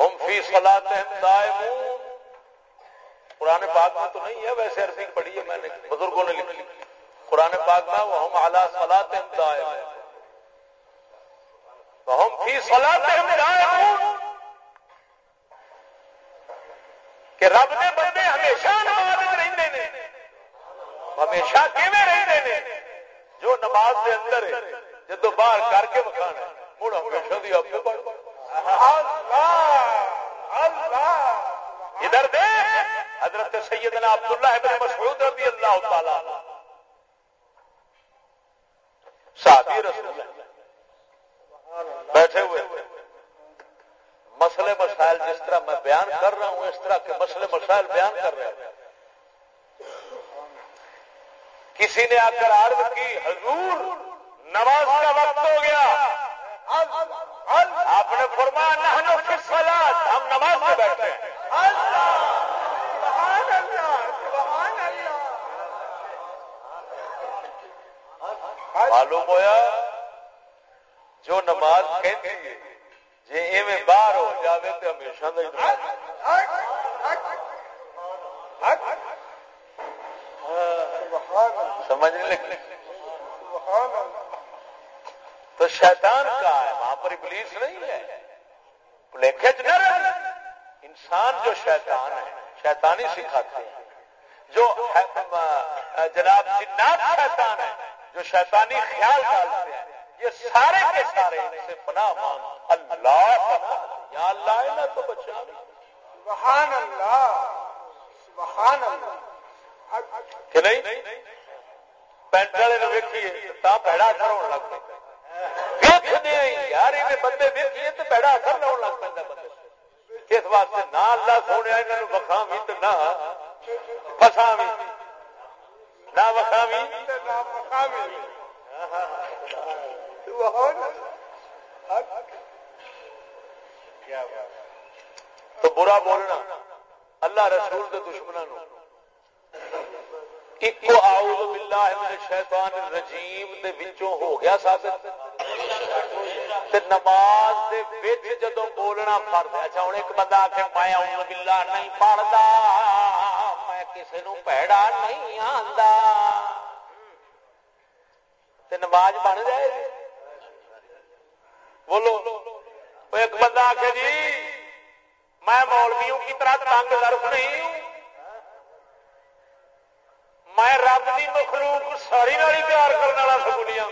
ہم فی صلاتہم دائمون۔ قرآن پاک میں تو نہیں ہے، ویسے عربی پڑھی ہے میں نے، بزرگوں نے لکھی۔ قرآن پاک میں وہ ہم اعلیٰ صلاتہم دائمون۔ ہم فی صلاتہم دائمون۔ کہ رب دے بندے ہمیشہ نماز رہتے ہیں ہمیشہ کیویں رہتے ہیں جو نماز دے اندر ہے جدو باہر کر کے بکھانا مڑ ہمیشہ دی آپ ادھر دے حضرت سیدنا عبداللہ ابن مسعود رضی اللہ تعالی صحابی رسول بیٹھے ہوئے مسئلے مسائل جس طرح میں بیان کر رہا ہوں اس طرح کے مسئلے مسائل بیان کر رہے ہیں کسی نے آ کر عرض کی حضور نماز کا وقت ہو گیا۔ آپ نے فرمایا ہم نماز میں بیٹھے ہیں۔ معلوم ہوا جو نماز کہتی ہے جی ایویں باہر ہو جاوے تو ہمیشہ سمجھ لگی۔ تو شیطان کا ہے، وہاں پر ابلیس نہیں ہے۔ نہ رہے۔ انسان جو شیطان ہے، شیطانی سکھاتے ہیں۔ جو جناب جنات شیطان ہے جو شیطانی خیال ڈالتے ہیں، یہ سارے کے سارے ان سے پناہ اللہ یا اللہ نہ تو بچا سبحان اللہ۔ سبحان اللہ۔ کہ نہیں؟ پینٹ والے ویکھیے تا پیڑا اثر ہونے لگ پہ یار یہ بندے ویکھیے تو پیڑا اثر لاؤ لگ پہ بندے۔ اس واسطے نہ اللہ سونے یہاں وکھا بھی تو نہ فسا بھی تو برا بولنا، اللہ رسول کے دشمنوں ایک اعوذ باللہ من الشیطان الرجیم دے وچوں ہو گیا ثابت تے نماز دے وچ جدوں بولنا فرض ہے اچھا ہن ایک بندہ آکھے، میں اعوذ باللہ نہیں پڑھدا، میں کسے نو پیڑا نہیں آندا۔ تے نماز بن جائے بولو۔ ایک بندہ آخ جی میں مولویوں کی طرح تنگ درف نہیں ہوں۔ میں رب کی مخلوق ساری والی پیار کرنے والا سکولیاں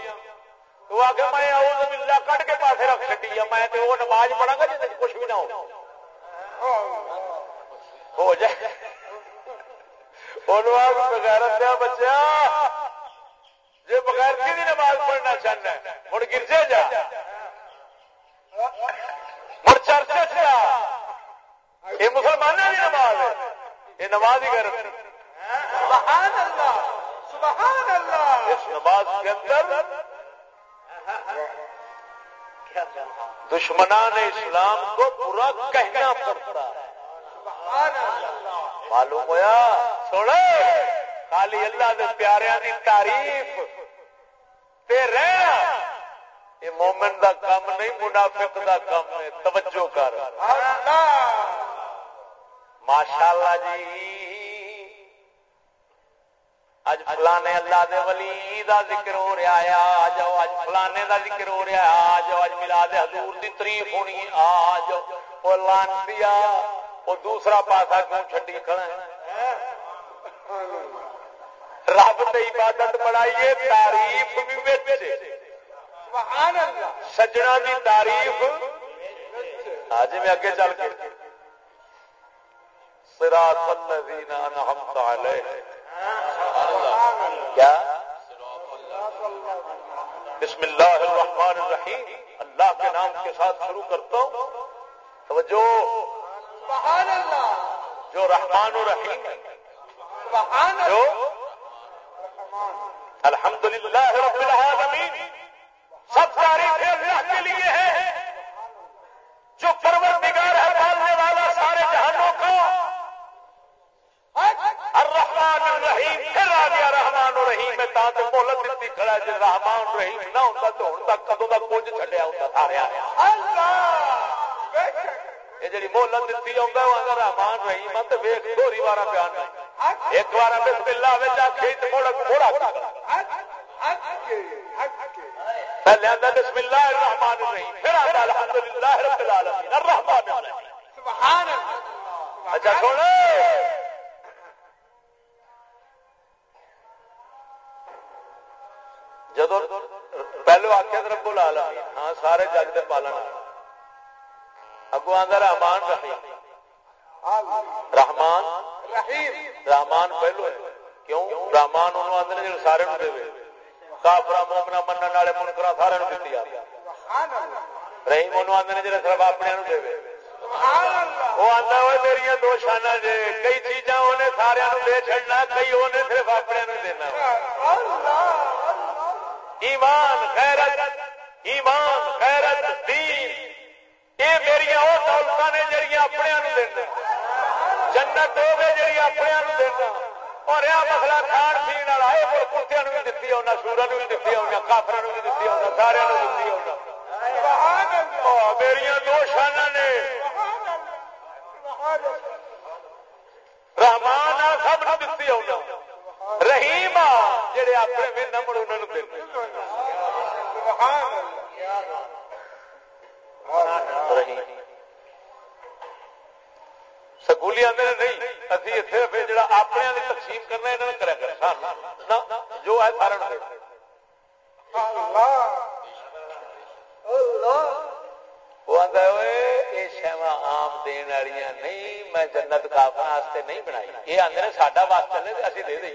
تو آ کے میں آؤ ملا کٹ کے پاسے رکھ چکی میں تو وہ نماز پڑھا گا جی کچھ بھی نہ ہو۔ ہو جائے۔ بغیر دیا بچہ جی بغیر کی نماز پڑھنا چاہنا مڑ گرجے جا۔ مڑ چرچ یہ مسلمانوں کی نماز ہے۔ یہ نماز ہی کر اس نماز کے اندر دشمنان اسلام کو برا کہنا پڑتا ہے۔ معلوم ہوا سوڑے خالی اللہ دے پیاریاں دی تعریف۔ تے رہنا یہ مومن دا کام نہیں منافق دا کام ہے توجہ کر۔ ماشاءاللہ جی اج فلانے اللہ دے ولی دا ذکر ہو رہا ہے آ جاؤ اج فلانے دا ذکر ہو رہا ہے آ جاؤ اج ملاد حضور دی تعریف ہونی آ جاؤ لانتیا وہ دوسرا پاسا کیوں چھڈی کھڑا ہے؟ رب سے عبادت بڑھائیے تعریف بھی سجنا کی تعریف آج میں اگے چل کے۔ سراط الذین انعمت علیہ۔ کیا؟ بسم اللہ الرحمن الرحیم۔ اللہ کے نام کے ساتھ شروع کرتا ہوں۔ توجہ۔ سبحان اللہ جو رحمان و رحیم جو الحمد للہ رب العالمین سب تعریف اللہ کے لیے ہے۔ جو پروردگار ہے پالنے والا سارے جہانوں کا۔ الرحیم پھر آ گیا رحمان الرحیم میں تاں تو مہلت دیتی کھڑا جی رحمان الرحیم نہ ہوتا تو ہوں تک کدوں کا کچھ سارے یہ جی مہلت دیتی آؤں اگر رحمان رحیم تو ویخ دوری بارہ بیان ایک بار بسم اللہ وچ آکھے تے موڑا تھوڑا پہلے آتا بسم اللہ الرحمن الرحیم پھر آتا الحمدللہ رب العالمین الرحمن الرحیم۔ سبحان اللہ۔ اچھا سن۔ جدو پہلو آخیا رب العالمین ہاں سارے جگ دے پالن اگو آندا رحمان رحیم رحمان رحمان پہلو ہے کیوں رحمان انہوں آدھے جی سارے دے کافرا مومنا من والے منکرا سارے دیتی رحیم انہوں آدھے جی صرف اپنے دے وہ آتا وہ میری دو شانا جی کئی چیزاں انہیں سارے دے چڑنا کئی انہیں صرف اپنے دینا ایمان خیرت ایمان خیرت دین. یہ میری وہ دولت نے جہیا اپنے دینا جنت ہوگی جی اپنے دینا اور یہ مسئلہ کھان پی والا یہ مل کتیا بھی دتی آنا سورا بھی دتی آنا کافر بھی دتی آنا سارے دتی آنا میری دو شانہ نے. رحمان سب نے دتی آنا رحیم جہے اپنے بھی نمبر انہوں نے رحیم سکولی آدھے نہیں ابھی اتنے جا اپنے تقسیم کرنا یہاں نے کرا جو ہے سارا وہ آتا یہ شہوا آم دن والی نہیں، میں جنت کافر نہیں بنائی۔ یہ آدھے ساڈا وقت چلے اسی دے دیں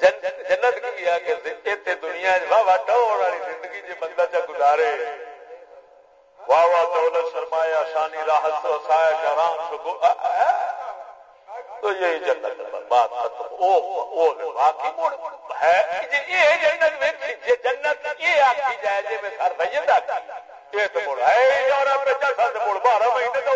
جنت کی آ کے اتنے دنیا واہ واہ ٹور والی زندگی جی بندہ چ گزارے واہ واہ دولت سرمایہ آسانی راحت وسائش آرام سکو تو یہی جنت بات ختم او واقعی ہے یہ جنت جنت یہ آخی جائے جی میں سر سید آخی یہ تو مڑ ہے یورپ مڑ بارہ مہینے تو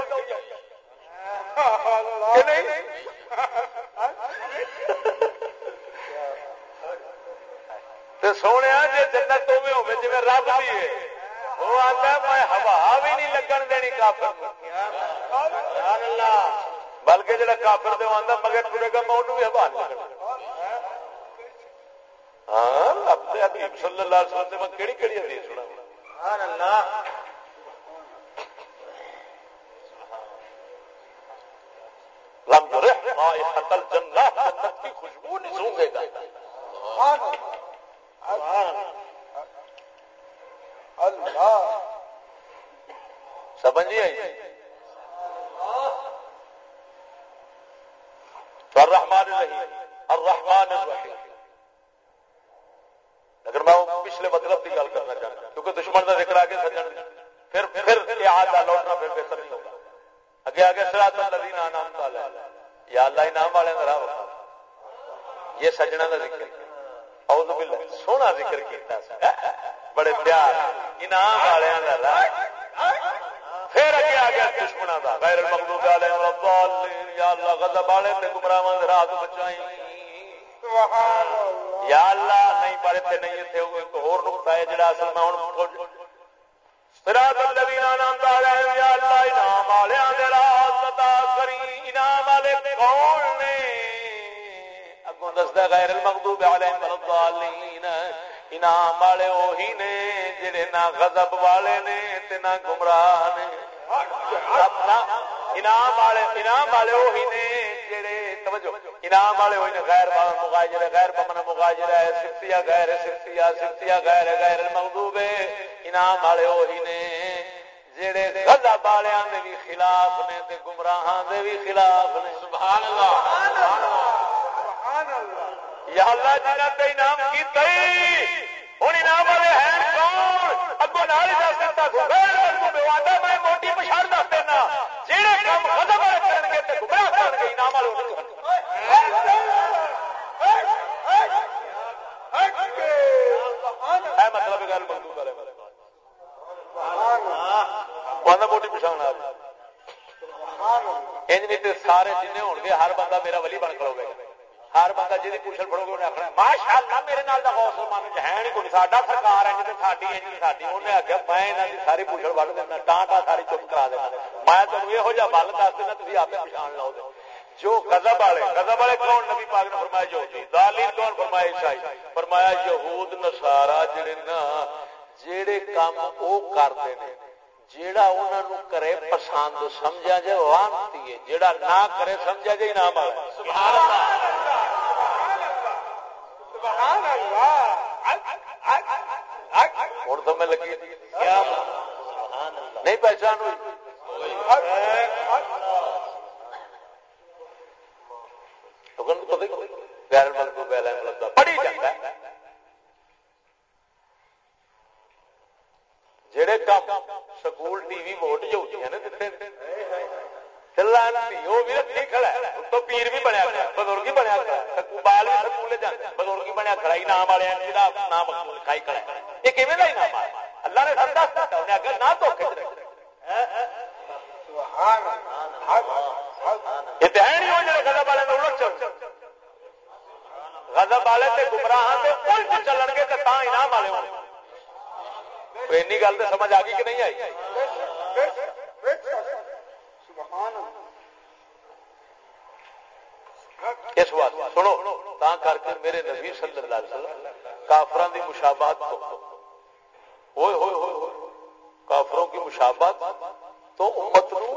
سونے جی جنت بھی ہوگی جی رب بھی ہے وہ آتا میں ہوا بھی نہیں لگن دینی کافر بلکہ جڑا کافر دے آتا مگر ٹرے گا میں انہوں بھی ہوا نہیں ہاں اب صلی اللہ علیہ وسلم میں کہڑی کہڑی حدیث سنا سبحان اللہ جنت کی خوشبو نہیں سونگے گا سمجھ سمجھیے الرحمن الرحیم الرحمن الرحیم۔ اگر میں پچھلے مطلب کی گل کرنا چاہتا کیونکہ دشمن کا ذکر آگے سجن پھر پھر لوٹنا پھر بہتر نہیں ہوگا۔ اگے آگے سرا الذین انعمت علیہم یا اللہ، انعام والے کا راہ یہ سجنا کا ذکر۔ اعوذ باللہ، سونا ذکر کیتا بڑے پیار۔ انعام والے پھر اگے آ گیا دشمنا غیر المغضوب علیہم الضالین۔ یا اللہ غضب والے تے گمراہاں دے راہ تو بچائیں۔ یا اللہ نہیں پڑھے تے نہیں تھے اور نقطہ ہے جڑا اصل میں ہن صراط الذین انعمت علیہم۔ یا اللہ انعام والے دے راہ عطا کری۔ انعام والے کون نے؟ اگوں دسدا غیر المغضوب علیہم الضالین۔ انعام والے وہی نے جڑے نہ غضب والے نے تے نہ گمراہ نے۔ اپنا انعام والے انعام والے وہی نے جڑے توجہ انعام والے نے غیر مغاجر غیر بمن مغاجر ہے سفتیا غیر سفتیا سفتیا غیر غیر المغضوب انعام والے وہی نے جڑے غضب والےاں دے بھی خلاف نے تے گمراہاں دے بھی خلاف نے۔ سبحان اللہ سبحان اللہ یا اللہ جنہ تے انعام کیتا ہن انعام کون اگو نال دس دیتا کو میں موٹی دس دینا۔ جڑے کام غضب والے کرن گے تے گمراہ کرن گے انعام والے مطلب گل کرے موٹی پچھاڑ نہیں سارے جن ہو گے، ہر بندہ میرا ولی بن کرو گے ہر بندہ جی پوچھل پڑو گے انہیں آخنا ماشاء اللہ میرے نال غوث مان ہے نہیں کوئی، ساڈا سرکار ہے ساری ہے ساری انہیں آخیا، میں یہاں کی ساری پوچھل وڈ دینا ٹان ساری چپ کرا دینا میں تمہیں یہو جہاں بل دس دینا تھی آپ پچھان لاؤ دے۔ جو گزب والے گزب والے کون؟ نبی پاک نے فرمایا جو دالی کون؟ فرمایا، عیسائی۔ فرمایا، یہود نسارا جڑے نا، جڑے کام وہ کرتے ہیں جیڑا انہوں کرے پسند سمجھا جائے وانتی ہے، جیڑا نہ کرے سمجھا جائے نام والا سبحان اللہ! ہوں تو میں لگی نہیں پہچان ہوئی۔ غیر ملک پڑھی جاتا ہے۔ جڑے کام سکول ٹی وی ووٹ جو بھی رکھی کھڑا تو پیر بھی بنیا بزرگ بنیا بال بھی سکول بزرگ بنیا کھڑا انعام والے نام لکھائی کھڑا یہ کا انعام اللہ نے سب دس انہیں اگر نہ تو والے والے گمراہ چلن گے انعام والے گل تو سمجھ آ گئی کہ نہیں آئی؟ اس بات سنو، تا کر کے میرے نبی صلی اللہ علیہ وسلم کافران دی مشابہت تو ہوئے ہوئے ہوئے ہوئے کافروں کی مشابہت تو امت نو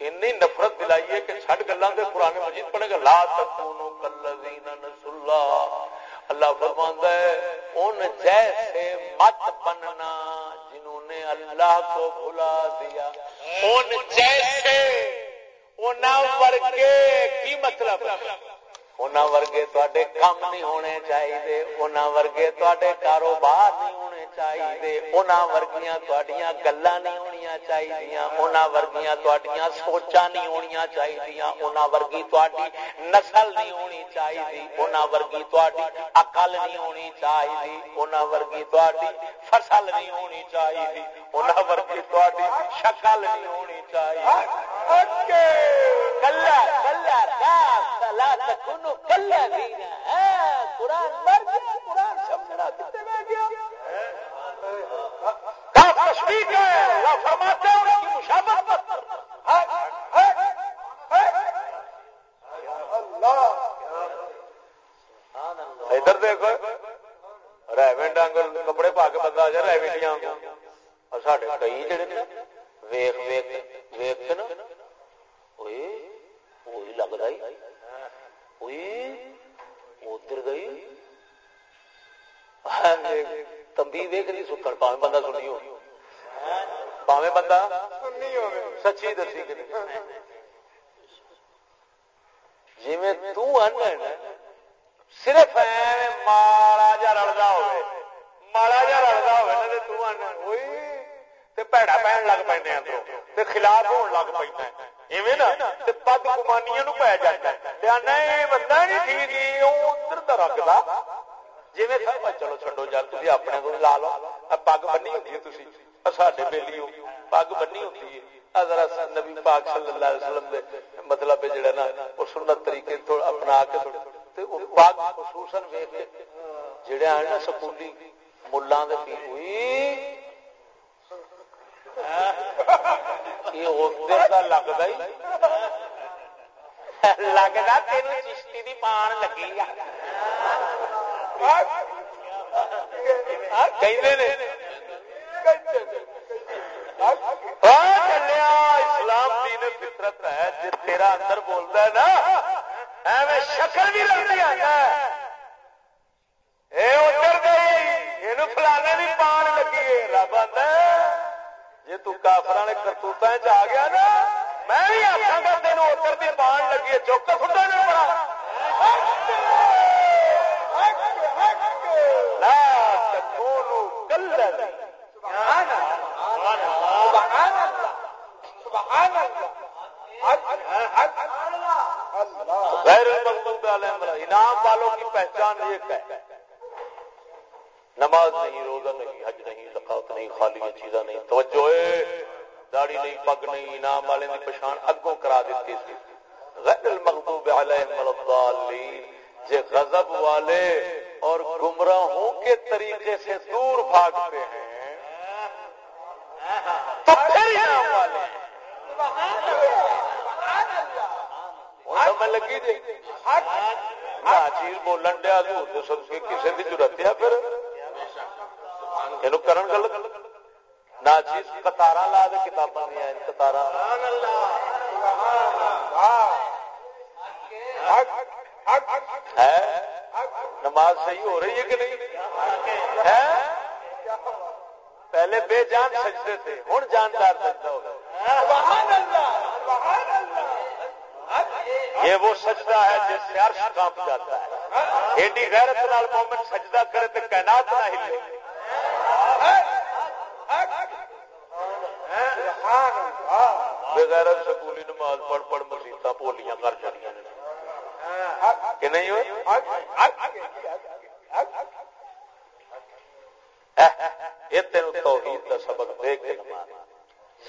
اتنی نفرت دلائیے کہ چھٹ گلان دے قرآن مجید پڑھے گا، لا تکونو کالذین نسوا اللہ۔ اللہ فرماندا ہے، ان جیسے مت بننا جنہوں نے اللہ کو بھلا دیا۔ ان جیسے ورگے کی مطلب؟ ورگے تے کام نہیں ہونے چاہیے ورگے تے کاروبار نہیں ہونے چاہیے ورگیاں گلا نہیں ہونیا چاہیے ورگیاں سوچا نہیں ہونیا چاہیے ورگی تاری نسل نہیں ہونی چاہیے ورگی تاری اقل نہیں ہونی چاہیے ورگی تاری فصل نہیں ہونی چاہیے ورگی تاری شکل نہیں ہونی چاہیے کلا کلا لا تکونو کلا قرآن مر گیا قرآن سمجھنا کتنے گیا تشریح ہے فرماتے ہیں ان کی مشابت ادھر دیکھو۔ ریونڈ آنگل کپڑے پا کے بندہ آ جائے ریونڈیاں اور ساڈے کئی جڑے نے، ویخ ویخ ویخ کے نا۔ وہی لگتا ادھر گئی۔ تمبی ویک نہیں سکن پاوے، بندہ سنی ہو۔ پاوے بندہ سچی دسی جی میں صرف ماڑا جا رلتا ہوئے ماڑا جا رلتا ہوئے پیڑا پہن لگ پہ خلاف ہون لگ پہ پد گمانیا نو پی جانا بندہ نہیں ٹھیک ادھر رکھتا جی چلو چڈو جل تھی اپنے کو لا لو پگ بنی ہوں ساڈے بیلی پگ بنی ہوں نبی پاک صلی اللہ علیہ وسلم دے مطلب جڑا نا وہ سنت طریقے اپنا کے پگ خصوصاً ویک جڑے ہیں نا سکولی ملان دے پی ہوئی لگتا لگتا تین چشتی کی پان لگی اسلام دین فطرت ہے جی تیرا اندر بولتا ہے نا، ایویں شکل بھی لگتی ہے۔ ادھر گئی یہ فلانے پان لگی ہے۔ رب آتا جی تافر نے کرتوت آ گیا نا، میں بھی آخا گا تین اتر کی پان لگی چوکا فٹا انعام والوں کی پہچان ایک ہے نماز نہیں روزہ نہیں حج نہیں زکات نہیں خالی چیزاں نہیں توجہ داڑی نہیں پگ نہیں انعام والے کی پچھان اگوں کرا دیتی سی غیر المغضوب علیہم الضالین جے غضب والے اور گمراہوں کے طریقے سے دور بھاگتے ہیں تو پھر انعام والے لگی جی چیز بولن دیا کسی کی ضرورت ہے پھر یہ کرن گل نہ چیز کتارا لا دے کتاباں نہیں کتارا نماز صحیح ہو رہی ہے کہ نہیں ہے پہلے بے جان سجتے تھے ہوں جاندار سجدہ ہو یہ وہ سجدہ ہے جس سے عرش کانپ جاتا ہے۔ ایڈی غیرت نال مومن سجدہ کرے تو کائنات نہ ہلے۔ بغیر سکولی نماز پڑھ پڑھ مسیطا پولیاں کر جانیا کہ نہیں ہوئے؟ یہ تین توحید کا سبق دے کے نماز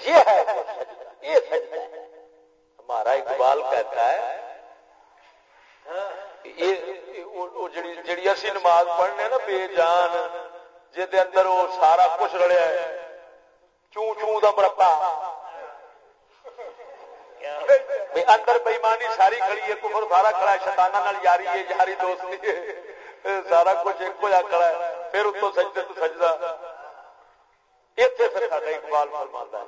یہ ہے یہ سجدہ ہے۔ ہمارا اقبال کہتا ہے جڑی اسی نماز پڑھنے نا بے جان جی اندر وہ سارا کچھ رڑیا ہے۔ چوں چوں دا مربع۔ اندر بےمانی ساری کھڑی ہے، کفر سارا کھڑا ہے شتانہ نال یاری ہے، یاری دوستی ہے۔ سارا کچھ ایک ہوا کھڑا ہے۔ پھر اتو سجدے تو سجدہ۔ اتنے پھر ساڈا اقبال فرماتا ہے۔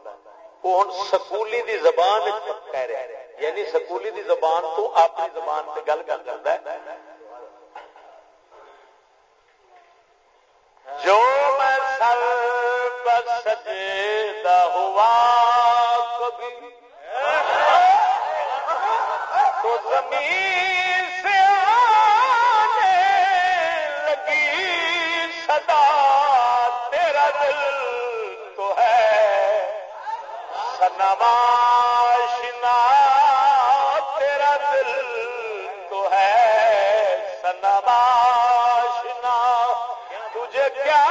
وہ ہوں سکولی دی زبان کہہ رہا ہے۔ یعنی سکولی دی زبان تو اپنی زبان سے گل کر کرتا ہے۔ جو میں سر پر سجدہ ہوا کبھی تو زمین سے سنماشنا تیرا دل تو ہے سنماشنا تجھے کیا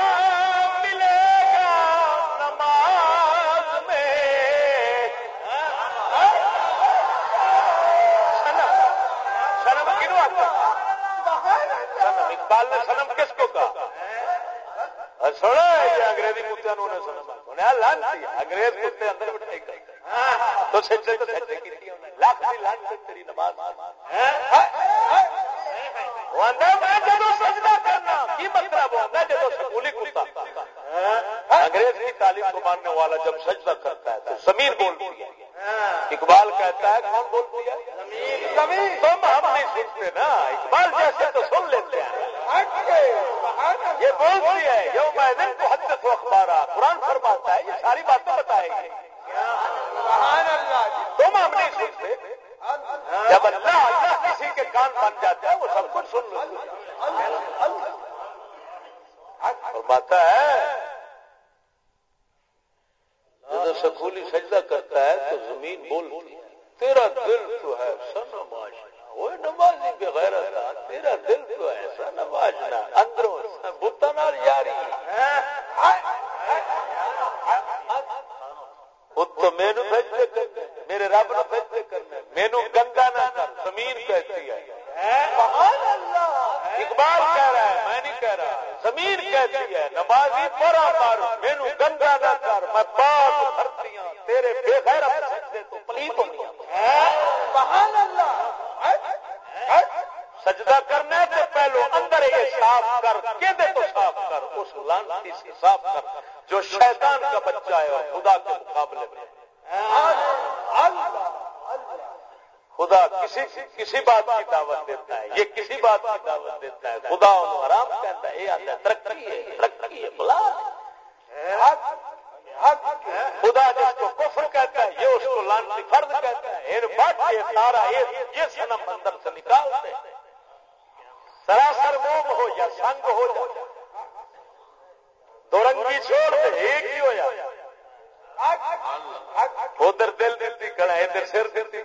اقبال نے سنم کس کو کہا؟ ہاں، سنا یہ انگریزی کتے نے سنم لانتی، انگریز کتے اندر تو تو لاکھ دی لاکھ تیری نماز۔ جدو سجدہ کرنا کی مطلب ہوتا جدو سکولی کتا؟ انگریز کی تعلیم کو ماننے والا جب سجدہ کرتا ہے تو زمین بولتی ہے۔ اقبال کہتا ہے کون بولتی ہے؟ تم ہم نہیں سنتے نا۔ اقبال جیسے تو سن لیتے ہیں۔ یہ بولتی ہے یہ میں کو حد تک اخبار قرآن فرماتا ہے یہ ساری باتیں بتائے گی۔ جی، تم ہم نہیں سنتے جب اللہ اللہ کسی کے کان بن جاتا ہے، وہ سب کچھ سن لو۔ فرماتا ہے، جب سکولی سجدہ کرتا ہے تو زمین بولتی ہے، تیرا دل تو ہے سنماش وہ نمازی بغیر تیرا دل تو ہے سنماشنا اندروں بتنا یاری۔ تو مینو کرنے میرے رب نو بھجتے کرنے مینو گنگا نہ کر زمین کہتی ہے۔ اقبال کہہ رہا ہے میں نہیں کہہ رہا۔ زمین کہتی ہے نمازی پورا مار مینو گنگا نہ کر میں پاک بھرتی ہوں تیرے بے غیر سجدے تو پلیت ہونی سبحان اللہ۔ سجدہ کرنے سے پہلو اندر یہ صاف کر کے تو صاف کر اس لانتی سے صاف کر۔ جو شیطان کا بچہ ہے خدا کے مقابلے میں خدا کسی کسی بات کی دعوت دیتا ہے، یہ کسی بات کی دعوت دیتا ہے، خدا آرام کہتا ہے، یہ آتا ہے، ترقی ہے ترقی ہے بلا خدا جس کو کفر کہتا ہے، یہ اس کو لانتی فرد کہتا ہے، یہ سارا، یہ سنم اندر سے نکالتے سراسر موم ہو یا سنگ ہو جائے دو رنگی چھوڑ دے ایک ہی ہو جائے ادھر دل دیتی کھڑا ادھر سر دیتی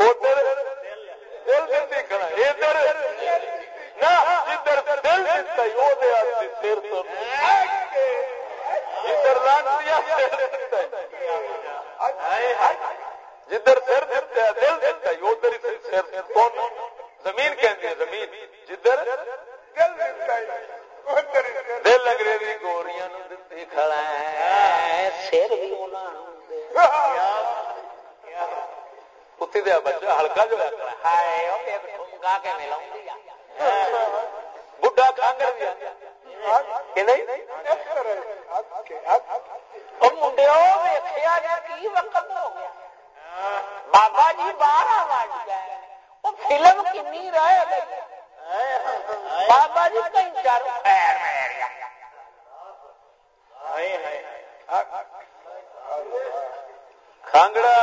ادھر دل دیتی کھڑا ادھر۔ جدھر دل دیتا وہ دے سر تو جدھر لانتی جدھر سر دیتا دل دیتا ادھر ہی سر کون زمین ہیں زمین جدھر دل انگریزی گوریاں کھڑا سر بھی کتی دیا بچہ ہلکا جو بڈا کانگر بھی منڈے بابا جی باہر آواز وہ فلم کنی رہ گئی بابا جی کئی چار کانگڑا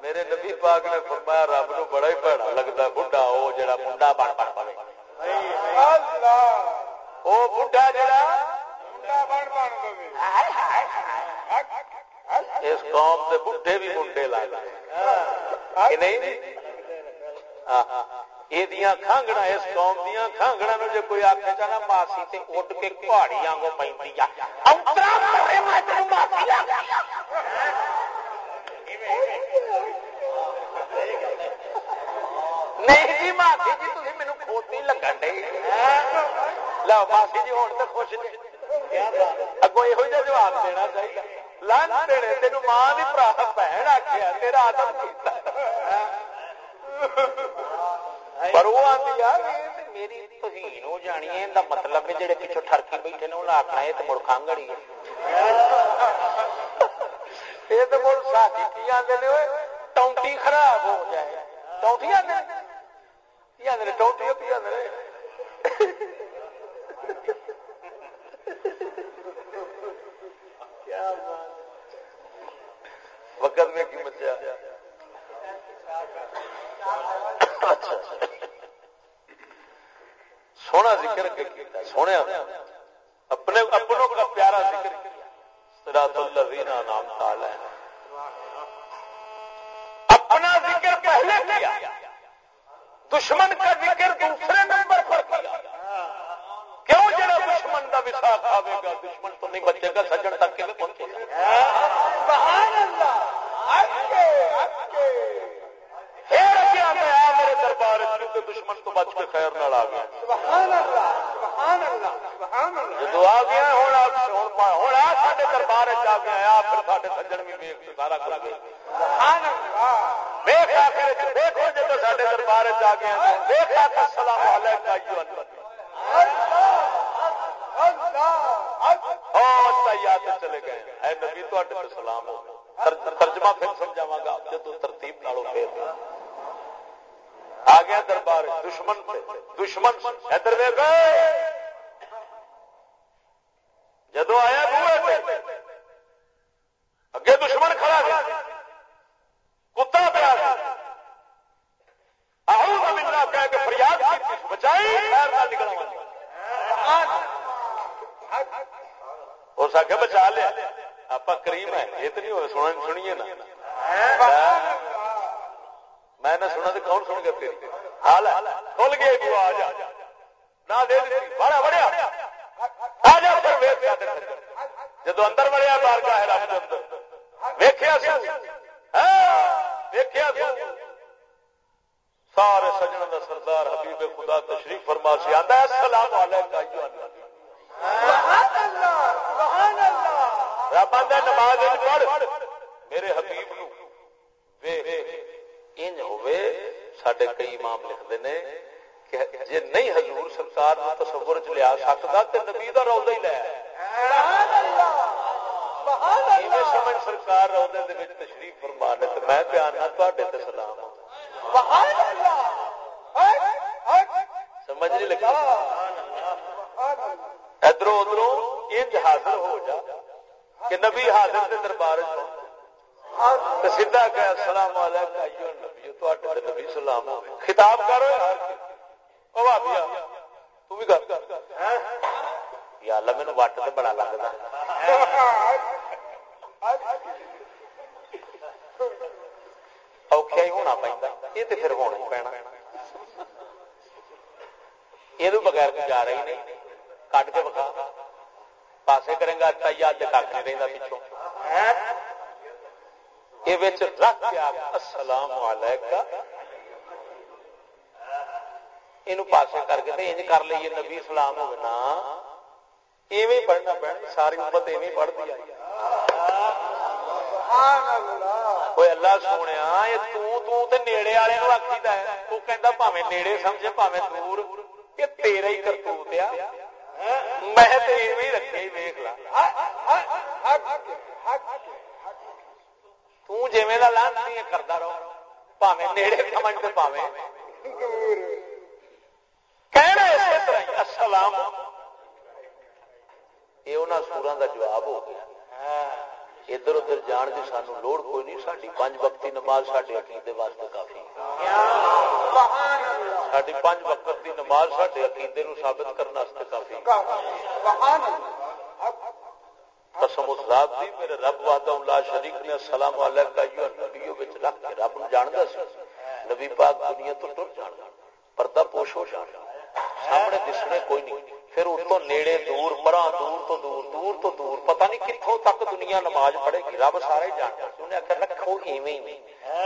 میرے نبی پاک نے فرمایا، رب نو بڑا ہی پیڑا لگتا بڑھا وہ جڑا منڈا بن بن پڑے وہ بڑھا جڑا اس قوم کے بڈھے بھی منڈے لائے نہیں جی؟ یہ کھانگنا اس قوم دیا کھانگنا نو جی کوئی آخے چاہنا ماسی تے اڈ کے پہاڑی آگوں پہ نہیں جی ماسی جی تھی مینو کھوتی لگن ڈے لو ماسی جی ہوں تو خوش اگوں جواب دینا چاہیے لن تین ماں کی برا بہن آخیا تیرا آدم پر وہ آدمی میری توہین ہو جانی ہے ان مطلب جہے پیچھو ٹرکی بیٹھے نے انہیں آخنا یہ تو مڑ کانگڑی ہے یہ تو مڑ ساکی کی آدھے ٹونٹی خراب ہو جائے ٹونٹی آدھے ٹونٹی کی آدھے کیا بات برکت میں کی مچیا سونا ذکر سونے اپنے اپنوں کا پیارا ذکر سراط الذین نام تعالی اپنا ذکر پہلے کیا۔ دشمن کا ذکر دوسرے نمبر پر کیا۔ کیوں جڑا دشمن کا وساخ آئے گا؟ دشمن تو نہیں بچے گا، سجن تک کے پہنچے سبحان اللہ۔ میرے دربار دشمن تو بچ کے خیر نال آ گیا۔ جدو آ گیا ہوں ہوں سارے دربار آ گیا پھر سارے سجن بھی سارا کر گیا دیکھو جب سارے دربار آ گیا۔ دیکھا سلام علیکم چلے گئے۔ اے نبی تے سلام ہو۔ ترجمہ پھر سمجھاوا گا جدو ترتیب نالوں پھر۔ آ گیا دربار دشمن دشمن ادھر جدو آیا بوے اگے دشمن کھڑا گیا۔ کتا پیا آؤ کہہ کے فریاد بچائی۔ ہو سکے بچا لیا آپ کریم ہے یہ تو نہیں ہو سنیے نا۔ میں نے سنا تو کون سن گیا تیری؟ حال کھل گیا تو آ جا۔ نہ دے بڑا بڑیا آ جا پھر ویس جدو اندر بڑیا بار کا ہے رب اندر۔ ویخیا ویخیا سارے سجن کا سردار حبیب خدا تشریف فرما سی آتا ہے سلام علیکم رب آدھا نماز پڑھ۔ میرے حبیب نو انج ہوئے سڈے کئی امام لکھتے ہیں کہ جی نہیں حضور سرکار تصور چ لیا سکتا تو نبی کا روزہ ہی لیا سمجھ سرکار روزے تشریف فرما لے تو میں پیانا تے سلام سمجھ نہیں لگا ادھر ادھر انج حاضر ہو جا کہ نبی حاضر دربار سیدا کہ السلام علیکم نبی سلام خطاب کرو تو بھی یا اللہ مینو وٹ تو بڑا لگتا اوکھا ہی ہونا پہنتا یہ تو پھر ہونا ہی پینا۔ یہ بغیر جا رہی نہیں۔ کٹ کے بکا پاسے کریں گا یاد کھ نہیں رہتا پچھوں یہ رکھ کے السلام علیکم یہ پاسے کر کے انج کر لیے نبی سلام ہونا ایویں پڑھنا پڑنا ساری امت ایویں پڑھتی آئی کوئی اللہ سونے یہ نیڑے والے آخی ہے۔ کہہ پاوے نیڑے سمجھے پاوے دور۔ یہ تیرا ہی کرتوت آ میں رکھے ویخ لا تیویں لان کرتا رہو پاوے نیڑے سمجھ تو پاوے السلام یہ انہوں سورا کا جواب ہو گیا ادھر ادھر جان کی سانو لوڑ کوئی نہیں ساری پانچ وقتی نماز سارے عقیدے واسطے کافی ساری پانچ وقت کی نماز سارے عقیدے ثابت کرنے کافی قسم اس رات دی، میرے رب وعدہ اللہ شریک نے السلام علیکم ایو نبیو وچ رکھ کے رب نو جاندا سی۔ نبی پاک دنیا تو ٹر جاندا پردہ پوش ہو جاندا سامنے دسنے کوئی نہیں۔ پھر اس تو نیڑے دور پراں دور تو دور دور تو دور، پتہ نہیں کتھوں تک دنیا نماز پڑھے گی۔ رب سارے جاندا انہیں آکھیا، رکھو ایویں ہی۔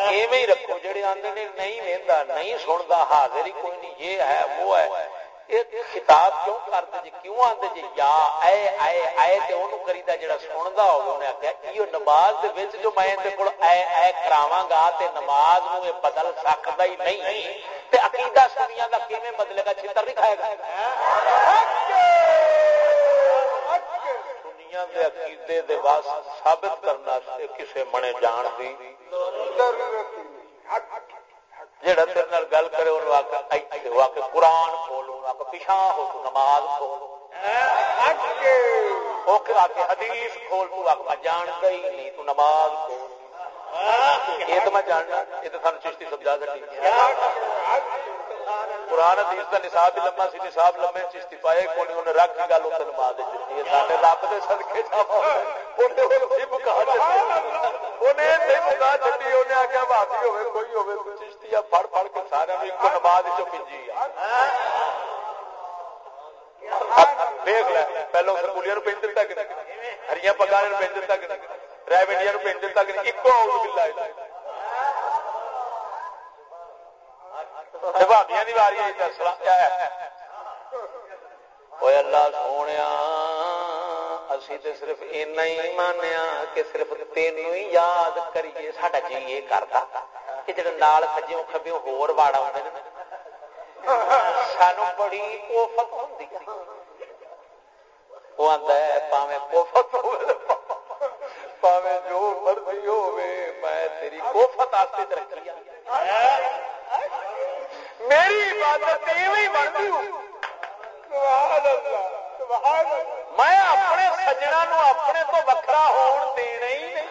ایویں ہی رکھو۔ جڑے آندے نے، نہیں ویندا، نہیں سندا، حاضر ہی کوئی نہیں۔ یہ ہے، وہ ہے۔ خطاب کیوں کرتے جی کیوں آتے جی یا اے اے اے تے اونوں کریدا جڑا سندا ہوے انہیں آکھیا ایو نماز دے وچ جو میں دے کول اے اے کراواں گا تے نماز نو اے بدل سکدا ہی نہیں تے عقیدہ سنیاں دا کیویں بدلے گا چھتر نہیں کھائے گا دنیا دے عقیدے دے واسطے ثابت کرنا واسطے کسے منے جان دی جڑا تیرے گل کرے آ قرآن کھولو پیچھا ہو تو نماز کھول۔ حدیث کھول تو آ جان گئی نہیں تو نماز کھول۔ یہ تو میں جاننا یہ تو سانو چشتی سمجھا سکتی قرآن حدیث کا نصاب بھی لمبا سی، نصاب لمبے چشتی پائے، کوئی انہیں رکھ کی گل اتنے نما دے سارے رب کے سدکے آخیا بھابی ہوے کوئی ہوے چشتی پڑ پڑ کے سارے ایک نماز چنجی دیکھ لے، پہلو سکولیاں پنڈ دتا کہ ہری پگا پنڈ دتا کہ ریونڈیا ایک آؤٹ بلا بھابیا کی واری اللہ سونے اسی تے صرف اینا ہی مانیا کہ صرف تینوں ہی یاد کریے ساڈا جی یہ کرتا کہ جڑے نال سجیوں کھبیوں ہور واڑا ہوندے نے سانو بڑی کوفت ہوندی وہ آندا ہے پاویں کوفت ہوے پاویں جو مرضی ہوے میں تیری کوفت واسطے رکھی میری عبادت ایویں بنتی ہوں۔ میں اپنے سجنا نو اپنے تو وکرا ہون دینا ہی نہیں۔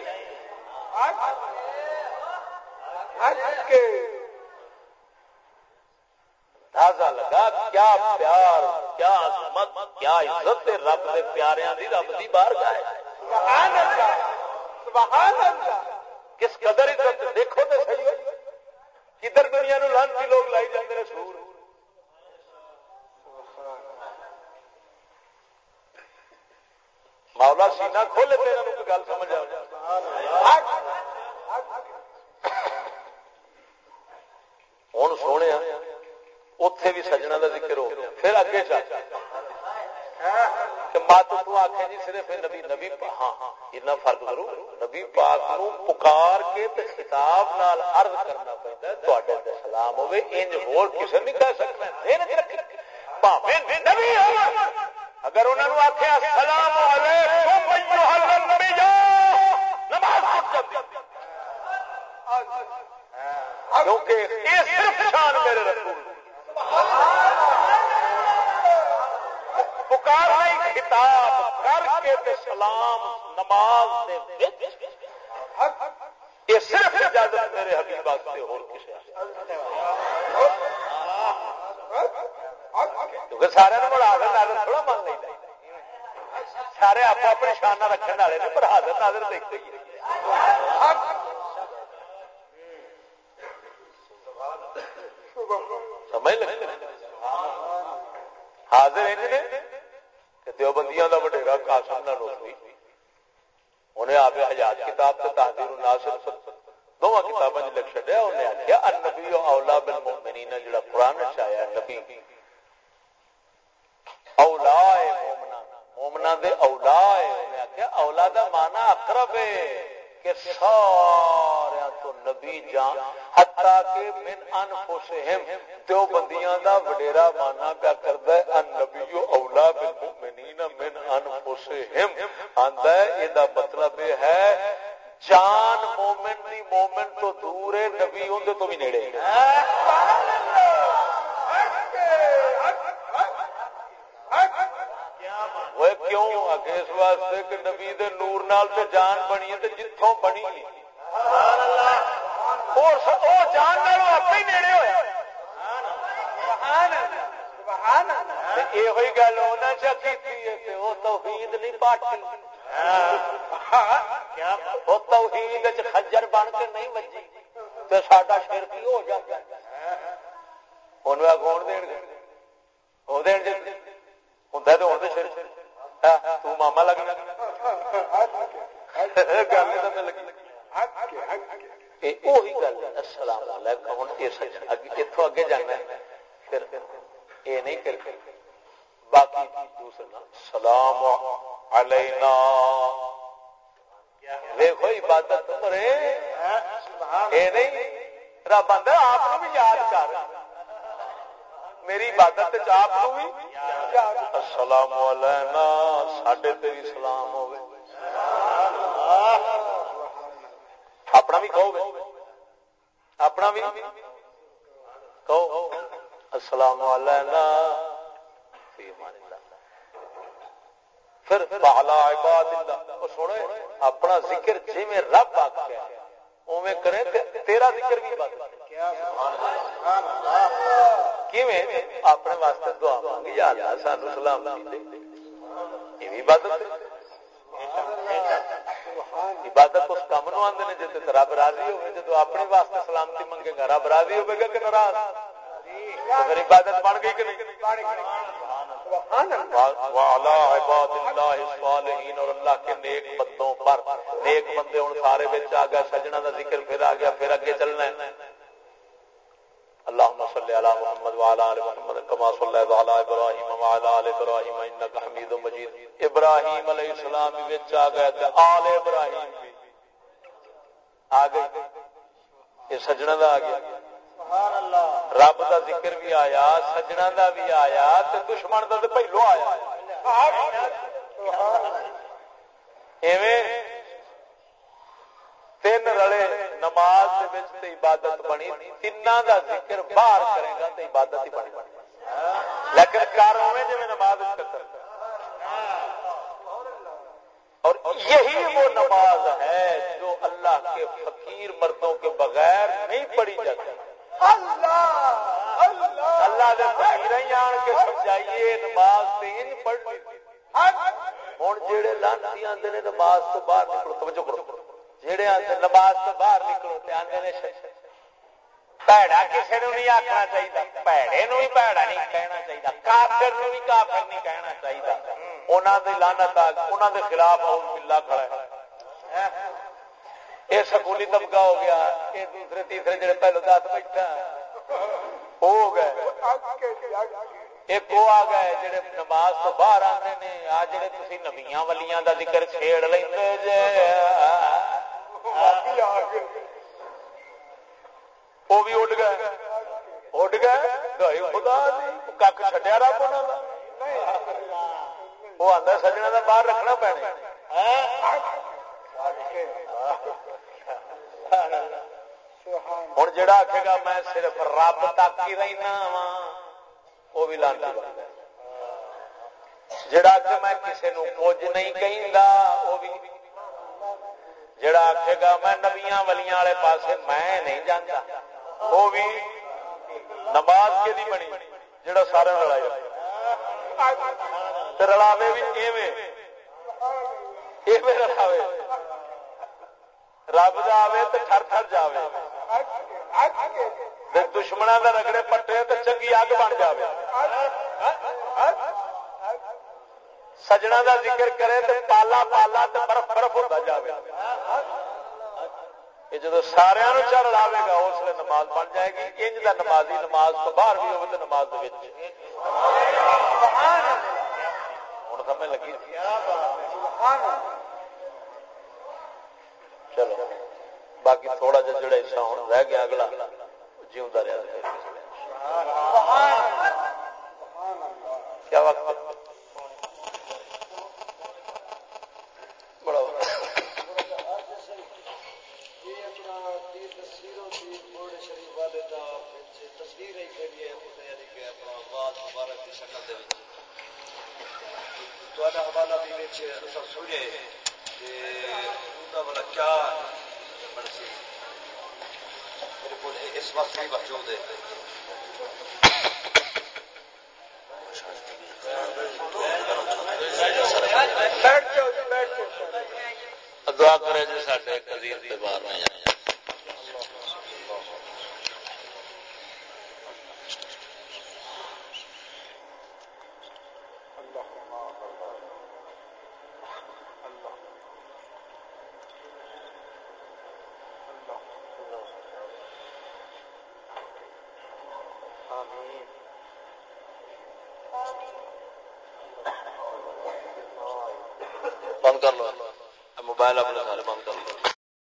لگا کیا پیار کیا عظمت کیا عزت رب دے پیاریاں دی رب دی باہر گائے کس قدر عزت دیکھو تو صحیح کدھر دنیا نو لانتی لوگ لائی جاتے ہیں سور مولا سینا کھولے تو گل سمجھ آ ہوں سونے اتے بھی سجنا کا ذکر ہو پھر اگے چل تو جی صرف نبی نبی ہاں اتنا فرق نبی پاک نو پکار کے خطاب نال عرض کرنا ہے سلام ہوے انج ہور کسے نہیں کہہ سکنا۔ نبی ہاں۔ اگر آخیا السلام علیکم ایھا نماز ہاں، کیونکہ یہ صرف شان میرے رسول۔ پکار نہیں خطاب کر کے تے سلام نماز دے یہ صرف اجازت میرے حبیب واسطے اور کسی کیونکہ سارے بڑا حاضر ناظر تھوڑا مان نہیں سارے آپ اپنے شانہ رکھنے والے نے، پر حاضر ناظر دیکھتے ہی سمجھ لگے حاضر دیوبندیاں دا وڈیرا قاسم نانوتوی انہیں آپ حجاج کتاب تے تحذیر الناصر دونوں کتاباں وچ لکھ چھڈیا، انہیں آکھیا، النبی اولا بالمؤمنین، جڑا قران وچ آیا نبی۔ اولا ہے مومنا مومنا دے اولا ہے انہیں آکھیا، اولا دا معنی اقرب ہے کہ سارے نبی جان حتا کہ من انفسہم دیو بندیاں دا وڈیرا مانا پیا کردا ہے، ان نبی اولا بالمؤمنین من انفسہم آندا ہے اے دا مطلب ہے، جان مومن دی مومن تو دور ہے، نبی اون دے تو بھی نیڑے سبحان وہ کیوں؟ آگے اس واسطے کہ نبی دے نور نال تے جان بنی ہے، تے جتھوں بنی ہے۔ اور جان نال اپنے ہی نیڑے ہوئے یہ گل وہ توحید نہیں پاٹی وہ توحید خجر بن کے نہیں بجی تو ساڈا شیر کی ہو جاتا ان کون دین گے وہ دین جی ہوں تو ہوں شیر تو ماما لگنا گل لگی السلام علیکم اتوں اگے جانا پھر یہ نہیں کر باقی دوسرا، سلام علینا۔ دیکھو عبادت مرے یہ نہیں، رب آدھا آپ بھی یاد کر۔ میری عبادت آپ بھی السلام علینا، ساڈے تیری سلام ہوئے اپنا بھی کہو گے اپنا بھی کہو السلام علینا پھر بالا عباد اللہ سونے اپنا ذکر جی میں رب آ گیا اوے کرے تیرا ذکر بھی بات اپنے واسطے دعا مانگی یا اللہ سانو سلام دے یہ بھی عبادت ہے عبادت اس کام نو آدھے جی رب راضی ہوگی جب اپنے واسطے سلامتی منگے گا، رب راضی ہوگا کہ ناراض؟ پھر عبادت بن گئی کہ نہیں؟ عباد اللہ الصالحین اور اللہ کے نیک بندوں پر۔ نیک بندے ہوں، سارے بچ آ گیا سجنا کا ذکر پھر آ گیا، پھر اگے چلنا ہے۔ اللهم صل على محمد وعلى ال محمد كما صليت على ابراهيم وعلى ال ابراهيم انك حميد مجيد. ابراہیم علیہ السلام وچ آ گئے تے آل ابراہیم بھی آ گئے. یہ سجنا دا آ گیا. رب دا ذکر بھی آیا سجنا دا بھی آیا تے دشمن دا تے پہلو آیا. تین رلے نماز تے عبادت بنی تین دا ذکر باہر کرے گا تے عبادت ہی بنی لیکن کار ہوئے جی نماز کرتا اور یہی وہ نماز ہے جو اللہ کے فقیر مردوں کے بغیر نہیں پڑھی جاتی۔ اللہ آن کے سمجھائیے، نماز تین پڑھنی ہوں جہے لانسی آتے نے نماز تو باہر نکلو، توجہ کرو۔ جہے آتے نماز تو باہر نکلو آتے نے پیڑا کسی نے نہیں آخنا چاہیے پیڑے نو بھی پیڑا نہیں کہنا چاہیے کافر نو بھی کافر نہیں کہنا چاہیے انہوں نے لانت انہوں کے خلاف ملا کھڑا ہے۔ یہ سکولی طبقہ ہو گیا۔ یہ دوسرے تیسرے جڑے پہلو دس بیٹھا ہو گئے۔ ایک وہ آ گئے جڑے نماز تو باہر آتے ہیں آ جڑے تھی نبیاں ولیاں دا ذکر چھیڑ لیں جے۔ وہ بھی اڈ گئے اڈ گئے خدا چڈیا رب وہ سجنا کا باہر رکھنا پینا ہوں جڑا آخے گا میں صرف رب تک ہی رہنا وا وہ بھی لانتی جڑا کہ میں کسی نو کچھ نہیں کہیں وہ بھی جڑا آخے گا میں نبیاں ولیاں والے پاسے میں نہیں جانا وہ بھی نماز کے دی بنی، جڑا سارے رلایا رلاوے بھی ایویں۔ ایویں رلاوے۔ رب جائے تو تھر تھر جائے دشمنوں کا رگڑے پٹے تو چنگی اگ بن جائے سجنا کا ذکر کرے تو پالا پالا تو برف برف ہوتا جائے یہ جب سارا چل لاوے گا، اس لیے نماز بن جائے گی۔ انج کا نمازی نماز تو باہر بھی ہوگی تو نماز ہوں سمجھ لگی؟ چلو، باقی تھوڑا جا جڑا حصہ ہوں رہ گیا، اگلا جیوا رہا کیا وقت اس وقت بھی بچوں دے دعا کرے جی سارے کدی باہر آ جائیں بند کر